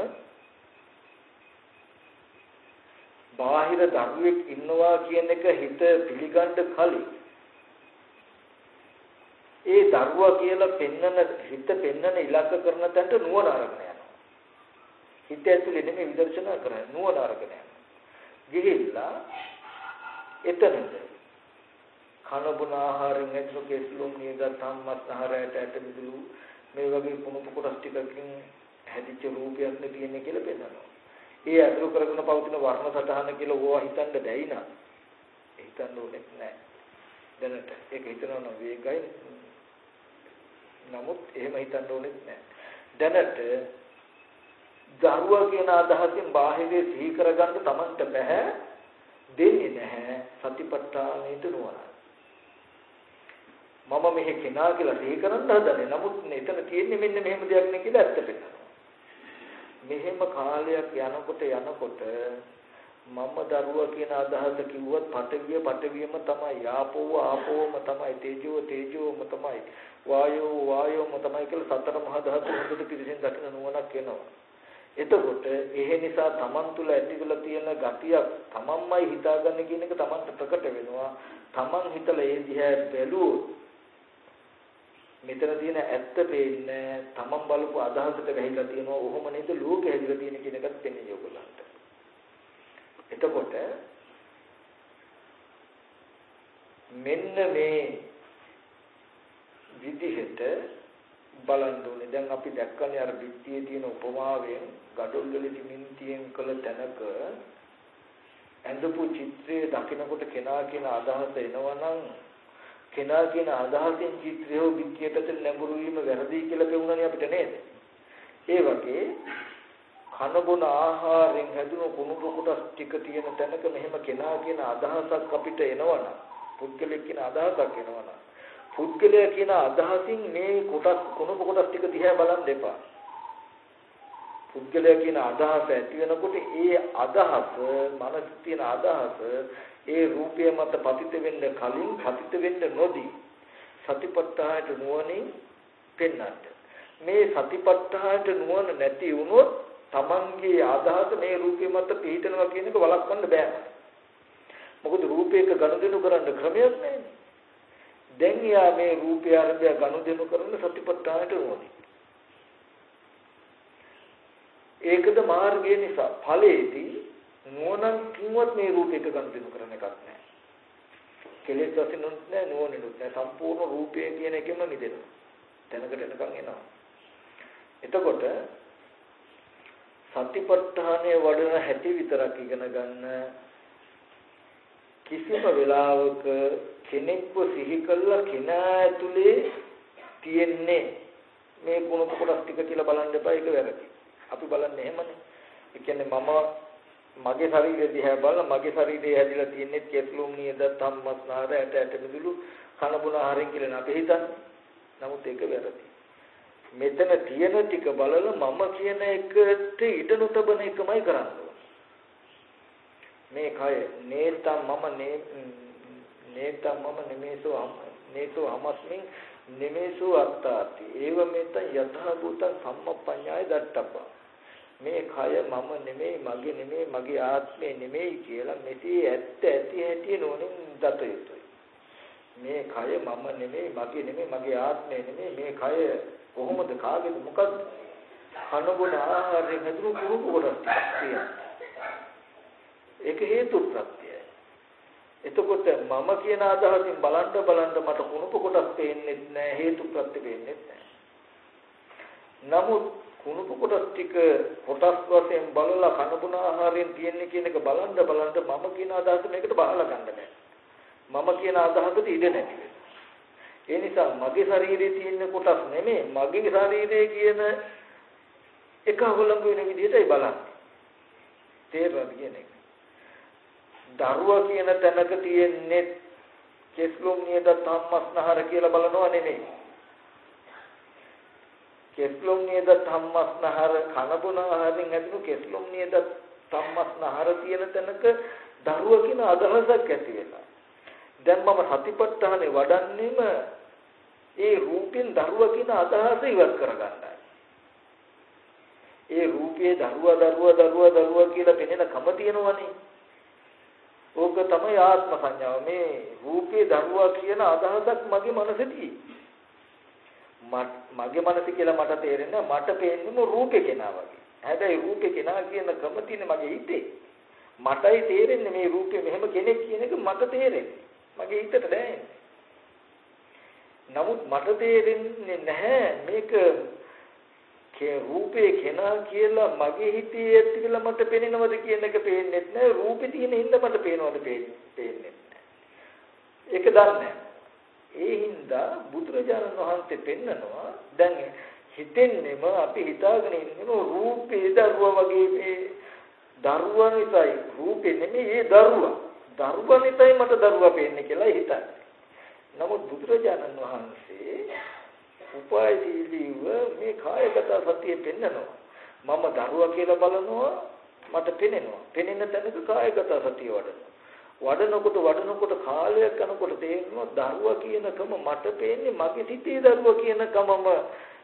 බාහිර දරුවෙක් ඉන්නවා කියන එක හිත පිළිගන්න කලින් ඒ දරුවා කියලා පෙන්නන හිත පෙන්නන ඉලක්ක කරන තැනට නුවණ අරගෙන යනවා. හිත ඇතුලේ නෙමෙයි විදර්ශනා කරන්නේ නුවණ අරගෙන යනවා. ගිහිල්ලා එතනද කන බොන ආහාරයෙන් ඇතුළු කෙස්ලුම් නියද සම්මත් ආහාරයට ඇට මිදුළු මේ වගේ කුණු කොටස් ටිකකින් හැදිච්ච රූපයක් නේ තියෙන්නේ කියලා පෙන්නනවා. ඒ අතුරු කරගෙන පවතින වර්ණ සටහන කියලා ඕවා හිතන්න බැයි නා. හිතන්න ඕනේ නැහැ. දැනට ඒක හිතනවා නම් වේගයි. නමුත් එහෙම හිතන්න ඕනේ නැහැ. දැනට දරුවා කියන අදහසින් බාහිරේ සිහි කරගන්න Tamanට බෑ දෙන්නේ නැහැ සතිපට්ඨානෙට නුවණ. මම මෙහි කෙනා කියලා සිහි කරන්න හදන්නේ. නමුත් එතන තියෙන්නේ මෙන්න මෙහෙම දෙයක් නේ කියලා ඇත්ත පෙන්නනවා. මෙහෙම කාලයක් යනකොට යනකොට මම දරුවා කියන අදහස කිව්වත් පටවිය පටවියම තමයි ආපෝව ආපෝවම තමයි තේජෝ තේජෝම තමයි වායෝ වායෝම තමයි කියලා සතර මහා ධාතු හොඳට පිළිසින් දකින නුවණක් එනවා එතකොට එහෙ නිසා Taman තුල ඇතිවලා තියෙන ගතියක් Tamanමයි හිතාගන්න කියන එක Tamanට ප්‍රකට වෙනවා Taman හිතලා ඒ දිහා බැලුවොත් මෙතන තියෙන ඇත්ත පේන්නේ තමන් බලපු අදහසට වැහිලා තියෙනවා ඔහොම නේද ලෝකෙ හැදිලා තියෙන කියන එකත් තේන්නේ ඔයගොල්ලන්ට. එතකොට මෙන්න මේ විදිහට බලන්න ඕනේ. දැන් අපි දැක්කනේ අර පිටියේ තියෙන උපමාවෙන් gadol වල සිමෙන්තියෙන් කළ තැනක ඇඳපු චිත්‍රයේ දකිනකොට කෙනා කියන අදහස එනවනම් කෙනා කියන අදහසෙන් චිත්‍රය හෝ පිටියට නැඹුරු වීම වැරදි කියලා පෙවුණනේ අපිට නේද? ඒ වගේ කන බොන ආහාරයෙන් හැදුණු කුණු කොටස් ටික තියෙන තැනක මෙහෙම කෙනා කියන අදහසක් අපිට එනවනම් පුද්ගලයෙක් කියන අදහසක් එනවනම් පුද්ගලයා කියන අදහසින් මේ කොටස් කුණු කොටස් ටික දිහා බලන්න එපා. පුද්ගලයා කියන අදහස ඇති වෙනකොට ඒ අදහස මනස තියෙන අදහස ඒ රූපය මත පතිත වෙන්න කලින් පතිත වෙන්න නොදී සතිපට්ඨානට නුවණින් පෙන්වන්න. මේ සතිපට්ඨානට නුවණ නැති වුණොත් Tamanගේ අදහස මේ රූපය මත පිහිටනවා කියන එක වළක්වන්න බෑ. මොකද රූපයක ගනුදෙනු කරන්න ක්‍රමයක් නැහැ. දැන් යා මේ රූපය අරබය ගනුදෙනු කරන සතිපට්ඨානට නුවණින්. ඒකද මාර්ගය නිසා ඵලයේදී නුවණන් කිව්වත් මේ රූපයක ගනුදෙනු කරන එකක් නැහැ. කෙලෙස් වශයෙන් නෑ නුවණිනුත් නෑ සම්පූර්ණ රූපය කියන එකෙම මිදෙනවා. දැනකට එනකන් එනවා. එතකොට සතිපට්ඨානය වඩන හැටි විතරක් ඉගෙන ගන්න කිසිම වෙලාවක කෙනෙක්ව සිහි කළා කෙනා ඇතුලේ තියෙන්නේ මේ ගුණ කොටස් ටික කියලා බලන්න එපා ඒක වැරදි. අපි බලන්නේ එහෙමනේ. ඒ කියන්නේ මම මගේ ශරීරය දිහා බලලා මගේ ශරීරය හැදිලා තියෙන්නේ කෙස්ලුම් නියද සම්මස්නාර ඇට ඇට මිදුළු කන බොන ආහාරයෙන් කියලා අපි හිතන්නේ. නමුත් ඒක වැරදි. මෙතන තියෙන ටික බලලා මම කියන එකට ඉඩ නොතබන එකමයි කරන්නේ. මේ කය නේතම් මම නේ නේතම් මම නෙමේසෝ නේතෝ හමස්මින් නෙමේසෝ අත්තාති ඒව මෙත යතහ භූතං සම්මප්පඤ්ඤාය දත්තප්පා මේ කය මම නෙමෙයි මගේ නෙමෙයි මගේ ආත්මය නෙමෙයි කියලා මෙසේ ඇත්ත ඇති හැටි නොනින් දත යුතුයි. මේ කය මම නෙමෙයි මගේ නෙමෙයි මගේ ආත්මය නෙමෙයි මේ කය කොහොමද කාගේද මොකද්ද? කනබුන ආහාරයෙන් හදුණු කුරුකු කොටස් ටිකක් ඒක හේතු ප්‍රත්‍යයයි. එතකොට මම කියන අදහසින් බලන්න බලන්න මට කුණුප කොටස් පේන්නේ නැහැ හේතු ප්‍රත්‍ය පේන්නේ නැහැ. නමුත් කුණුපු කොටස් ටික කොටස් වශයෙන් බලලා කනබුන ආහාරයෙන් තියෙන්නේ කියන එක බලන්න බලන්න මම කියන අදහස මේකට බහලා ගන්න බෑ. මම කියන අදහසට ඉඩ නැති ඒ නිසා මගේ ශරීරයේ තියෙන කොටස් නෙමෙයි මගේ ශරීරයේ කියන එක අවලංගු වෙන විදිහටයි බලන්නේ. තේරෙනවද කියන එක? දරුවා කියන තැනක තියෙන්නේ කෙස්ලොම් නියද ධම්මස්නහර කියලා බලනවා නෙමෙයි. කෙස්ලොම් නියද ධම්මස්නහර කනබුන ආහාරයෙන් ඇතිවෙන කෙස්ලොම් නියද ධම්මස්නහර තියෙන තැනක දරුවා කියන අදහසක් ඇති වෙනවා. දැන් මම සතිපට්ඨානේ වඩන්නෙම ඒ රූපෙන් දරුවා කියන අදහස ඉවත් කරගන්නයි. ඒ රූපයේ දරුවා දරුවා දරුවා දරුවා කියලා පෙනෙන කම තියෙනවනේ. ඕක තමයි ආත්ම සංඥාව. මේ රූපේ දරුවා කියන අදහසක් මගේ මනසේදී. මගේ මනස කියලා මට තේරෙන්නේ මට පේන්නේම රූපේ කෙනා වගේ. හැබැයි රූපේ කෙනා කියන කම තියෙන මගේ හිතේ. මටයි තේරෙන්නේ මේ රූපේ මෙහෙම කෙනෙක් කියන එක මට තේරෙන්නේ. මගේ හිතට දැනෙන්නේ. නමුත් මට තේරෙන්නේ නැහැ මේක කේ රූපේ කෙනා කියලා මගේ හිතේ ඇති කියලා මට පේනවද කියන එක පේන්නේ නැහැ රූපේ තියෙන හින්දා මට පේනවද පේන්නේ නැහැ ඒක දන්නේ ඒ හින්දා බුදුරජාණන් වහන්සේ පෙන්නනවා දැන් හිතෙන්නේම අපි හිතාගෙන ඉන්නේම රූපේ දරුවා වගේ මේ දරුවා නිසායි රූපේ නෙමෙයි ඒ දරුවා දරුවා නිසායි මට දරුවා පේන්නේ කියලා හිතන්නේ නමුත් බුදුරජාණන් වහන්සේ උපායශීලීව මේ කායගත සතිය පෙන්නනවා. මම දරුවා කියලා බලනවා මට පෙනෙනවා. පෙනෙන තැනක කායගත සතිය වඩනවා. වඩනකොට වඩනකොට කාලයක් යනකොට තේරෙනවා දරුවා කියනකම මට පේන්නේ මගේ සිතේ දරුවා කියනකමම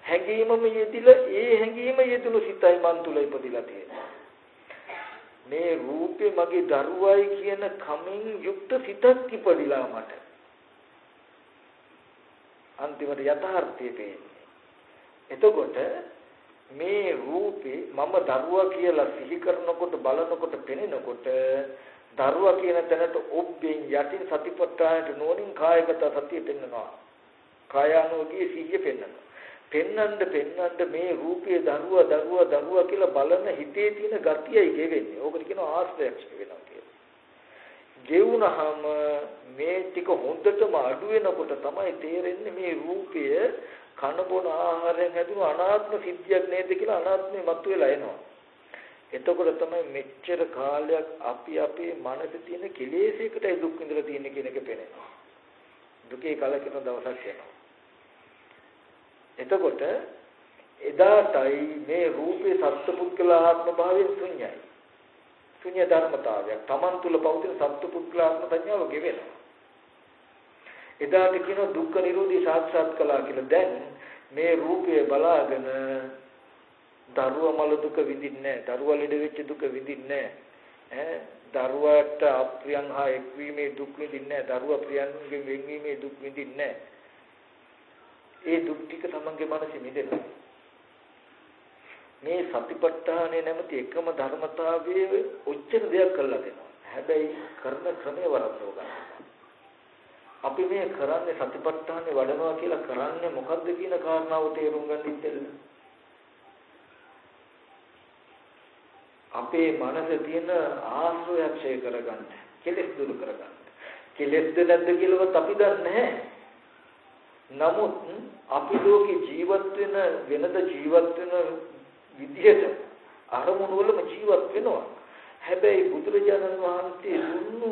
හැඟීමම යෙදිලා ඒ හැඟීම යෙදුණු සිතයි මන් තුල ඉපදිලා තියෙනවා. මේ රූපේ මගේ දරුවයි කියන කමින් යුක්ත සිතක් ඉපදිලා මට. අන්තිමට යථාර්ථය පේන්නේ. එතකොට මේ රූපේ මම දරුවා කියලා සිහි කරනකොට බලනකොට පෙනෙනකොට දරුවා කියන තැනට ඔබ්බෙන් යටින් සතිපට්ඨානට නෝනින් කායගත සතිය පෙන්වනවා. කායානුගී සිහිය පෙන්වනවා. පෙන්නන්න පෙන්නන්න මේ රූපයේ දරුවා දරුවා දරුවා කියලා බලන හිතේ තියෙන ගතියයි ගෙවෙන්නේ. ඕකට කියනවා ආශ්‍රයක්ෂ වෙනවා කියලා. ගෙවුනහම මේ ටික හොඳටම අඩු වෙනකොට තමයි තේරෙන්නේ මේ රූපය කන බොන ආහාරයෙන් හැදුණු අනාත්ම සිද්ධියක් නේද කියලා අනාත්මේ මතුවලා එනවා. එතකොට තමයි මෙච්චර කාලයක් අපි අපේ මනසේ තියෙන කෙලෙසයකටයි දුක් විඳලා තියෙන්නේ කියන එක පේනවා. දුකේ කලකින දවසක් එනවා. එතකොට එදාටයි මේ රූපේ සත්පුද්ගල ආත්ම භාවයෙන් ශුන්‍යයි. ශුන්‍ය ධර්මතාවයක්. Taman තුල පවතින සත්පුද්ගල ආත්ම සංඥාව ගෙවෙනවා. එදාට කියන දුක්ඛ නිරෝධී සාක්ෂාත් කළා කියලා. දැන් මේ රූපය බලාගෙන දරුවා මල දුක විඳින්නේ නැහැ. දරුවා ලෙඩ වෙච්ච දුක විඳින්නේ නැහැ. දරුවාට අප්‍රියන් හා එක්වීමේ දුක් විඳින්නේ නැහැ. දරුවා ප්‍රියන්ගෙන් වෙන්වීමේ දුක් විඳින්නේ නැහැ. ඒ දුක් ටික තමන්ගේ මනසේ මිදෙනවා. මේ සතිපට්ඨානය නැමැති එකම ධර්මතාවයේ ඔච්චර දෙයක් කළා දෙනවා. හැබැයි කරන ක්‍රමේ වරද්දව ගන්නවා. අපි මේ කරන්නේ සතිපට්ඨානේ වඩනවා කියලා කරන්නේ මොකද්ද කියන කාරණාව තේරුම් ගන්න ඉතින් අපේ මනසේ තියෙන ආශ්‍රයයක් ඡය කරගන්න කෙලෙස් දුරු කරගන්න. කෙලෙස්ද නැද්ද කියලාවත් අපි දන්නේ නමුත් අපි ලෝකේ ජීවත් වෙන වෙනද ජීවත් වෙන විදිහට අරමුණු වලම ජීවත් වෙනවා. හැබැයි බුදුරජාණන් වහන්සේ දුන්නු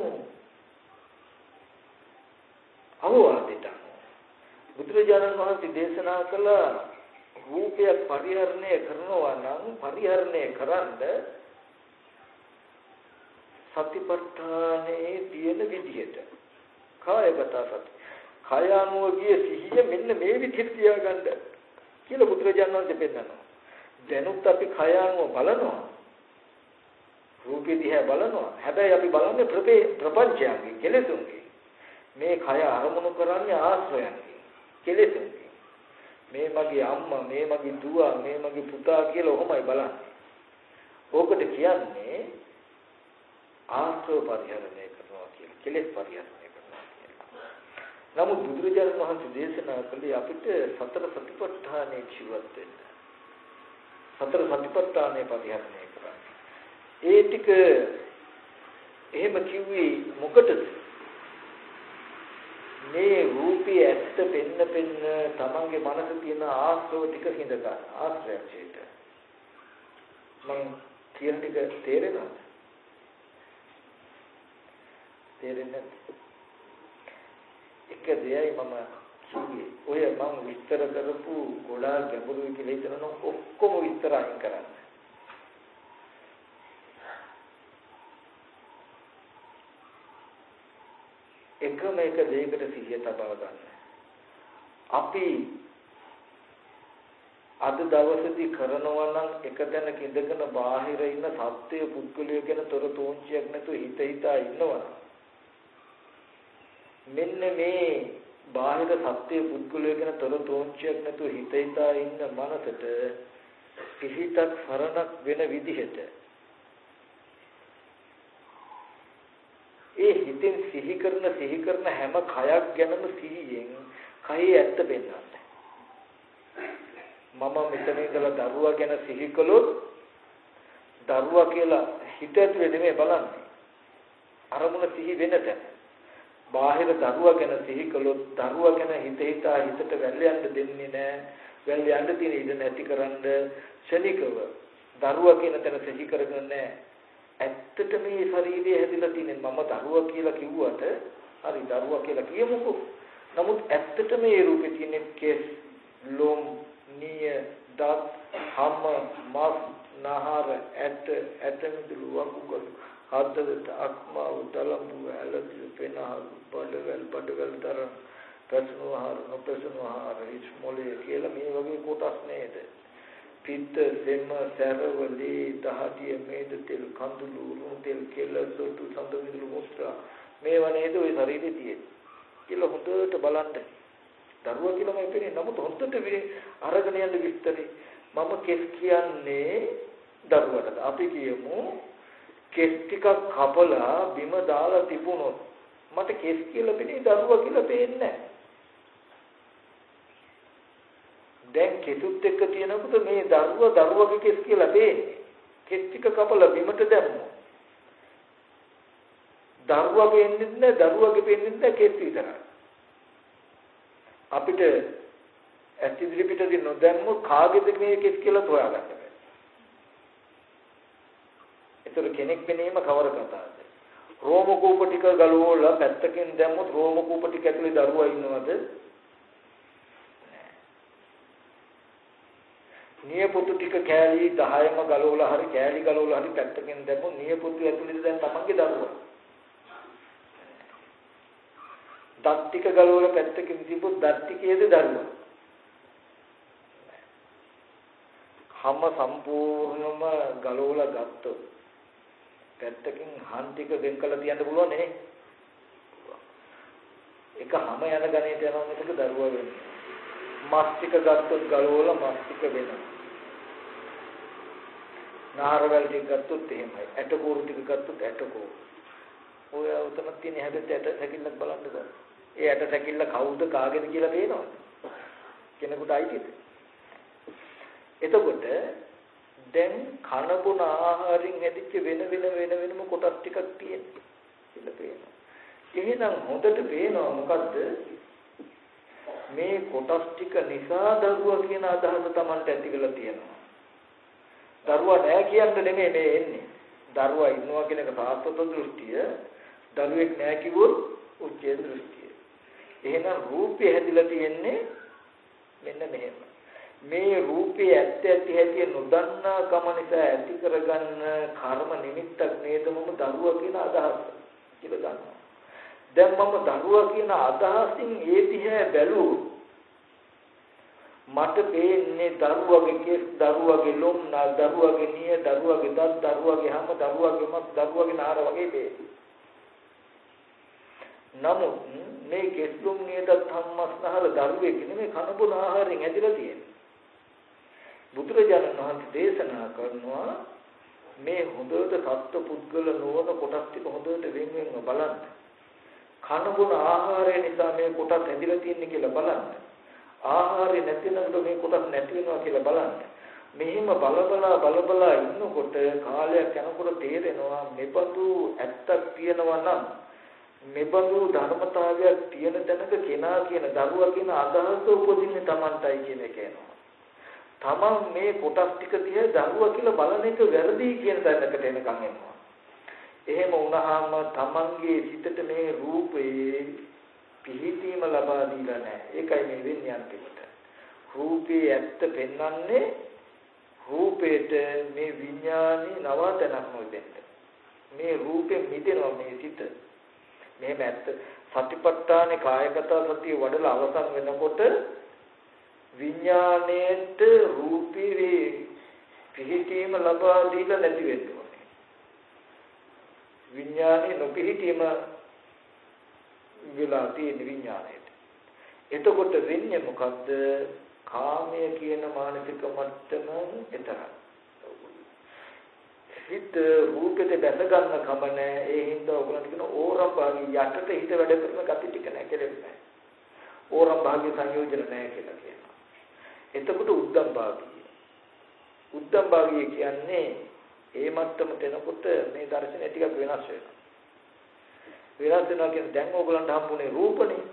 අවවාදයට බුදුරජාණන් වහන්සේ දේශනා කළ රූපය පරිහරණය කරනවා නම් පරිහරණය කරන්ද සතිපට්ඨානයේ තියෙන විදිහට. කායගත සති. කය අනුව ගිය සිහිය මෙන්න මේ විදිහට තියාගන්න කියලා බුදුරජාණන් වහන්සේ පෙන්නනවා. දැනුත් අපි කය අනුව බලනවා. රූපෙ දිහා බලනවා. හැබැයි අපි බලන්නේ ප්‍රපංචයන්ගේ කෙලෙසුන්ගේ. මේ කය අරමුණු කරන්නේ ආශ්‍රයන්ගෙන් කෙලෙසුන් මේ මගේ අම්මා මේ මගේ දුව මේ මගේ පුතා කියලා ඔහොමයි බලන්නේ. ඕකට කියන්නේ ආශ්‍රව පරිහරණය කරනවා කියලා කෙලෙස් පරිහරණය කරනවා කියලා. නමුත් බුදුරජාණන් වහන්සේ දේශනා කළේ අපිට සතර සතිපට්ඨානයේ ජීවත් වෙන්න. සතර සතිපට්ඨානයේ පරිහරණය කරන්න. ඒ ටික එහෙම කිව්වේ මොකටද? මේ රූපී ඇත්ත පෙන්න පෙන්න තමන්ගේ මනසේ තියෙන ආශ්‍රව ටික හිඳ ගන්න ආශ්‍රයයට මම කියන ටික තේරෙනවද තේරෙන්නේ එක දෙයයි මම කිව්වේ ඔය මම විස්තර කරපු ගොඩාක් ගැඹුරුයි කියලා හිතනවා ඔක්කොම විස්තර අයින් කරන්න එකම එක දෙයකට සිහිය තබා ගන්න. අපි අද දවසේදී කරනවා නම් එක තැනක ඉඳගෙන බාහිර ඉන්න සත්‍ය පුද්ගලය ගැන තොර තෝංචියක් නැතුව හිත හිතා ඉන්නවා. මෙන්න මේ බාහිර සත්‍ය පුද්ගලය ගැන තොර තෝංචියක් නැතුව හිත හිතා ඉන්න මනසට පිහිටක් සරණක් වෙන විදිහට ඒ හිතෙන් සිහි කරන සිහි කරන හැම කයක් ගැනම සිහියෙන් කයේ ඇත්ත පෙන්වන්න. මම මෙතන ඉඳලා දරුවා ගැන සිහි කළොත් දරුවා කියලා හිත ඇතුලේ නෙමෙයි බලන්නේ. අරමුණ සිහි වෙන තැන. බාහිර දරුවා ගැන සිහි කළොත් දරුවා ගැන හිත හිතා හිතට වැල්ල යන්න දෙන්නේ නැහැ. වැල්ල යන්න තියෙන ඉඩ නැතිකරන්න ශනිකව දරුවා කියන තැන සිහි කරගෙන නැහැ. ඇත්තට මේ ශරීරය හැදිලා තියෙන මම දරුවා කියලා කිව්වට හරි දරුවා කියලා කියමුකෝ. නමුත් ඇත්තට මේ රූපේ තියෙන කෙස්, ලොම්, නිය, දත්, හම, මස්, නහර, ඇට, ඇට මිදුළු වකුගඩු, හදවත, අක්මාව, දලඹු, ඇලදිය, පෙනහල්, බඩවැල්, බඩවැල් තරම්, ප්‍රශ්න ආහාර, නොප්‍රශ්න ආහාර, ඉස් මොලේ කියලා මේ වගේ කොටස් නේද? පිත්ත සෙම සැරවලී දහදිය මේද තෙල් කඳුළු උණු තෙල් කෙල සොටු සඳ විදුළු මුත්‍රා මේවා නේද ওই ශරීරේ තියෙන්නේ කියලා හොඳට බලන්න. දරුවා කියලා මම කියන්නේ නමුත් හොඳට මේ අරගෙන යන විස්තරේ. මම කෙස් කියන්නේ දරුවට අපි කියමු කෙස් ටිකක් කපලා බිම දාලා තිබුණොත් මට කෙස් කියලා පෙනේ දරුවා කියලා පේන්නේ නැහැ දැන් කෙසුත් එක්ක තියෙනකොට මේ දරුවා දරුවගේ කෙස් කියලා පේන්නේ. කෙස් ටික කපලා බිමට දැම්මා. දරුවගේ එන්නේ නැහැ දරුවගේ පේන්නේ නැහැ කෙස් විතරයි. අපිට ඇස් ඉදිරි පිටදී නොදැම්ම කාගේද මේ කෙස් කියලා හොයාගන්න බෑ. ඒතර කෙනෙක් වෙනීම කවර කතාවද? රෝම කූප ටික ගලවලා පැත්තකින් දැම්මොත් රෝම කූප ටික ඇතුලේ දරුවා ඉන්නවද? නියපොතු ටික කෑලි 10ම ගලවලා හරි කෑලි ගලවලා හරි පැත්තකින් දැම්මොත් නියපොතු ඇතුළේ දැන් තමන්ගේ දරුවා. දත් ටික ගලවලා පැත්තකින් තිබ්බොත් දත් ටිකේද දරුවා. හැම සම්පූර්ණම ගලවලා ගත්තොත් පැත්තකින් හන් ටික වෙන් කළ තියන්න පුළුවන් නේ. එක හැම යන ගණේට යනවා මිසක දරුවා වෙන්නේ. මස් ටික ගත්තොත් ගලවලා මස් ටික වෙනවා. නාරවල ටික ගත්තොත් එහෙමයි. ඇටකෝරු ටික ගත්තොත් ඇටකෝරු. ඔය උතන තියෙන හැබැයි ඇට සැකිල්ලක් බලන්න බෑ. ඒ ඇට සැකිල්ල කවුද කාගේද කියලා පේනවද? කෙනෙකුට අයිතිද? එතකොට දැන් කන බොන ආහාරයෙන් හැදිච්ච වෙන වෙන වෙන වෙනම කොටස් ටිකක් තියෙනවා කියලා පේනවා. එහෙනම් හොඳට පේනවා මොකද්ද? මේ කොටස් ටික නිසා දරුවා කියන අදහස Tamanට ඇති වෙලා තියෙනවා. දරුවා නැහැ කියන්න නෙමෙයි මේ එන්නේ. දරුවා ඉන්නවා කියන එක සාස්වත දෘෂ්ටිය. දරුවෙක් නැහැ කිව්වොත් උච්චේ දෘෂ්ටිය. එහෙනම් රූපය හැදිලා තියෙන්නේ මෙන්න මෙහෙම. මේ රූපේ ඇත්ත ඇති හැටි නොදන්නා කම නිසා ඇති කරගන්න කර්ම නිමිත්තක් නේද මම දරුවා කියන අදහස කියලා ගන්නවා. දැන් මම දරුවා කියන අදහසින් ඒ දිහා බැලුවොත් මට පේන්නේ දරුවගේ කෙස් දරුවගේ ලොම් නා දරුවගේ නිය දරුවගේ දත් දරුවගේ හැම දරුවගේ මස් දරුවගේ නාර වගේ දේ. නමුත් මේ කෙස් ලොම් නිය දත් හම්මස් නහර දරුවෙක් නෙමෙයි කන බොන ආහාරයෙන් ඇදලා තියෙන්නේ. බුදුරජාණන් වහන්සේ දේශනා කරනවා මේ හොඳට සත්ව පුද්ගල නොවන කොටස් ටික හොඳට වෙන වෙනම බලන්න. කන බොන ආහාරය නිසා මේ කොටස් ඇදලා තියෙන්නේ කියලා බලන්න. ආහාරය නැතිනකොට මේ කොටස් නැති වෙනවා කියලා බලන්න. මෙහිම බලබලා බලබලා ඉන්නකොට කාලයක් යනකොට තේරෙනවා මෙබඳු ඇත්තක් තියෙනවා නම් මෙබඳු ධර්මතාවයක් තියෙන තැනක කෙනා කියන දරුවා කියන අදහස උපදින්නේ Tamanටයි කියන එක එනවා. Taman මේ කොටස් ටික දිහා දරුවා කියලා බලන එක වැරදි කියන තැනකට එනකන් එනවා. එහෙම වුණාම තමන්ගේ සිතට මේ රූපේ පිහිටීම ලබා දීලා නැහැ. ඒකයි මේ වෙන්නේ අන්තිමට. රූපේ ඇත්ත පෙන්වන්නේ රූපේට මේ විඥානේ නවතනක් නොදෙන්න. මේ රූපෙ මිදෙනවා මේ සිත. මෙහෙම ඇත්ත සතිපට්ඨානේ කායගත සතිය වඩලා අවසන් වෙනකොට විඥාණයට රූපේ පිහිටීම ලබා දීලා නැති වෙන්න ඕනේ. විඥානේ නොපිහිටීම වෙලා තියෙන විඥාණයට. එතකොට වෙන්නේ මොකද්ද? කාමය කියන මානසික මට්ටම එතරම්. හිත රූපෙට දැස ගන්න කම නැහැ. ඒ හින්දා ඔයගොල්ලන්ට කියන ඕරම් භාගී යටට හිත වැඩ කරන gati ටික නැහැ කෙරෙන්නේ. ඕරම් භාගී සංයෝජන නැහැ කියලා කියනවා. එතකොට උද්දම් භාගී. උද්දම් භාගී කියන්නේ ඒ මට්ටමට එනකොට මේ දර්ශනය ටිකක් වෙනස් වෙනවා. වෙනස් වෙනවා කියන්නේ දැන් ඕගොල්ලන්ට හම්බුනේ රූපනේ.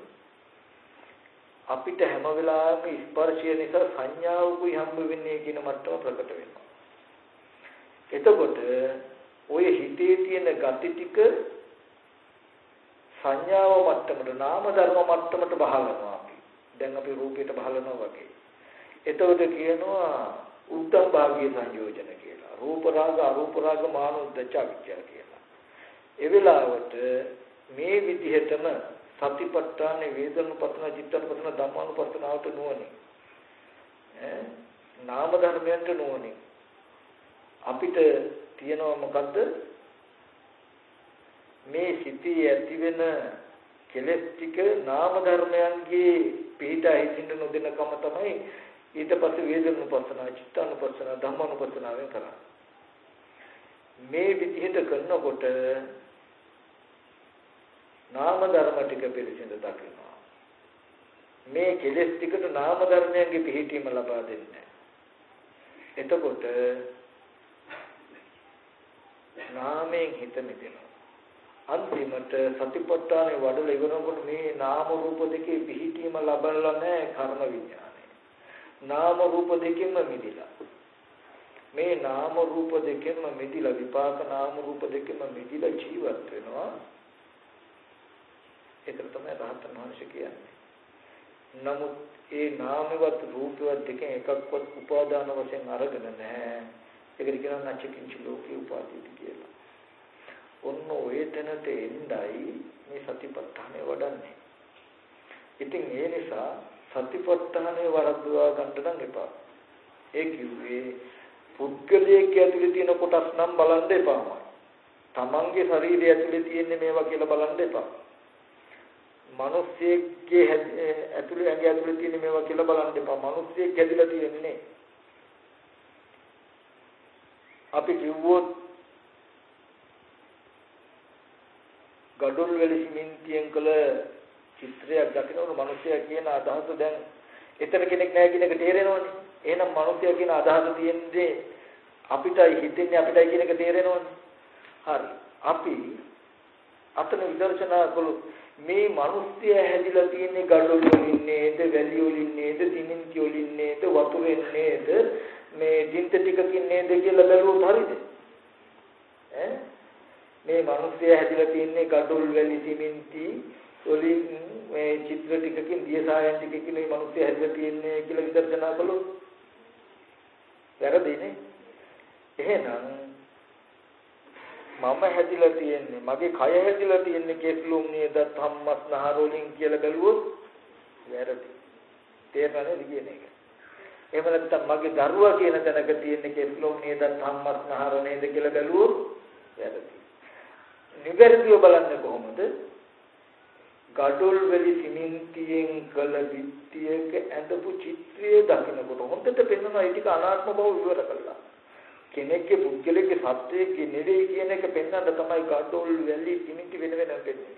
අපිට හැම වෙලාවෙම ස්පර්ශය නිසා සංඥාවකුයි හම්බ වෙන්නේ කියන මට්ටම ප්‍රකට වෙනවා. එතකොට ඔය හිතේ තියෙන gati ටික සංඥාව මට්ටමට නාම ධර්ම මට්ටමට බහලනවා අපි. දැන් අපි රූපයට බහලනවා වගේ. එතකොට කියනවා උද්දම් භාගීය සංයෝජන කියලා. රූප රාග අරූප රාග මානෝද්දච්ච විචාර කියලා. ඒ වෙලාවට මේ විදිහටම සතිපට්ඨාන වේදනුපතන චිත්තනුපතන ධම්මානුපස්සනාවට නුවණින් ඈ නාම ධර්මයන්ට නුවණින් අපිට තියෙනවා මොකද්ද මේ සිටී ඇති වෙන කෙලෙස් ටික නාම ධර්මයන්ගේ පිහිටා හිතින්න නොදෙනකම තමයි ඊට පස්සේ වේදනුපස්සනා චිත්තානුපස්සනා ධම්මානුපස්සනාවෙන් කරන්නේ මේ විදිහට කරනකොට නාම ධර්ම ටික පිළිසිඳ දකිනවා මේ කෙලෙස් ටිකට නාම ධර්මයන්ගේ පිහිටීම ලබා දෙන්නේ එතකොට නාමයෙන් හිත මිදෙනවා. අන්තිමට සතිපට්ඨානේ වඩලා ඉවරනකොට මේ නාම රූප දෙකේ පිහිටීම ලබලා නැහැ කර්ම විඥානය. නාම රූප දෙකෙන්ම මිදිලා. මේ නාම රූප දෙකෙන්ම මිදිලා විපාක නාම රූප දෙකෙන්ම මිදිලා ජීවත් වෙනවා. ඒක තමයි රහතන් වහන්සේ කියන්නේ. නමුත් ඒ නාමවත් රූපවත් දෙකෙන් එකක්වත් උපාදාන වශයෙන් අරගෙන නැහැ. ඒකට කියනවා නච්චකින්ච ලෝකේ උපාදීති කියලා. ඔන්න ඔය තැනට එන්නයි මේ සතිපට්ඨානය වඩන්නේ. ඉතින් ඒ නිසා සතිපට්ඨානය වරද්දවා ගන්න නම් එපා. ඒ කිව්වේ පුද්ගලයෙක් ඇතුලේ තියෙන කොටස් නම් බලන්න එපාමයි. තමන්ගේ ශරීරය ඇතුලේ තියෙන මේවා කියලා බලන්න එපා. මිනිස්සෙක්ගේ ඇතුලේ ඇඟ ඇතුලේ තියෙන මේවා කියලා බලන්න එපා. මිනිස්සෙක් ඇදලා තියෙන්නේ අපි කිව්වොත් ගඩොල් වල සිමෙන්තියෙන් කළ චිත්‍රයක් දකිනකොට මිනිසයා කියන අදහස දැන් එතන කෙනෙක් නැහැ කියන එක තේරෙනවනේ. එහෙනම් මිනිසයා කියන අදහස තියෙන්නේ අපිටයි හිතෙන්නේ අපිටයි කියන එක තේරෙනවනේ. හරි. අපි අතන විදර්ශනා කළොත් මේ මිනිස්සයා හැදිලා තියෙන්නේ ගඩොල් වලින් නේද, වැලි වලින් නේද, සිමෙන්ති වලින් නේද, වතුරෙන් නේද, මේ ජින්ත ටිකකින් නේද කියලා බැලුවොත් හරිද? ඈ මේ මිනිස්සය හැදිලා තියන්නේ gadol වැලි සිමෙන්ති වලින් මේ චිත්‍ර ටිකකින් දියසායන් ටිකකින් මේ මිනිස්සය හැදිලා තියන්නේ කියලා විදර්ශනා කළොත් වැරදිනේ. එහෙනම් මම හැදිලා තියන්නේ මගේ කය හැදිලා තියන්නේ කෙස්ලුම් නේද ධම්මස් නහරෝලින් කියලා බැලුවොත් වැරදි. තේරෙන්නේ කියන එක. එහෙම නැත්නම් මගේ දරුවා කියන තැනක තියෙන කෙස්ලොම් නේද සම්මස්නහර නේද කියලා බැලුවොත් වැරදි. නිවැරදිව බලන්නේ කොහොමද? ගඩොල් වෙලි සිමෙන්තියෙන් කළ විත්තියක ඇඳපු චිත්‍රය දකිනකොට හොඳට පෙන්වනවා ඒ ටික අනාත්ම බව විවර කළා. කෙනෙක්ගේ පුද්ගලයේ සත්‍යයේ නෙවෙයි කියන එක පෙන්වන්න තමයි ගඩොල් වැලි සිමෙන්ති වෙන වෙනම පෙන්වන්නේ.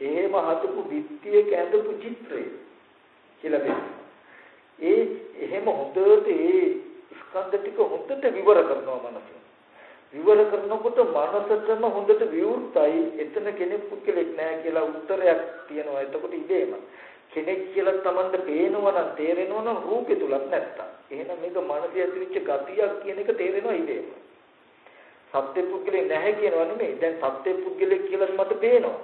එහෙම හදපු විත්තියක ඇඳපු චිත්‍රය කියලා පෙන්වනවා. ඒ එහෙම හොඳට ඒ ස්කන්ධ ටික හොඳට විවර කරනවා මනස. විවර කරනකොට මනසටම හොඳට විවෘතයි එතන කෙනෙක් පුද්ගලෙක් නෑ කියලා උත්තරයක් තියෙනවා. එතකොට ඉබේම කෙනෙක් කියලා Tamanට පේනවා නම් තේරෙනවා නම් රූපේ තුලක් නැත්තම්. එහෙනම් මේක මනසේ ඇතිවෙච්ච ගතියක් කියන එක තේරෙනවා ඉබේම. සත්‍ය පුද්ගලෙ නැහැ කියනවා නෙමෙයි. දැන් සත්‍ය පුද්ගලෙ කියලා මට පේනවා.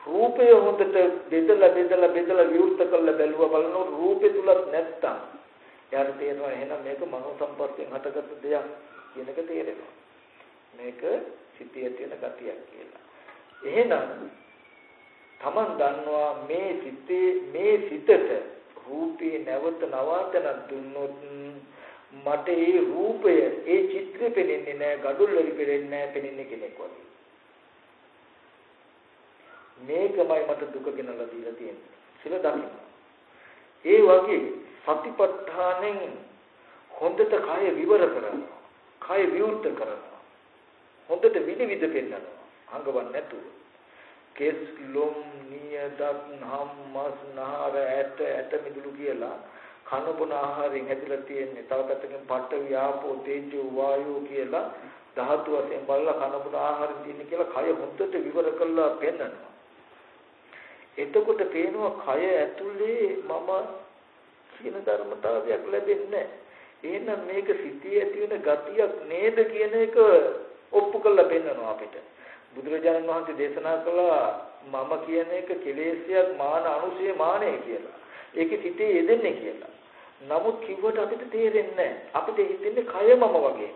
රූපය හොඳට බෙදලා බෙදලා බෙදලා විවෘත කරලා බැලුවා බලනකොට රූපේ තුලත් නැත්තම් යාර තේරෙනවා එහෙනම් මේක මනෝ සම්පර්කයෙන් හටගත්ත දෙයක් කියන එක තේරෙනවා. මේක සිටියේ තියෙන ගතියක් කියලා. එහෙනම් Taman දන්නවා මේ සිතේ මේ සිතට රූපේ නැවත නවාතන දුන්නොත් මට ඒ රූපය ඒ චිත්‍රෙ පෙනෙන්නේ නැහැ gadul වල පෙනෙන්නේ නැහැ පෙනෙන්නේ කෙනෙක් වගේ. මේකමයි මට දුක ගෙනලා දීලා තියෙන්නේ. කියලා දකින්න. ඒ වගේ සතිපට්ඨානෙන් හොඳට කය විවර කරනවා. කය විවුර්ත කරනවා. හොඳට විනිවිද පෙන්නනවා අංගවන් නැතුව කෙස් ලොම් නියදත් නම් මස් නහර ඇට ඇට මිදුළු කියලා කන බොන ආහාරයෙන් හැදිලා තියෙන්නේ. තව පැත්තකින් පඨ ව්‍යාපෝ තේජෝ වායෝ කියලා ධාතු වශයෙන් බලලා කන බොන ආහාරයෙන් තියෙන්නේ කියලා කය හොද්දට විවර කරලා පෙන්නනවා. එතකොට පේනවා කය ඇතුලේ මම කියන ධර්මතාවයක් ලැබෙන්නේ එහෙනම් මේක සිටී ඇති වෙන ගතියක් නේද කියන එක ඔප්පු කරලා පෙන්නනවා අපිට. බුදුරජාණන් වහන්සේ දේශනා කළා මම කියන එක කෙලෙස්යක් මාන අනුසය මානය කියලා. ඒකේ සිටේ යෙදෙන්නේ කියලා. නමුත් කිව්වට අපිට තේරෙන්නේ අපිට හිතෙන්නේ කය මම වගේමයි.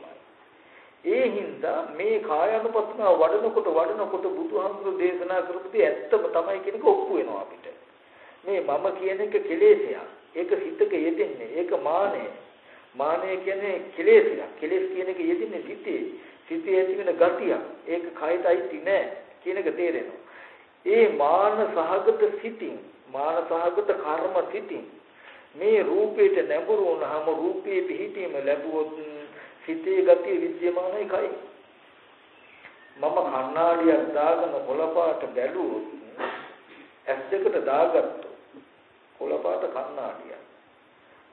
ඒ හින්දා මේ කායानुපස්සනාව වඩනකොට වඩනකොට බුදුහාමුදුරු දේශනා කරපු දේ ඇත්තම තමයි කියන එක ඔප්පු වෙනවා අපිට. මේ මම කියන එක කෙලෙසයක්. ඒක හිතක යෙදෙන්නේ. ඒක මානය. මානය කියන්නේ කෙලෙසයක්. කෙලෙස් කියන එක යෙදෙන්නේ සිතේ. සිතේ ඇති වෙන ගතිය. ඒක කයටයි නෑ කියන එක තේරෙනවා. ඒ මාන සහගත සිතින් මාන සහගත කර්ම සිතින් මේ රූපයට නැඹුරු වුණාම රූපයේ පිහිටීම ලැබුවොත් සිතේ ගතිය විද්‍යමානයි කයි. මම කණ්ණාඩියක් දාගෙන කොළපාට බැලුවොත් ඇස් දෙකට දාගත්තු කොළපාට කණ්ණාඩිය.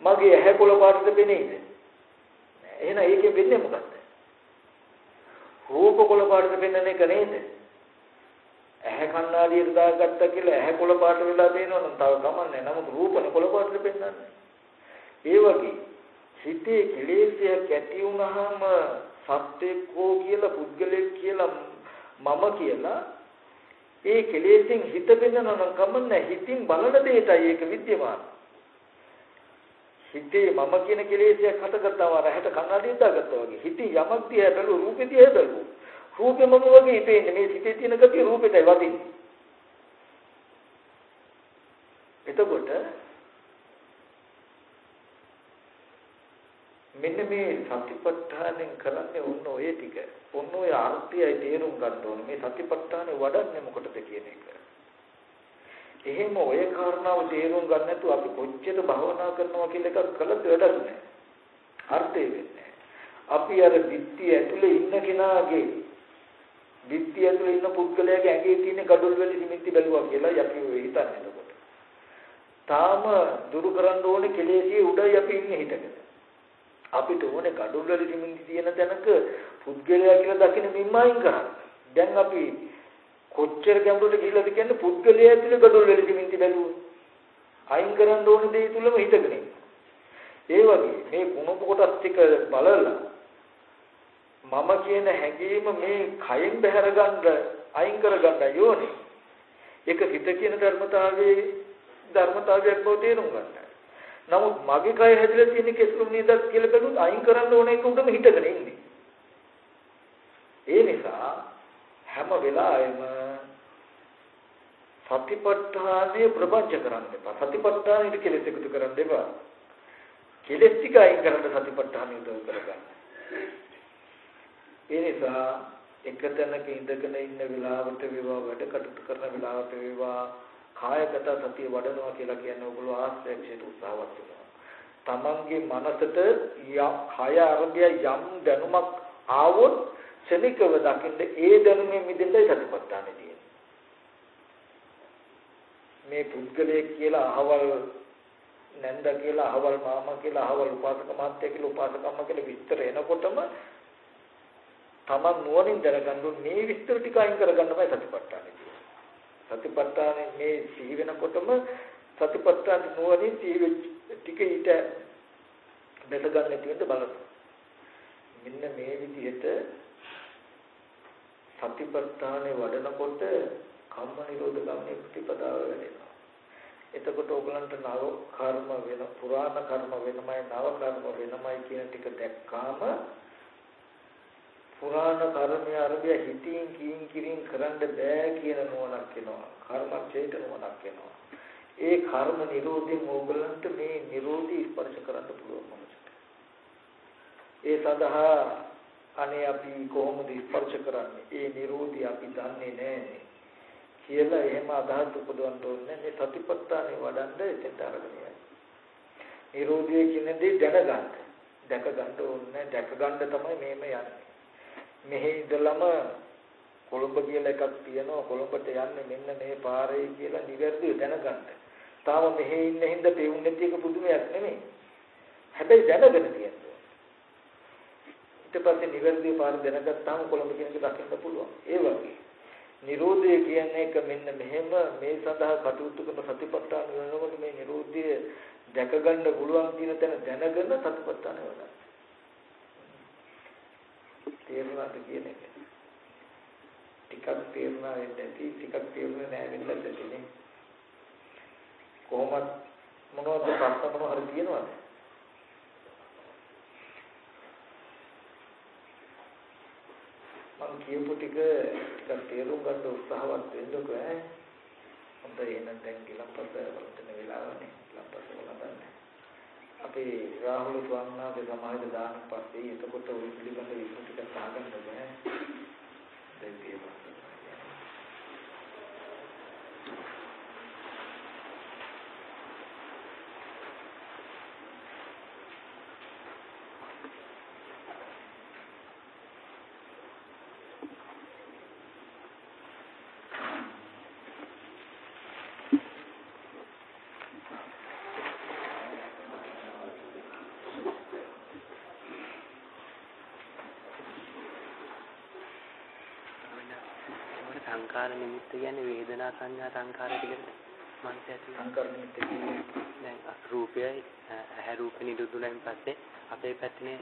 මගේ ඇහැ කොළපාටද පෙනේද? එහෙනම් ඒකෙන් වෙන්නේ මොකක්ද? රූප කොළපාටද පෙන්වන එක නේද? ඇහැ කණ්ණාඩියට දාගත්තා කියලා ඇහැ කොළ පාට වෙලා තියෙනවනම් තව කමන්නේ. නමුත් රූපනේ කොළ පාටට පෙන්වන්නේ. ඒ වගේ සිතේ කෙලෙස්යක් ඇති වුනහම සත්‍යකෝ කියලා පුද්ගලෙක් කියලා මම කියලා ඒ කෙලෙස්ෙන් හිත පෙන්වනනම් කමන්නේ. හිතින් බලන දෙයටයි ඒක විද්‍යමාන. හිතේ මම කියන කෙලෙස්යක් හටගත්තා වර ඇහැට කණ්ණාඩියක් දාගත්තා වගේ. හිතේ යමක් දිහා බැලුවොත් රූපේ දිහා බැලුවොත් රූපෙම වගේ පේන්නේ මේ සිතේ තියෙන ගතිය රූපෙටයි වදින්නේ. එතකොට මෙන්න මේ සතිපට්ඨානෙන් කරන්නේ ඔන්න ඔය ටික. ඔන්න ඔය අර්ථයයි තේරුම් ගන්න ඕනේ. මේ සතිපට්ඨානෙ වඩන්නේ මොකටද කියන එක. එහෙම ඔය කාරණාව තේරුම් ගන්න නැතුව අපි කොච්චර භවනා කරනවා කියලා එකක් කළත් වැඩක් නැහැ. අර්ථය වෙන්නේ අපි අර ධිට්ඨිය ඇතුලේ ඉන්න කෙනාගේ දිට්ඨිය ඇතුලේ ඉන්න පුද්ගලයාගේ ඇඟේ තියෙන gadol වල සිමෙන්ති බැලුවා කියලා අපි ඔය හිතන්නේ එතකොට. තාම දුරු කරන්න ඕනේ කෙලෙසියේ උඩයි අපි ඉන්නේ හිතකට. අපිට ඕනේ gadol වල සිමෙන්ති තියෙන තැනක පුද්ගලයා කියලා දකින්න මිම්මයින් කරන්න. දැන් අපි කොච්චර ගැඹුරට ගිහිල්ලාද කියන්නේ පුද්ගලයා ඇතුලේ gadol වල සිමෙන්ති බැලුවා. අයින් කරන්න ඕනේ දේ තුලම හිතගෙන ඒ වගේ මේ කුණප කොටස් ටික බලලා මම කියන හැඟීම මේ කයෙන් බහැර ගන්න අයින් කර ගන්න යෝනේ. ඒක හිත කියන ධර්මතාවයේ ධර්මතාවයක් බව තේරුම් ගන්නයි. නමුත් මගේ කය හැදිලා තියෙන කෙසුම් නේද කියලා බැලුවොත් අයින් කරන්න ඕන එක උඩම හිටගෙන ඉන්නේ. ඒ නිසා හැම වෙලාවෙම සතිපට්ඨානය ප්‍රපංච කරන්න එපා. සතිපට්ඨානෙට කෙලෙස් එකතු කරන්න එපා. කෙලෙස් ටික අයින් කරන්න සතිපට්ඨානය උදව් කරගන්න. ඒ නිසා එක තැනක ඉඳගෙන ඉන්න වෙලාවට වේවා වැඩ කටයුතු කරන වෙලාවට වේවා කායගත සතිය වඩනවා කියලා කියන්නේ ඔයගොල්ලෝ ආශ්‍රයක්ෂයට උත්සාහවත් වෙනවා. තමන්ගේ මනසට කය අරබය යම් දැනුමක් ආවොත් ශනිකව දකින්න ඒ දැනුමෙන් මිදෙන්නයි සතිපට්ඨානෙ තියෙන්නේ. මේ පුද්ගලයෙක් කියලා අහවල් නැන්ද කියලා අහවල් මාමා කියලා අහවල් උපාසක මාත්‍ය කියලා උපාසකම්ම කියලා විස්තර එනකොටම තමන් නුවණින් දැනගන්න මේ විස්තර ටික අයින් කරගන්නමයි සතිපට්ඨානෙ කියන්නේ. සතිපට්ඨානෙ මේ සිහි වෙනකොටම සතිපට්ඨාන නුවණින් සිහි ටික ඊට දැක ගන්න තියෙන්න බලන්න. මෙන්න මේ විදිහට සතිපට්ඨානේ වඩනකොට කම්ම නිරෝධ ගමනේ ප්‍රතිපදාව වැඩෙනවා. එතකොට ඕගලන්ට නව කර්ම වෙන පුරාණ කර්ම වෙනමයි නව කර්ම වෙනමයි කියන ටික දැක්කාම පුරාණ කර්මය අරබිය හිතින් කියින් කිරින් කරන්න බෑ කියන නුවණක් එනවා. කර්මච්ඡේද නුවණක් එනවා. ඒ කර්ම නිරෝධයෙන් ඕගලන්ට මේ නිරෝධي ස්පර්ශ කරන්න පුළුවන් මොකද? ඒ සඳහා අනේ අපි කොහොමද ස්පර්ශ කරන්නේ? ඒ නිරෝධي අපි දන්නේ නැහැ කියලා එහෙම අදහස් උපදවන්න ඕනේ. මේ සතිපට්ඨානෙ වඩන්න එතෙන්ට අරගෙන යයි. නිරෝධය කියන දේ දැනගන්න. දැක ගන්න ඕනේ. දැක ගන්න තමයි මේම යන්නේ. මෙහි ඉඳලම කොළඹ කියලා එකක් තියෙනවා කොළඹට යන්නේ මෙන්න මේ පාරේ කියලා නිවැරදිව දැනගන්න. තාම මෙහි ඉන්න හින්දා පෙවුන් නැති එක පුදුමයක් නෙමෙයි. හැබැයි දැනගෙන තියෙනවා. ඊට පස්සේ නිවැරදිව පාර දැනගත්තාම කොළඹ කියන එක දකින්න පුළුවන්. ඒ වගේ. නිරෝධය කියන්නේ එක මෙන්න මෙහෙම මේ සඳහා කටයුතු කරන සතිපට්ඨාන වෙනකොට මේ නිරෝධය දැක ගන්න පුළුවන් කියන තැන දැනගෙන සතිපට්ඨාන වෙනවා. තේරුණාද කියන එක. ටිකක් තේරුණා වෙන්නේ නැති ටිකක් තේරුනේ නැහැ වෙන්න දෙන්නේ. කොහොමද මොනවද ප්‍රශ්න මොනව හරි තියෙනවද? කියපු ටික ටිකක් තේරුම් ගන්න උත්සාහවත් වෙන්නකෝ ඈ. හොඳයි එහෙනම් දැන් ගිලම්පස වලට වෙලාවනේ. ගිලම්පස වලට අපේ රාහුල ස්වාමීන් වහන්සේ සමාජ දාන පස්සේ එතකොට ওই පිළිබඳ විස්තර ටිකක් අහගන්න බෑ. දැන් තියෙනවා. සංකාර නිමිත්ත කියන්නේ වේදනා සංඥා සංකාර ටිකට මනස ඇති සංකාර නිමිත්ත කියන්නේ දැන් රූපයයි ඇහැ රූප නිරුදුණයින් පස්සේ අපේ පැත්තේ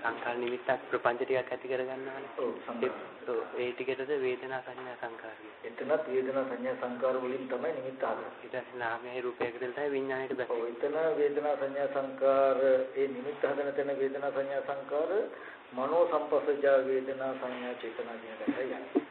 සංකාර නිමිත්තක් ප්‍රපංච ටිකක් ඇති කරගන්නවානේ. ඔව්. ඒ ටිකටද වේදනා සංඥා සංකාර එතනත් වේදනා සංඥා සංකාර වලින් තමයි නිමිත්ත හදන්නේ. ඊට පස්සේ නාමයේ රූපයකට තමයි විඥාණයට බැහැ. ඔව් එතන වේදනා සංඥා සංකාර ඒ නිමිත්ත හදන තැන වේදනා සංඥා සංකාර මනෝ සංපස්සජා වේදනා සංඥා චේතනා කියන දෙකයි යන්නේ.